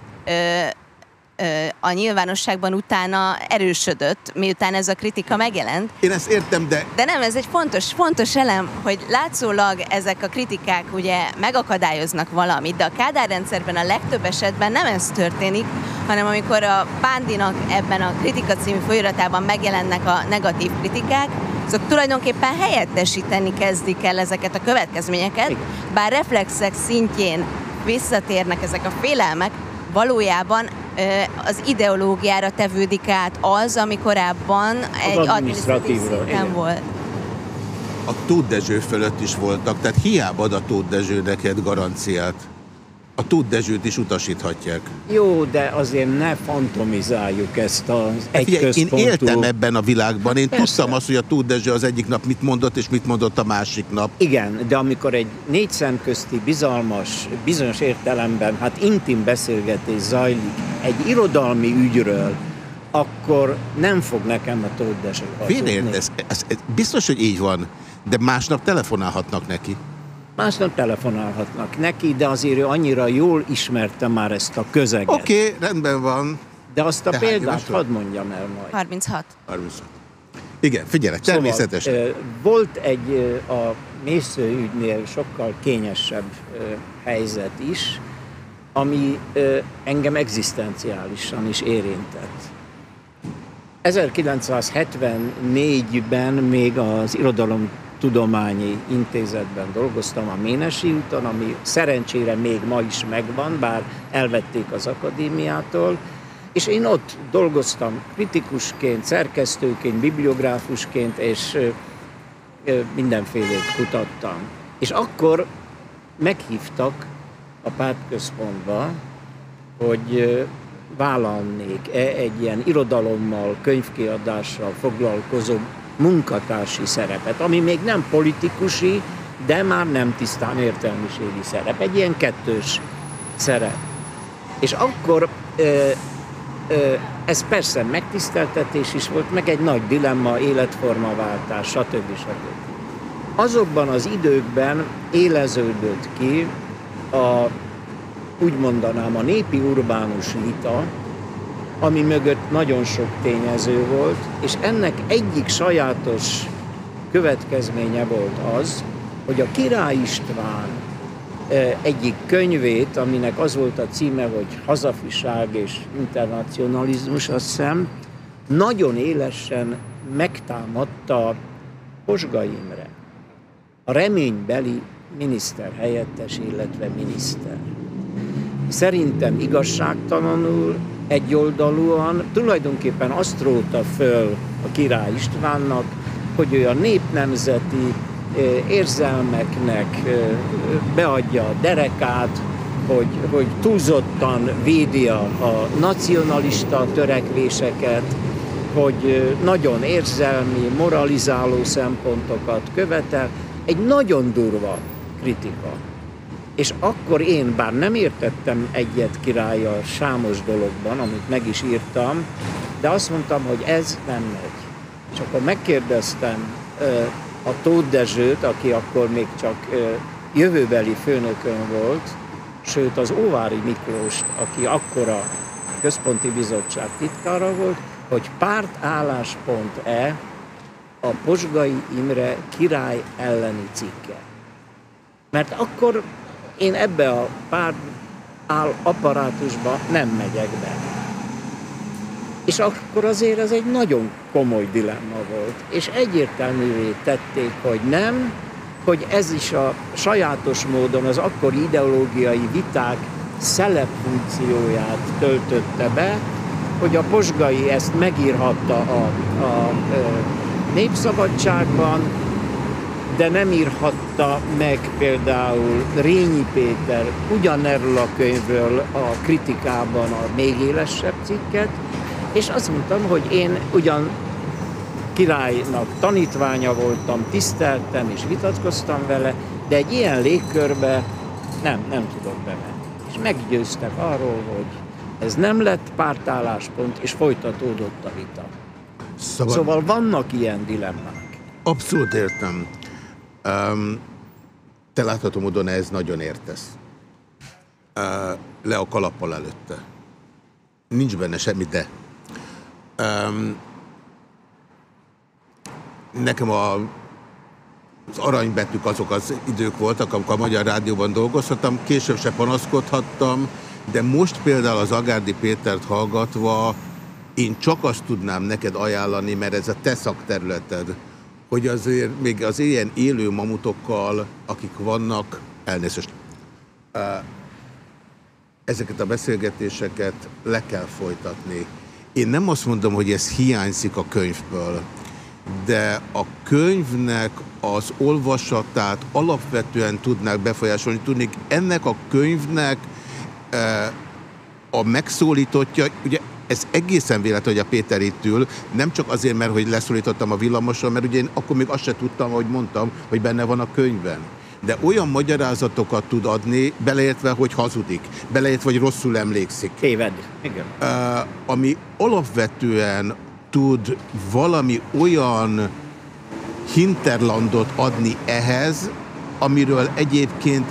a nyilvánosságban utána erősödött, miután ez a kritika megjelent. Én ezt értem, de De nem, ez egy fontos, fontos elem, hogy látszólag ezek a kritikák ugye megakadályoznak valamit, de a Kádár rendszerben a legtöbb esetben nem ez történik, hanem amikor a Pándinak ebben a kritika című folyamatában megjelennek a negatív kritikák, azok tulajdonképpen helyettesíteni kezdik el ezeket a következményeket, bár reflexek szintjén visszatérnek ezek a félelmek, valójában az ideológiára tevődik át az, ami korábban egy adminisztratív szinten igen. volt. a Tóth Dezső fölött is voltak, tehát hiába ad a Tóth Dezső neked garanciát. A Tóth Dezsőt is utasíthatják. Jó, de azért ne fantomizáljuk ezt az Hát Figyelj, én egyközpontú... éltem ebben a világban, én Persze. tudtam azt, hogy a Tóth Dezső az egyik nap mit mondott, és mit mondott a másik nap. Igen, de amikor egy négy szem közti bizalmas, bizonyos értelemben, hát intim beszélgetés zajlik egy irodalmi ügyről, akkor nem fog nekem a Tóth Dezső. Félreértesz? Ez, ez biztos, hogy így van, de másnap telefonálhatnak neki. Másnap telefonálhatnak neki, de azért ő annyira jól ismerte már ezt a közeget. Oké, okay, rendben van. De azt a Tehát példát hadd mondjam el majd. 36. 36. Igen, figyelek, természetesen. Szóval, volt egy a Mésző ügynél sokkal kényesebb helyzet is, ami engem egzisztenciálisan is érintett. 1974-ben még az Irodalomtudományi Intézetben dolgoztam a Ménesi úton, ami szerencsére még ma is megvan, bár elvették az akadémiától, és én ott dolgoztam kritikusként, szerkesztőként, bibliográfusként, és mindenfélét kutattam. És akkor meghívtak a pártközpontba, hogy ö, vállalnék-e egy ilyen irodalommal, könyvkiadással foglalkozó munkatársi szerepet, ami még nem politikusi, de már nem tisztán értelmiségi szerep, egy ilyen kettős szerep. És akkor ö, ö, ez persze megtiszteltetés is volt, meg egy nagy dilemma, életformaváltás, stb. stb. Azokban az időkben éleződött ki a, úgy mondanám, a népi urbánus vita, ami mögött nagyon sok tényező volt, és ennek egyik sajátos következménye volt az, hogy a Király István egyik könyvét, aminek az volt a címe, hogy Hazafiság és internacionalizmus, azt hiszem, nagyon élesen megtámadta Posgai Imre, a reménybeli miniszter helyettes, illetve miniszter. Szerintem igazságtalanul, egyoldalúan, tulajdonképpen azt róta föl a király Istvánnak, hogy ő a népnemzeti érzelmeknek beadja a derekát, hogy, hogy túlzottan védi a, nacionalista törekvéseket, hogy nagyon érzelmi, moralizáló szempontokat követel. Egy nagyon durva kritika. És akkor én, bár nem értettem egyet királya sámos dologban, amit meg is írtam, de azt mondtam, hogy ez nem megy. És akkor megkérdeztem a Tóth Dezsőt, aki akkor még csak jövőbeli főnökön volt, sőt az Óvári Miklóst, aki akkor a központi bizottság titkára volt, hogy pártálláspont-e a Posgai Imre király elleni cikke. Mert akkor én ebbe a pár áll apparátusba nem megyek be. És akkor azért ez egy nagyon komoly dilemma volt. És egyértelművé tették, hogy nem, hogy ez is a sajátos módon az akkori ideológiai viták szelepfunkcióját töltötte be, hogy a posgai ezt megírhatta a, a, a népszabadságban, de nem írhatta meg például Rényi Péter ugyanerről a könyvről a kritikában a még élesebb cikket, És azt mondtam, hogy én ugyan királynak tanítványa voltam, tiszteltem és vitatkoztam vele, de egy ilyen légkörbe nem, nem tudok bemenni. És meggyőztek arról, hogy ez nem lett pártálláspont, és folytatódott a vita. Szabad. Szóval vannak ilyen dilemmák. Abszolút értem. Um, te látható módon ez nagyon értesz. Uh, le a kalappal előtte. Nincs benne semmi, de. Um, nekem a, az aranybetűk azok az idők voltak, amikor a Magyar Rádióban dolgozhattam, később se panaszkodhattam, de most például az Agárdi Pétert hallgatva én csak azt tudnám neked ajánlani, mert ez a te szakterületed, hogy azért még az ilyen élő mamutokkal, akik vannak, elnézést, ezeket a beszélgetéseket le kell folytatni. Én nem azt mondom, hogy ez hiányzik a könyvből, de a könyvnek az olvasatát alapvetően tudnák befolyásolni. Tudni, ennek a könyvnek a megszólítottja, ugye ez egészen véletlen, hogy a Péter itt ül, nem csak azért, mert hogy leszólítottam a villamoson, mert ugye én akkor még azt se tudtam, hogy mondtam, hogy benne van a könyvben. De olyan magyarázatokat tud adni, beleértve, hogy hazudik, beleértve, hogy rosszul emlékszik. Téved, igen. Uh, ami alapvetően tud valami olyan hinterlandot adni ehhez, amiről egyébként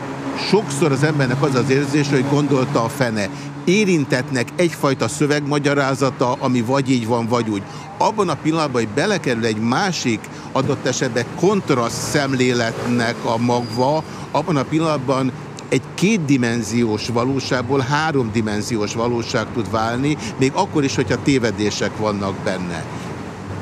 sokszor az embernek az az érzés, hogy gondolta a fene. Érintetnek egyfajta szövegmagyarázata, ami vagy így van, vagy úgy. Abban a pillanatban, hogy belekerül egy másik adott esetben kontraszt szemléletnek a magva, abban a pillanatban egy kétdimenziós valóságból háromdimenziós valóság tud válni, még akkor is, hogyha tévedések vannak benne.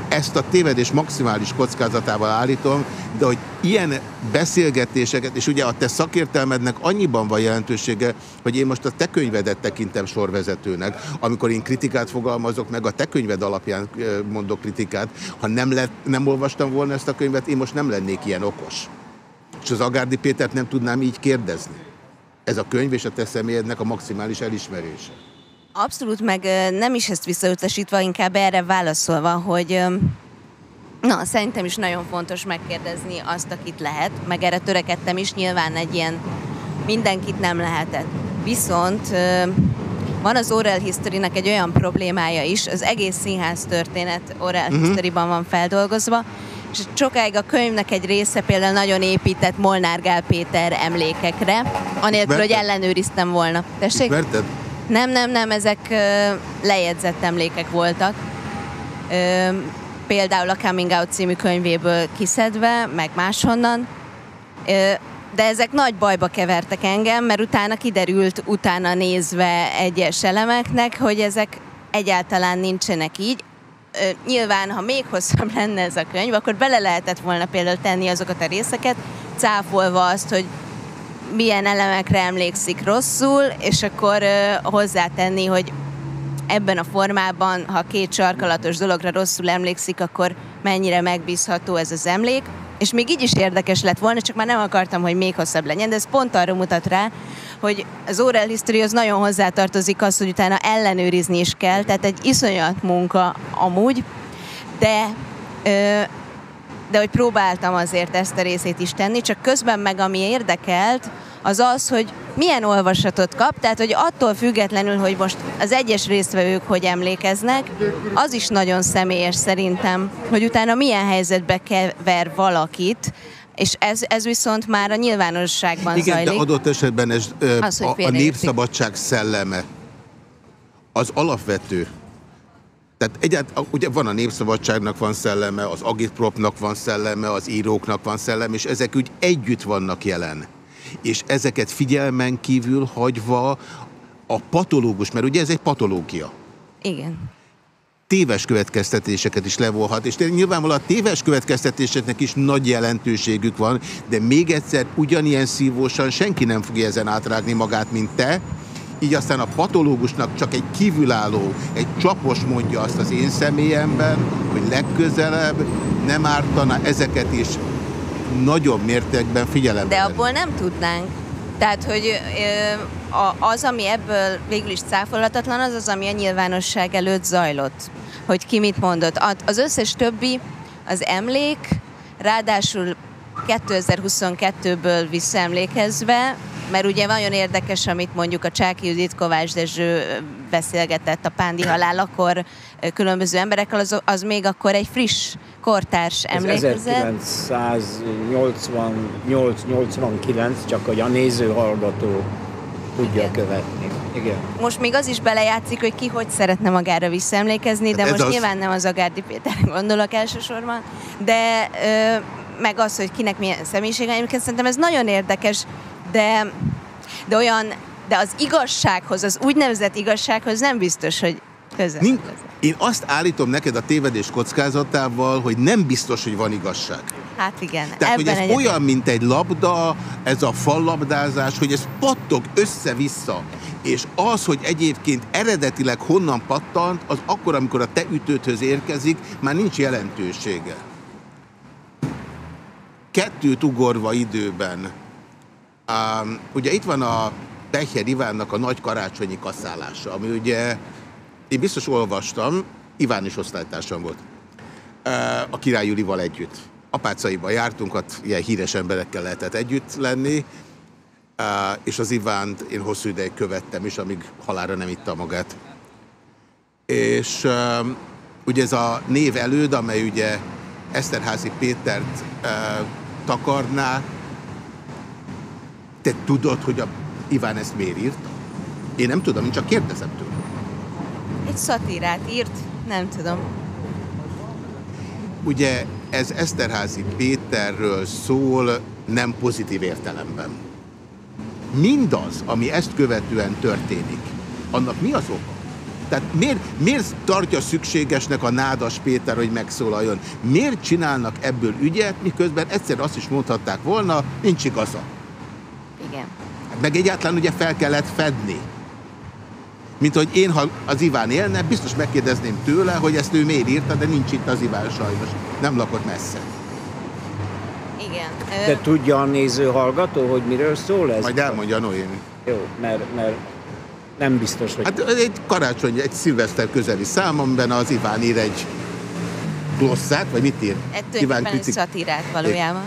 Ezt a tévedés maximális kockázatával állítom, de hogy ilyen beszélgetéseket, és ugye a te szakértelmednek annyiban van jelentősége, hogy én most a te könyvedet tekintem sorvezetőnek, amikor én kritikát fogalmazok, meg a te könyved alapján mondok kritikát. Ha nem, lett, nem olvastam volna ezt a könyvet, én most nem lennék ilyen okos. És az Agárdi Pétert nem tudnám így kérdezni. Ez a könyv és a te személyednek a maximális elismerése. Abszolút, meg nem is ezt visszautasítva, inkább erre válaszolva, hogy na, szerintem is nagyon fontos megkérdezni azt, akit lehet, meg erre törekedtem is, nyilván egy ilyen mindenkit nem lehetett. Viszont van az oral history egy olyan problémája is, az egész színház történet oral uh-huh. history-ban van feldolgozva, és sokáig a könyvnek egy része például nagyon épített Molnár Gál Péter emlékekre, anélkül, hogy ellenőriztem volna. Tessék? Ismerted? Nem, nem, nem, ezek lejegyzett emlékek voltak. Például a Coming Out című könyvéből kiszedve, meg máshonnan. De ezek nagy bajba kevertek engem, mert utána kiderült, utána nézve egyes elemeknek, hogy ezek egyáltalán nincsenek így. Nyilván, ha még hosszabb lenne ez a könyv, akkor bele lehetett volna például tenni azokat a részeket, cáfolva azt, hogy milyen elemekre emlékszik rosszul, és akkor hozzátenni, hogy ebben a formában, ha két sarkalatos dologra rosszul emlékszik, akkor mennyire megbízható ez az emlék. És még így is érdekes lett volna, csak már nem akartam, hogy még hosszabb legyen, de ez pont arra mutat rá, hogy az oral history az nagyon hozzátartozik az, hogy utána ellenőrizni is kell, tehát egy iszonyat munka amúgy, de ö, de hogy próbáltam azért ezt a részét is tenni, csak közben meg ami érdekelt, az az, hogy milyen olvasatot kap, tehát hogy attól függetlenül, hogy most az egyes résztvevők hogy emlékeznek, az is nagyon személyes szerintem, hogy utána milyen helyzetbe kever valakit, és ez, ez viszont már a nyilvánosságban Igen, zajlik. de adott esetben ez, ö, az, a, a népszabadság szelleme az alapvető. Tehát egyáltalán, ugye van a népszabadságnak van szelleme, az agitpropnak van szelleme, az íróknak van szelleme, és ezek úgy együtt vannak jelen. És ezeket figyelmen kívül hagyva a patológus, mert ugye ez egy patológia. Igen téves következtetéseket is levolhat, és nyilvánvalóan a téves következtetéseknek is nagy jelentőségük van, de még egyszer ugyanilyen szívósan senki nem fogja ezen átrágni magát, mint te, így aztán a patológusnak csak egy kívülálló, egy csapos mondja azt az én személyemben, hogy legközelebb nem ártana ezeket is nagyobb mértékben figyelembe. De abból nem tudnánk. Tehát, hogy az, ami ebből végül is cáfolhatatlan, az az, ami a nyilvánosság előtt zajlott. Hogy ki mit mondott. Az összes többi az emlék, ráadásul 2022-ből visszaemlékezve, mert ugye nagyon érdekes, amit mondjuk a Csáki Judit Kovács Dezső beszélgetett a Pándi halálakor különböző emberekkel, az, az még akkor egy friss, kortárs Ez emlékezet. 1988-89, csak hogy a néző hallgató tudja követni. Igen. Most még az is belejátszik, hogy ki hogy szeretne magára visszaemlékezni, de ez most az. nyilván nem az Agárdi Péterre gondolok elsősorban, de ö, meg az, hogy kinek milyen személyisége, egyébként szerintem ez nagyon érdekes, de, de olyan, de az igazsághoz, az úgynevezett igazsághoz nem biztos, hogy köze. Nincs, én azt állítom neked a tévedés kockázatával, hogy nem biztos, hogy van igazság. Hát igen, Tehát, hogy ez olyan, mint egy labda, ez a fallabdázás, hogy ez pattog össze-vissza. És az, hogy egyébként eredetileg honnan pattant, az akkor, amikor a te ütődhöz érkezik, már nincs jelentősége. Kettőt ugorva időben. Um, ugye itt van a Becher Ivánnak a nagy karácsonyi kaszálása, ami ugye, én biztos olvastam, Iván is osztálytársam volt, uh, a Király Julival együtt. Apácaiba jártunk, ott ilyen híres emberekkel lehetett együtt lenni, uh, és az Ivánt én hosszú ideig követtem is, amíg halára nem itta magát. És uh, ugye ez a név előd, amely ugye Eszterházi Pétert takarná, te tudod, hogy a Iván ezt miért írta? Én nem tudom, én csak kérdezem tőle. Egy szatírát írt, nem tudom. Ugye ez Eszterházi Péterről szól nem pozitív értelemben. Mindaz, ami ezt követően történik, annak mi az oka? Tehát miért, miért tartja szükségesnek a Nádas Péter, hogy megszólaljon? Miért csinálnak ebből ügyet, miközben egyszer azt is mondhatták volna, nincs igaza. Igen. Meg egyáltalán ugye fel kellett fedni. Mint hogy én, ha az Iván élne, biztos megkérdezném tőle, hogy ezt ő miért írta, de nincs itt az Iván sajnos. Nem lakott messze. Igen. De tudja a néző hallgató, hogy miről szól ez? Majd elmondja Noémi. Jó, mert, mert nem biztos, hogy... Hát egy karácsony, egy szilveszter közeli szám, amiben az Iván ír egy glosszát, vagy mit ír? Egy tulajdonképpen egy szatírát valójában.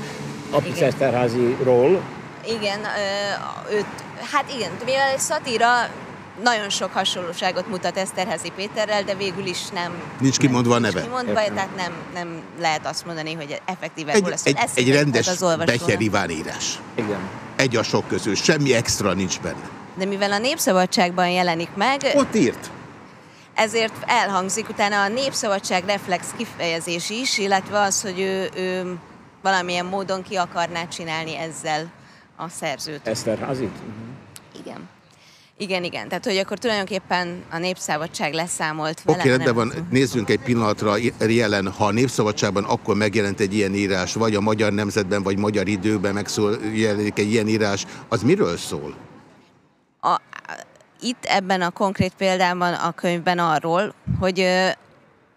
Apis Eszterháziról. Igen, őt, hát igen, mivel egy szatíra nagyon sok hasonlóságot mutat Eszterházi Péterrel, de végül is nem Nincs kimondva a nincs neve. kimondva, tehát nem, nem lehet azt mondani, hogy effektíve Egy, hol egy, Ez egy rendes. Becher Iván írás. Igen. Egy a sok közül, semmi extra nincs benne. De mivel a Népszabadságban jelenik meg, Ott írt. ezért elhangzik utána a Népszabadság reflex kifejezés is, illetve az, hogy ő, ő valamilyen módon ki akarná csinálni ezzel a szerzőt. Eszterházit? Igen. Igen, igen. Tehát, hogy akkor tulajdonképpen a Népszabadság leszámolt vele. Oké, okay, rendben van, nézzünk egy pillanatra jelen. Ha a Népszabadságban akkor megjelent egy ilyen írás, vagy a Magyar Nemzetben, vagy Magyar Időben megjelenik egy ilyen írás, az miről szól? Itt ebben a konkrét példában a könyvben arról, hogy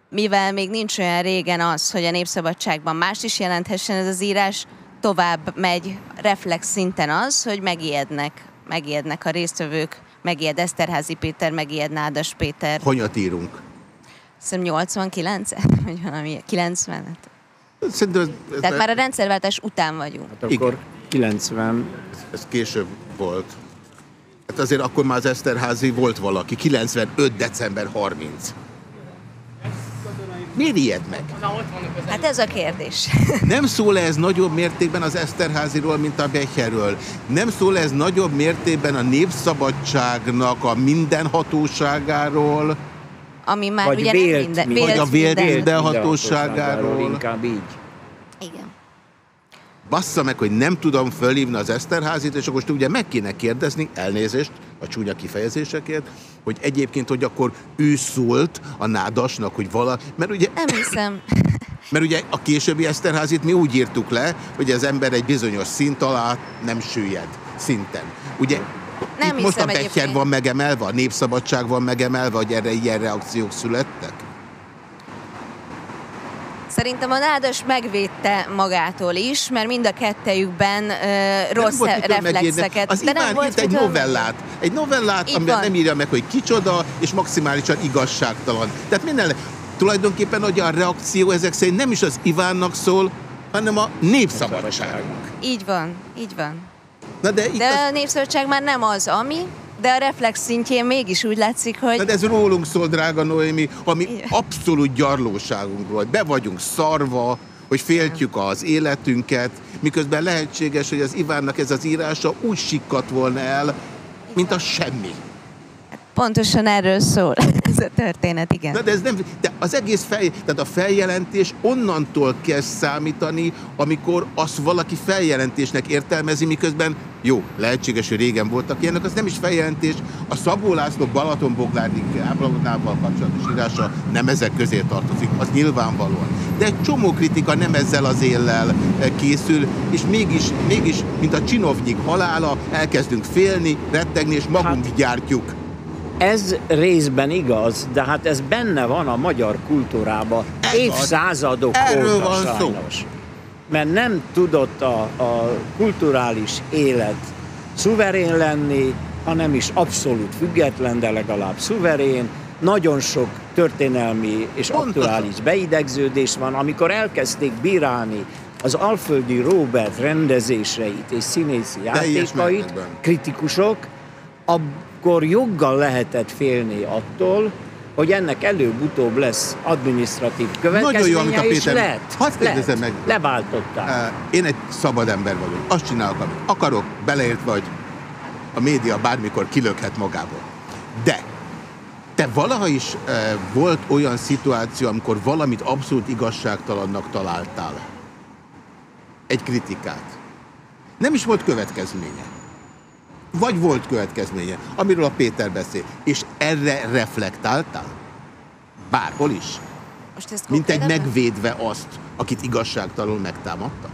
mivel még nincs olyan régen az, hogy a Népszabadságban más is jelenthessen ez az írás, tovább megy reflex szinten az, hogy megijednek, megijednek a résztvevők, megijed Eszterházi Péter, megijed Nádas Péter. Honyat írunk? Szerintem 89 [LAUGHS] vagy valami 90 hát. Szerintem ez, ez Tehát már a rendszerváltás után vagyunk. Hát akkor 90... Ez később volt. Hát azért akkor már az Eszterházi volt valaki. 95. december 30. Miért ijed meg? Hát ez a kérdés. [LAUGHS] Nem szól -e ez nagyobb mértékben az Eszterháziról, mint a Becherről? Nem szól -e ez nagyobb mértékben a népszabadságnak a mindenhatóságáról? Ami már Vagy ugye vélt, nem minden, mi- Vagy a vélt minden- mindenhatóságáról? Inkább így. Igen. Bassza meg, hogy nem tudom fölhívni az Eszterházit, és akkor most ugye meg kéne kérdezni, elnézést a csúnya kifejezésekért, hogy egyébként, hogy akkor ő szólt a nádasnak, hogy vala... Mert ugye, Nem hiszem. [LAUGHS] mert ugye a későbbi Eszterházit mi úgy írtuk le, hogy az ember egy bizonyos szint alá nem süllyed szinten. Ugye Nem itt most a egyébként. van megemelve, a Népszabadság van megemelve, hogy erre ilyen reakciók születtek? Szerintem a nádas megvédte magától is, mert mind a kettejükben ö, rossz volt mitől megírni. reflexeket. Az de nem volt írt egy mitől novellát. Egy novellát, Így amiben van. nem írja meg, hogy kicsoda, és maximálisan igazságtalan. Tehát minden, tulajdonképpen hogy a reakció ezek szerint nem is az Ivánnak szól, hanem a népszabadságnak. Így van, így van. Na de itt De az, a népszabadság már nem az, ami, de a reflex szintjén mégis úgy látszik, hogy... de ez rólunk szól, drága Noémi, ami abszolút gyarlóságunkról. Be vagyunk szarva, hogy féltjük az életünket, miközben lehetséges, hogy az Ivánnak ez az írása úgy sikkadt volna el, mint a semmi. Pontosan erről szól [LAUGHS] ez a történet, igen. Na de ez nem, de az egész fej, tehát a feljelentés onnantól kezd számítani, amikor azt valaki feljelentésnek értelmezi, miközben jó, lehetséges, hogy régen voltak ilyenek, az nem is feljelentés. A Szabó László Balatonboglári ábragonnával kapcsolatos írása nem ezek közé tartozik, az nyilvánvalóan. De egy csomó kritika nem ezzel az éllel eh, készül, és mégis, mégis mint a csinovnyik halála, elkezdünk félni, rettegni, és magunk hát, gyártjuk. Ez részben igaz, de hát ez benne van a magyar kultúrában évszázadok Erről óta van szó. sajnos. Mert nem tudott a, a kulturális élet szuverén lenni, hanem is abszolút független, de legalább szuverén. Nagyon sok történelmi és aktuális beidegződés van, amikor elkezdték bírálni az Alföldi Robert rendezéseit és színészi játékait, kritikusok, akkor joggal lehetett félni attól, hogy ennek előbb-utóbb lesz adminisztratív Nagyon jó, amit következménye, a Péter... lett. Hadd kérdezem meg. Leváltották. Én egy szabad ember vagyok. Azt csinálok, amit akarok, beleért vagy. A média bármikor kilökhet magából. De te valaha is eh, volt olyan szituáció, amikor valamit abszolút igazságtalannak találtál? Egy kritikát. Nem is volt következménye. Vagy volt következménye, amiről a Péter beszél. És erre reflektáltál? Bárhol is? Most ezt Mint egy megvédve azt, akit igazságtalanul megtámadtak?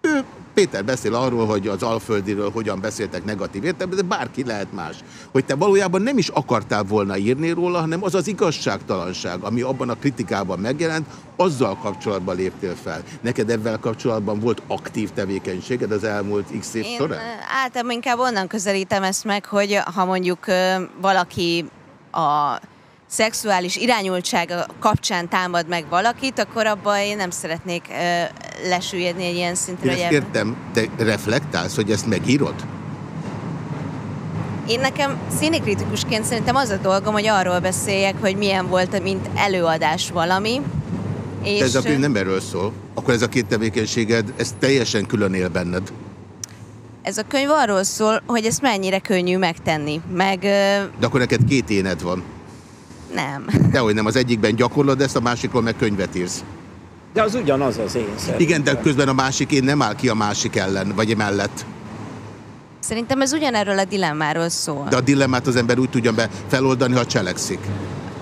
Ő, Péter beszél arról, hogy az Alföldiről hogyan beszéltek negatív értelemben, de bárki lehet más. Hogy te valójában nem is akartál volna írni róla, hanem az az igazságtalanság, ami abban a kritikában megjelent, azzal kapcsolatban léptél fel. Neked ebben kapcsolatban volt aktív tevékenységed az elmúlt x év Én során? általában inkább onnan közelítem ezt meg, hogy ha mondjuk valaki a szexuális irányultsága kapcsán támad meg valakit, akkor abban én nem szeretnék ö, lesüllyedni egy ilyen szintre. Én ezt értem, te reflektálsz, hogy ezt megírod? Én nekem színikritikusként szerintem az a dolgom, hogy arról beszéljek, hogy milyen volt, mint előadás valami. És De ez a könyv nem erről szól. Akkor ez a két tevékenységed, ez teljesen külön él benned. ez a könyv arról szól, hogy ezt mennyire könnyű megtenni. Meg De akkor neked két éned van. Nem. Dehogy nem, az egyikben gyakorlod ezt, a másikról meg könyvet írsz. De az ugyanaz az én szerintem. Igen, de közben a másik én nem áll ki a másik ellen, vagy mellett. Szerintem ez ugyanerről a dilemmáról szól. De a dilemmát az ember úgy tudja be feloldani, ha cselekszik.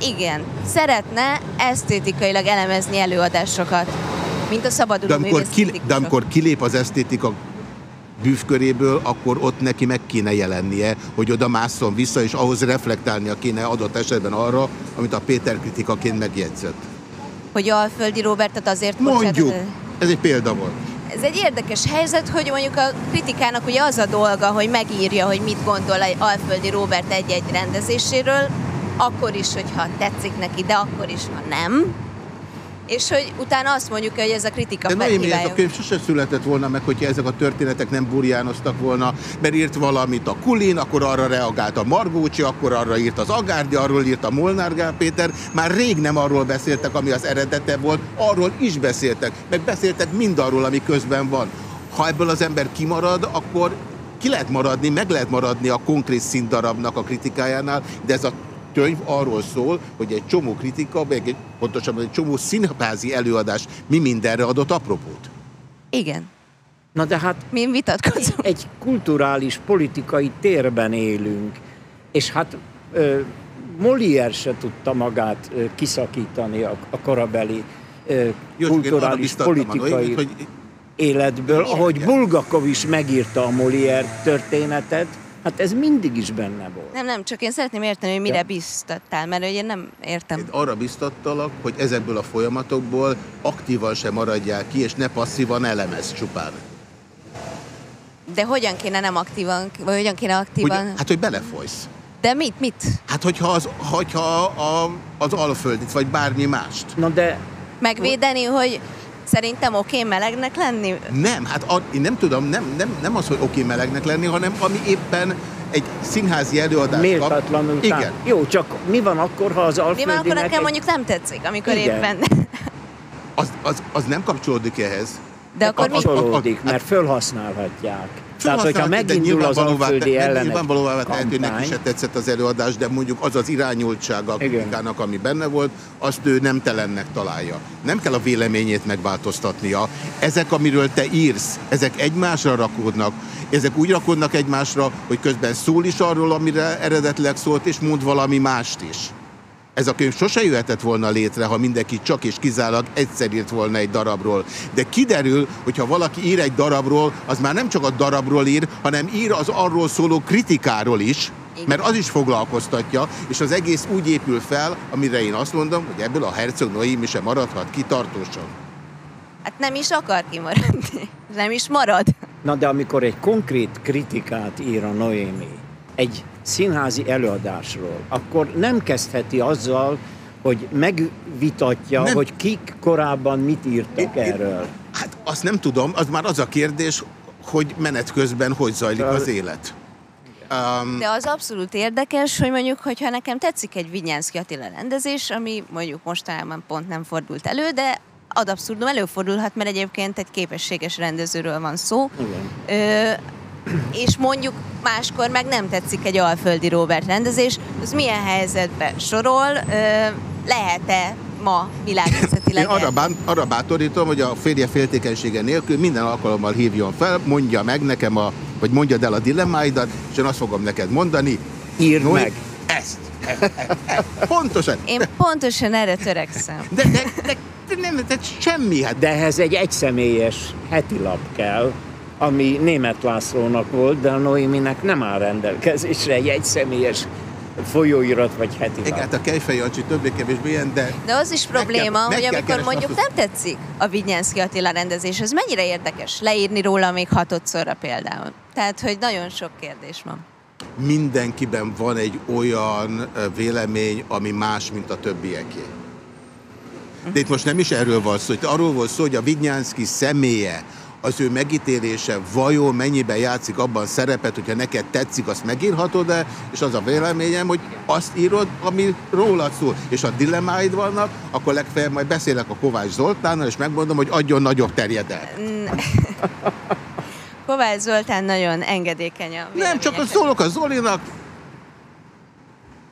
Igen, szeretne esztétikailag elemezni előadásokat, mint a De szabaduló amikor, művész ki, de amikor kilép az esztétika bűvköréből, akkor ott neki meg kéne jelennie, hogy oda másszon vissza, és ahhoz reflektálnia kéne adott esetben arra, amit a Péter kritikaként megjegyzett. Hogy Alföldi Robertet azért Mondjuk, bocsánat, ez egy példa volt. Ez egy érdekes helyzet, hogy mondjuk a kritikának ugye az a dolga, hogy megírja, hogy mit gondol egy Alföldi Robert egy-egy rendezéséről, akkor is, hogyha tetszik neki, de akkor is, ha nem. És hogy utána azt mondjuk, hogy ez a kritika De Noémi, ez a könyv sose született volna meg, hogyha ezek a történetek nem burjánoztak volna, mert írt valamit a Kulin, akkor arra reagált a Margócsi, akkor arra írt az Agárdi, arról írt a Molnár Gál Péter. Már rég nem arról beszéltek, ami az eredete volt, arról is beszéltek, meg beszéltek mindarról, ami közben van. Ha ebből az ember kimarad, akkor ki lehet maradni, meg lehet maradni a konkrét színdarabnak a kritikájánál, de ez a könyv arról szól, hogy egy csomó kritika, meg egy, pontosabban egy csomó színházi előadás mi mindenre adott apropót. Igen. Na de hát mi vitatkozunk. Egy kulturális, politikai térben élünk, és hát ö, Molière se tudta magát ö, kiszakítani a, a korabeli ö, Jó, kulturális, politikai Noémit, hogy életből, ahogy Bulgakov is megírta a Molière történetet, Hát ez mindig is benne volt. Nem, nem, csak én szeretném érteni, hogy mire Ja. biztattál, mert hogy én nem értem. Arra biztattalak, hogy ezekből a folyamatokból aktívan sem maradjál ki, és ne passzívan elemez csupán. De hogyan kéne nem aktívan, vagy hogyan kéne Hogy, aktívan? hát, hogy belefolysz. De mit, mit? Hát, hogyha az, hogyha a, az alföldit, vagy bármi mást. Na de Megvédeni, hogy szerintem oké melegnek lenni? Nem, hát a, én nem tudom, nem, nem, nem az, hogy oké melegnek lenni, hanem ami éppen egy színházi előadás méltatlanul kap. Igen. Jó, csak mi van akkor, ha az Mi van akkor nekem egy- mondjuk nem tetszik, amikor Igen. éppen... Az, az, az nem kapcsolódik ehhez. De akkor mi? Kapcsolódik, mert fölhasználhatják. Tehát, hogyha megindul az alföldi ellenek Nyilvánvalóvá tehető, hogy neki se tetszett az előadás, de mondjuk az az irányultsága a kritikának, ami benne volt, azt ő nem telennek találja. Nem kell a véleményét megváltoztatnia. Ezek, amiről te írsz, ezek egymásra rakódnak. Ezek úgy rakódnak egymásra, hogy közben szól is arról, amire eredetileg szólt, és mond valami mást is. Ez a könyv sose jöhetett volna létre, ha mindenki csak és kizárólag egyszer írt volna egy darabról. De kiderül, hogy ha valaki ír egy darabról, az már nem csak a darabról ír, hanem ír az arról szóló kritikáról is, mert az is foglalkoztatja, és az egész úgy épül fel, amire én azt mondom, hogy ebből a Herzog Noémi sem maradhat ki tartósan. Hát nem is akar kimaradni. Nem is marad. Na de amikor egy konkrét kritikát ír a Noémi egy színházi előadásról, akkor nem kezdheti azzal, hogy megvitatja, Nem. hogy kik korábban mit írtak Én- én- erről. Hát azt nem tudom, az már az a kérdés, hogy menet közben hogy zajlik az élet. Um, De az abszolút érdekes, hogy mondjuk, hogyha nekem tetszik egy Vinyánszki Attila rendezés, ami mondjuk mostanában pont nem fordult elő, de ad abszurdum előfordulhat, mert egyébként egy képességes rendezőről van szó. Igen. Ö, és mondjuk máskor meg nem tetszik egy Alföldi Robert rendezés, az milyen helyzetbe sorol, lehet-e ma Én világnézetileg arra, bán, arra bátorítom, hogy a férje féltékenysége nélkül minden alkalommal hívjon fel, mondja meg nekem, a, vagy mondjad el a dilemmáidat, és én azt fogom neked mondani. Írd Noé, meg. Ezt. [LAUGHS] Pontosan. Én pontosan erre törekszem. De, de, de, de nem, de semmi. Hát De ehhez egy egyszemélyes heti lap kell, ami német Lászlónak volt, de a Noéminek nem áll rendelkezésre egy egyszemélyes folyóirat vagy heti igen, hát a Kejfej Jancsi többé-kevésbé ilyen, de De az is kell- probléma, meg hogy kell amikor mondjuk azt, nem tetszik a Vinyánszki Attila rendezés, az mennyire érdekes leírni róla még hatodszorra például. Tehát, hogy nagyon sok kérdés van. mindenkiben van egy olyan vélemény, ami más, mint a többieké. De itt most nem is erről van szó, itt arról van szó, hogy a Vignyánszki személye, az ő megítélése vajon mennyiben játszik abban szerepet, hogyha neked tetszik, azt megírhatod-e, és az a véleményem, hogy azt írod, ami rólad szól, és ha dilemmáid vannak, akkor legfeljebb majd beszélek a Kovács Zoltánnal, és megmondom, hogy adjon nagyobb terjedelmet. [LAUGHS] Kovács Zoltán nagyon engedékeny a Nem, csak a szólok a Zolinak.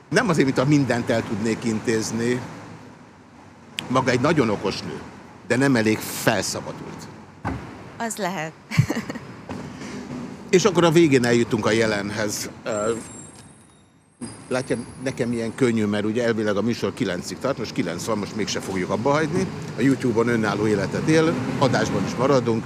Nem azért, mint a mindent el tudnék intézni. Maga egy nagyon okos nő, de nem elég felszabadult. Az lehet. És akkor a végén eljutunk a jelenhez. Látja, nekem ilyen könnyű, mert ugye elvileg a műsor 9-ig tart, most 9 van, most mégse fogjuk abba hagyni. A YouTube-on önálló életet él, adásban is maradunk.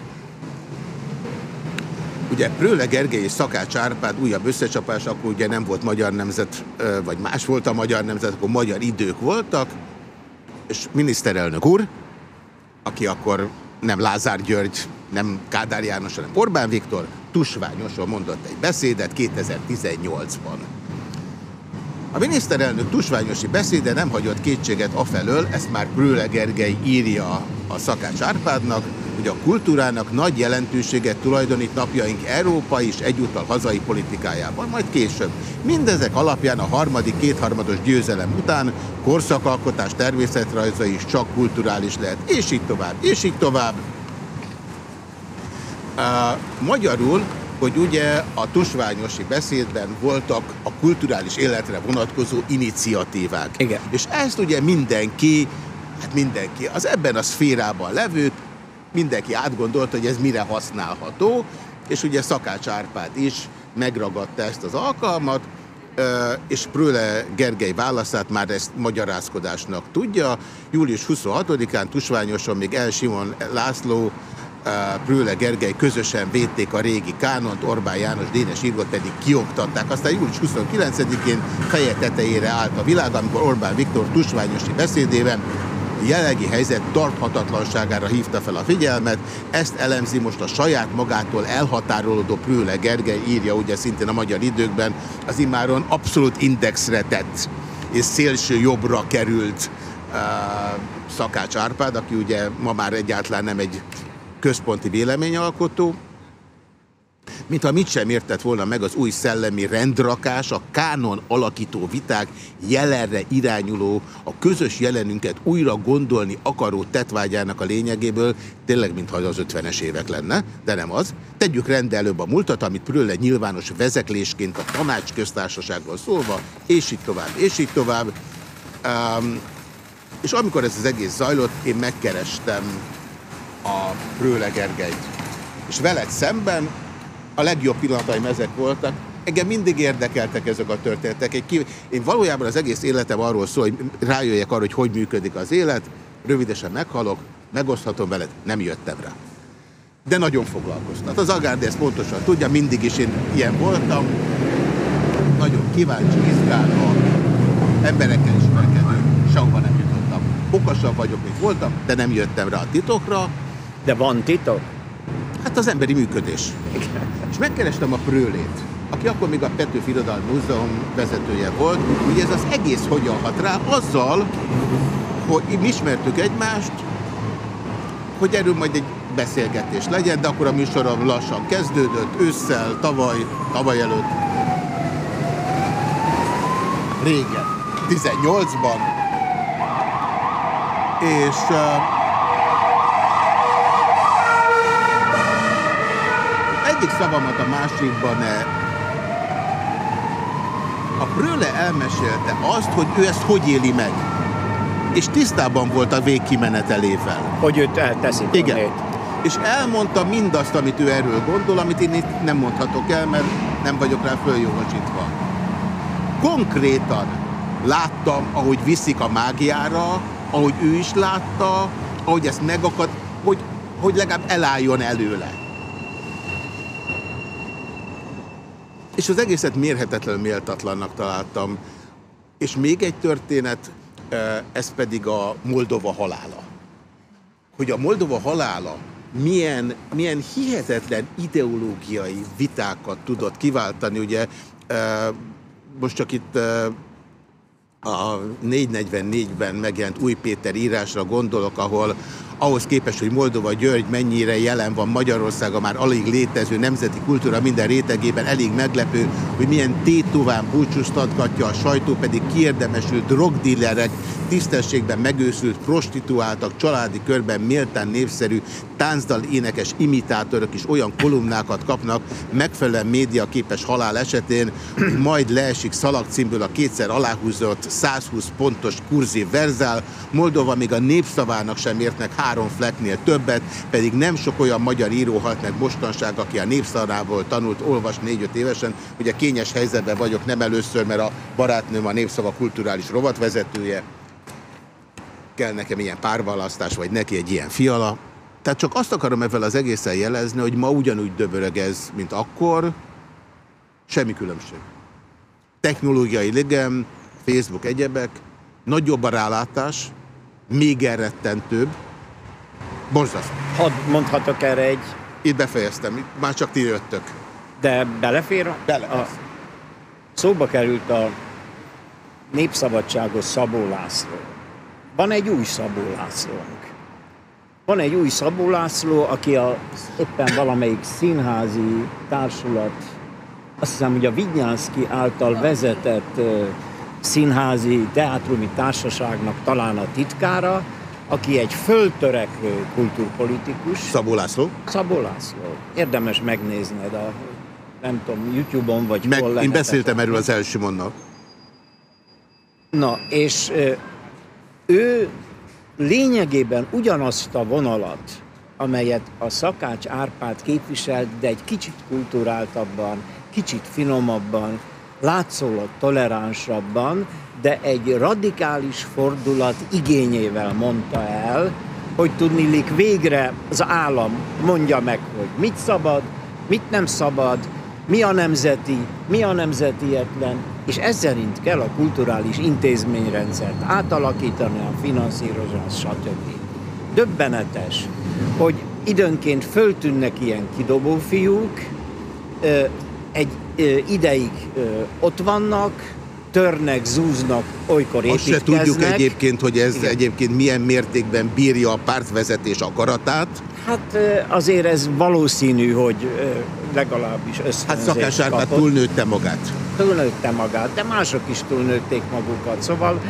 Ugye Prőle Gergely és Szakács Árpád újabb összecsapás, akkor ugye nem volt magyar nemzet, vagy más volt a magyar nemzet, akkor magyar idők voltak, és miniszterelnök úr, aki akkor nem Lázár György, nem Kádár János, hanem Orbán Viktor, tusványosan mondott egy beszédet 2018-ban. A miniszterelnök tusványosi beszéde nem hagyott kétséget afelől, ezt már Prőle Gergely írja a Szakács Árpádnak, hogy a kultúrának nagy jelentőséget tulajdonít napjaink európai és egyúttal hazai politikájában, majd később. Mindezek alapján a harmadik kétharmados győzelem után korszakalkotás természetrajza is csak kulturális lehet, és így tovább, és így tovább. Uh, magyarul, hogy ugye a tusványosi beszédben voltak a kulturális életre vonatkozó iniciatívák. Igen. És ezt ugye mindenki, hát mindenki, az ebben a szférában levők, mindenki átgondolta, hogy ez mire használható, és ugye Szakács Árpád is megragadta ezt az alkalmat, és Prőle Gergely válaszát már ezt magyarázkodásnak tudja. Július 26-án Tusványoson még El Simon László Prőle Gergely közösen védték a régi kánont, Orbán János, Dénes Irgot pedig kioktatták. Aztán július 29-én feje tetejére állt a világ, amikor Orbán Viktor tusványosi beszédében jelenlegi helyzet tarthatatlanságára hívta fel a figyelmet. Ezt elemzi most a saját magától elhatárolódó Prőle Gergely, írja ugye szintén a magyar időkben, az imáron abszolút indexre tett és szélső jobbra került uh, Szakács Árpád, aki ugye ma már egyáltalán nem egy központi véleményalkotó, mintha mit sem értett volna meg az új szellemi rendrakás, a kánon alakító viták jelenre irányuló, a közös jelenünket újra gondolni akaró tetvágyának a lényegéből, tényleg mintha az 50-es évek lenne, de nem az. Tegyük rendbe előbb a múltat, amit Prőle nyilvános vezeklésként a tanácsköztársaságról szólva, és így tovább, és így tovább. Um, és amikor ez az egész zajlott, én megkerestem a Prőle Gergelyt. És veled szemben a legjobb pillanataim ezek voltak. Engem mindig érdekeltek ezek a történetek. Egy Én valójában az egész életem arról szól, hogy rájöjjek arra, hogy hogy működik az élet, rövidesen meghalok, megoszthatom veled, nem jöttem rá. De nagyon foglalkoztat. Az Agárdi ezt pontosan tudja, mindig is én ilyen voltam. Nagyon kíváncsi, izgálva, emberekkel ismerkedő, sehova nem jutottam. Okosabb vagyok, mint voltam, de nem jöttem rá a titokra. De van titok? Hát az emberi működés. És megkerestem a Prőlét, aki akkor még a Petőfi Irodalmi Múzeum vezetője volt, hogy ez az egész hogyan hat rá, azzal, hogy mi ismertük egymást, hogy erről majd egy beszélgetés legyen, de akkor a műsorom lassan kezdődött, ősszel, tavaly, tavaly előtt. Régen, 18-ban. És uh, egyik szavamat a másikba ne. A Pröle elmesélte azt, hogy ő ezt hogy éli meg. És tisztában volt a végkimenetelével. Hogy őt elteszik. Igen. Onnét. És elmondta mindazt, amit ő erről gondol, amit én itt nem mondhatok el, mert nem vagyok rá följogosítva. Konkrétan láttam, ahogy viszik a mágiára, ahogy ő is látta, ahogy ezt megakad, hogy, hogy legalább elálljon előle. És az egészet mérhetetlenül méltatlannak találtam. És még egy történet, ez pedig a Moldova halála. Hogy a Moldova halála milyen, milyen hihetetlen ideológiai vitákat tudott kiváltani. Ugye most csak itt a 444-ben megjelent Új Péter írásra gondolok, ahol ahhoz képest, hogy Moldova György mennyire jelen van Magyarországa már alig létező nemzeti kultúra minden rétegében, elég meglepő, hogy milyen tétován búcsúztatgatja a sajtó, pedig kiérdemesült drogdillerek, tisztességben megőszült prostituáltak, családi körben méltán népszerű táncdal énekes imitátorok is olyan kolumnákat kapnak megfelelően médiaképes halál esetén, [CLEARS THROAT] majd leesik szalagcímből a kétszer aláhúzott 120 pontos kurzív verzál, Moldova még a népszavának sem értnek három flecknél többet, pedig nem sok olyan magyar író halt meg mostanság, aki a népszavából tanult olvasni négy-öt évesen. Ugye kényes helyzetben vagyok nem először, mert a barátnőm a népszava kulturális rovatvezetője. Kell nekem ilyen párválasztás, vagy neki egy ilyen fiala. Tehát csak azt akarom ezzel az egészen jelezni, hogy ma ugyanúgy döbörög ez, mint akkor. Semmi különbség. Technológiai ligem, Facebook egyebek, nagyobb a rálátás, még elrettentőbb, Borzasztó. Hadd mondhatok erre egy... Itt befejeztem, már csak ti jöttök. De belefér? Bele. A... Szóba került a népszabadságos Szabó László. Van egy új Szabó Lászlónk. Van egy új Szabó László, aki a, éppen valamelyik színházi társulat, azt hiszem, hogy a Vignyánszki által vezetett színházi teátrumi társaságnak talán a titkára, aki egy föltörekvő kultúrpolitikus. Szabó László? Szabó László. Érdemes megnézned a, nem tudom, YouTube-on vagy Meg, hol Én beszéltem erről az első mondnak. Na, és ő lényegében ugyanazt a vonalat, amelyet a Szakács Árpád képviselt, de egy kicsit kulturáltabban, kicsit finomabban, látszólag toleránsabban, de egy radikális fordulat igényével mondta el, hogy tudnilik végre az állam mondja meg, hogy mit szabad, mit nem szabad, mi a nemzeti, mi a nemzetietlen, és ez szerint kell a kulturális intézményrendszert átalakítani, a finanszírozás, stb. Döbbenetes, hogy időnként föltűnnek ilyen kidobó fiúk, egy ideig ott vannak, törnek, zúznak, olykor Azt se tudjuk egyébként, hogy ez Igen. egyébként milyen mértékben bírja a pártvezetés akaratát. Hát azért ez valószínű, hogy legalábbis ösztönzést Hát Szakás Árpád túlnőtte magát. túlnőtte magát, de mások is túlnőtték magukat. Szóval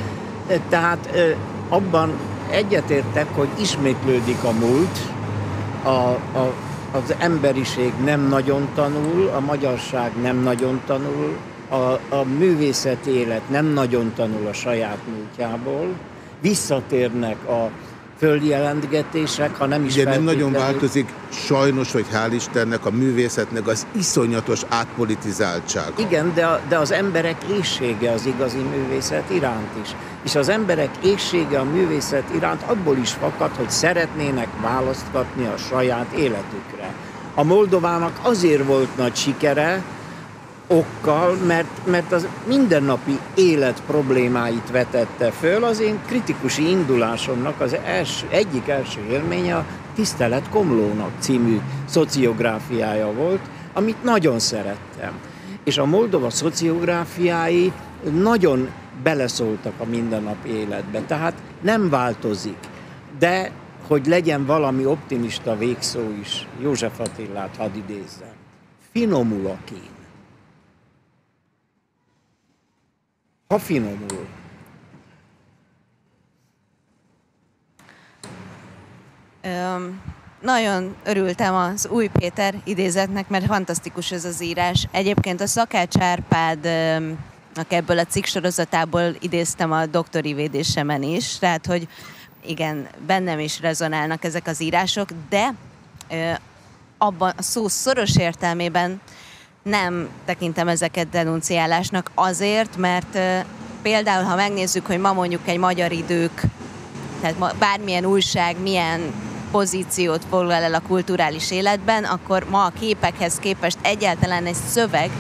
eh, tehát eh, abban egyetértek, hogy ismétlődik a múlt, a, a, az emberiség nem nagyon tanul, a magyarság nem nagyon tanul, a, a művészeti élet nem nagyon tanul a saját múltjából, visszatérnek a följelentgetések, ha nem is Ugye nem nagyon változik, sajnos, hogy hál' Istennek a művészetnek az iszonyatos átpolitizáltság. Igen, de, a- de az emberek éjsége az igazi művészet iránt is. És az emberek éjsége a művészet iránt abból is fakad, hogy szeretnének választ kapni a saját életükre. A Moldovának azért volt nagy sikere, okkal, mert, mert az mindennapi élet problémáit vetette föl. Az én kritikusi indulásomnak az első, egyik első élménye a Tisztelet Komlónak című szociográfiája volt, amit nagyon szerettem. És a Moldova szociográfiái nagyon beleszóltak a mindennapi életbe, tehát nem változik. De hogy legyen valami optimista végszó is, József Attilát hadd idézzem. Finomul a kín. Ha finomul. Öm, nagyon örültem az új Péter idézetnek, mert fantasztikus ez az írás. Egyébként a Szakács Árpádnak ebből a cikk sorozatából idéztem a doktori védésemen is, tehát hogy igen, bennem is rezonálnak ezek az írások, de abban a szó szoros értelmében nem tekintem ezeket denunciálásnak azért, mert például, ha megnézzük, hogy ma mondjuk egy magyar idők tehát bármilyen újság milyen pozíciót foglal el a kulturális életben, akkor ma a képekhez képest egyáltalán egy szöveg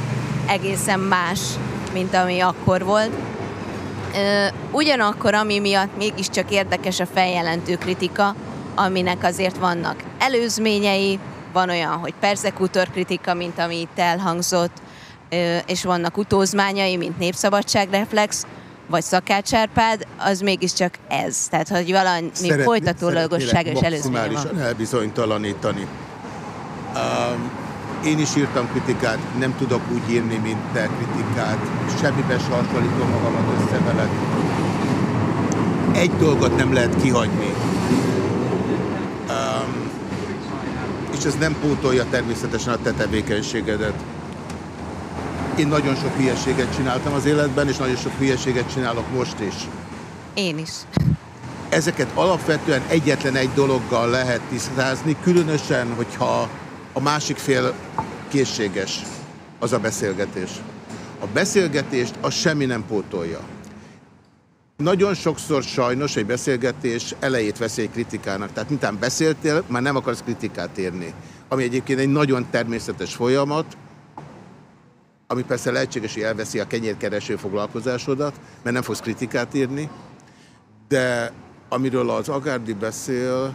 egészen más, mint ami akkor volt. Ugyanakkor, ami miatt mégiscsak érdekes a feljelentő kritika, aminek azért vannak előzményei, van olyan, hogy persekutor kritika, mint ami itt elhangzott, és vannak utózmányai, mint népszabadságreflex, vagy szakácsárpád, az mégiscsak ez. Tehát, hogy valami Szeret- folytatólagosság és előzménye van. elbizonytalanítani. Um, én is írtam kritikát, nem tudok úgy írni, mint te kritikát. Semmiben se hasonlítom magamat össze veled. Egy dolgot nem lehet kihagyni. Um, és ez nem pótolja természetesen a te tevékenységedet. Én nagyon sok hülyeséget csináltam az életben, és nagyon sok hülyeséget csinálok most is. Én is. Ezeket alapvetően egyetlen egy dologgal lehet tisztázni, különösen, hogyha a másik fél készséges, az a beszélgetés. A beszélgetést az semmi nem pótolja. Nagyon sokszor sajnos egy beszélgetés elejét veszi egy kritikának. Tehát mintán beszéltél, már nem akarsz kritikát érni. Ami egyébként egy nagyon természetes folyamat, ami persze lehetséges, hogy elveszi a kenyérkereső foglalkozásodat, mert nem fogsz kritikát írni, de amiről az Agárdi beszél,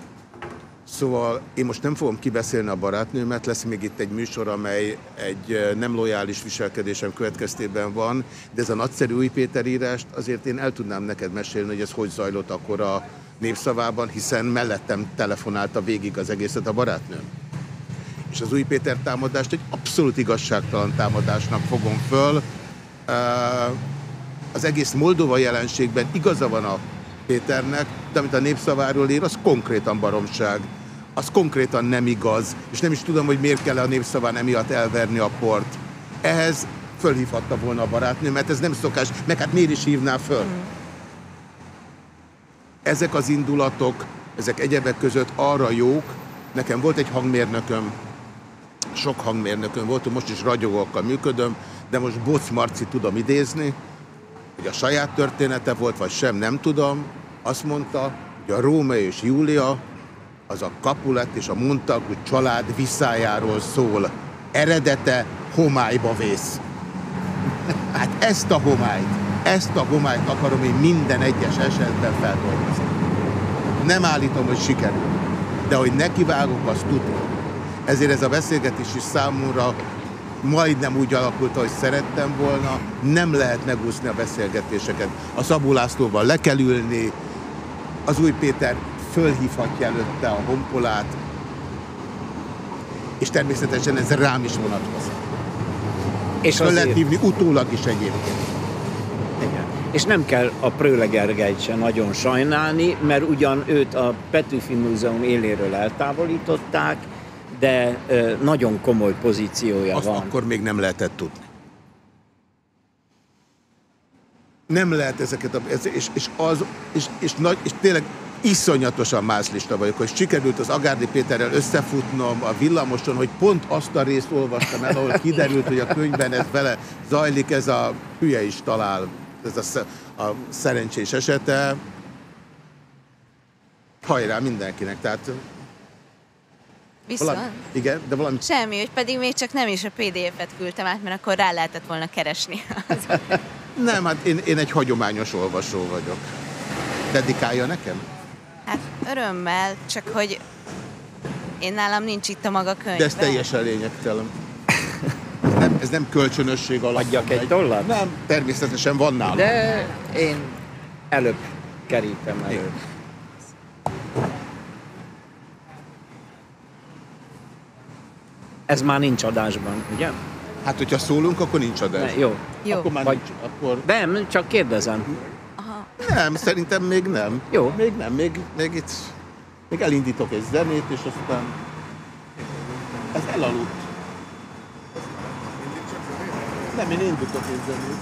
szóval én most nem fogom kibeszélni a barátnőmet, lesz még itt egy műsor, amely egy nem lojális viselkedésem következtében van, de ez a nagyszerű új Péter írást azért én el tudnám neked mesélni, hogy ez hogy zajlott akkor a népszavában, hiszen mellettem telefonálta végig az egészet a barátnőm. És az új Péter támadást egy abszolút igazságtalan támadásnak fogom föl. Az egész Moldova jelenségben igaza van a Péternek, de amit a népszaváról ír, az konkrétan baromság. Az konkrétan nem igaz, és nem is tudom, hogy miért kell a népszaván emiatt elverni a port. Ehhez fölhívhatta volna a barátnő, mert ez nem szokás, meg hát miért is hívná föl? Ezek az indulatok, ezek egyebek között arra jók, nekem volt egy hangmérnököm, sok hangmérnökön volt, most is ragyogókkal működöm, de most Boc Marci tudom idézni, hogy a saját története volt, vagy sem, nem tudom. Azt mondta, hogy a Róma és Júlia az a Capulet és a Montagu család visszájáról szól. Eredete homályba vész. [LAUGHS] Hát ezt a homályt, ezt a homályt akarom én minden egyes esetben feldolgozni. Nem állítom, hogy sikerül, de hogy nekivágok, azt tudom. Ezért ez a beszélgetés is számomra majdnem úgy alakult, ahogy szerettem volna. Nem lehet megúszni a beszélgetéseket. A Szabó Lászlóval le kell ülni, az új Péter fölhívhatja előtte a honpolát, és természetesen ez rám is vonatkozik. És Föl azért- lehet hívni utólag is egyébként. Igen. És nem kell a Prőle Gergelyt se nagyon sajnálni, mert ugyan őt a Petőfi Múzeum éléről eltávolították, de ö, nagyon komoly pozíciója Azt van. akkor még nem lehetett tudni. Nem lehet ezeket, a, és, és, az, és, és, nagy, és tényleg iszonyatosan mászlista vagyok, hogy sikerült az Agárdi Péterrel összefutnom a villamoson, hogy pont azt a részt olvastam el, ahol kiderült, hogy a könyvben ez vele zajlik, ez a hülye is talál, ez a, a szerencsés esete. Hajrá mindenkinek, tehát Viszont? valami, igen, de valami Semmi, hogy pedig még csak nem is a PDF-et küldtem át, mert akkor rá lehetett volna keresni. Nem, hát én, én egy hagyományos olvasó vagyok. Dedikálja nekem? Hát örömmel, csak hogy én nálam nincs itt a maga könyve. De ez teljesen lényegtelen. Ez nem, ez nem kölcsönösség alapján. Adjak egy tollat? Nem, természetesen van nálam. De én előbb kerítem elő. Ez már nincs adásban, ugye? Hát, hogyha szólunk, akkor nincs adás. Ne, jó. Jó. Akkor már Vagy- nincs. Akkor... Nem, csak kérdezem. Nem, szerintem még nem. Jó. Még nem, még, még itt... Még elindítok egy zenét, és aztán... Ez elaludt. Nem, én indítok egy zenét.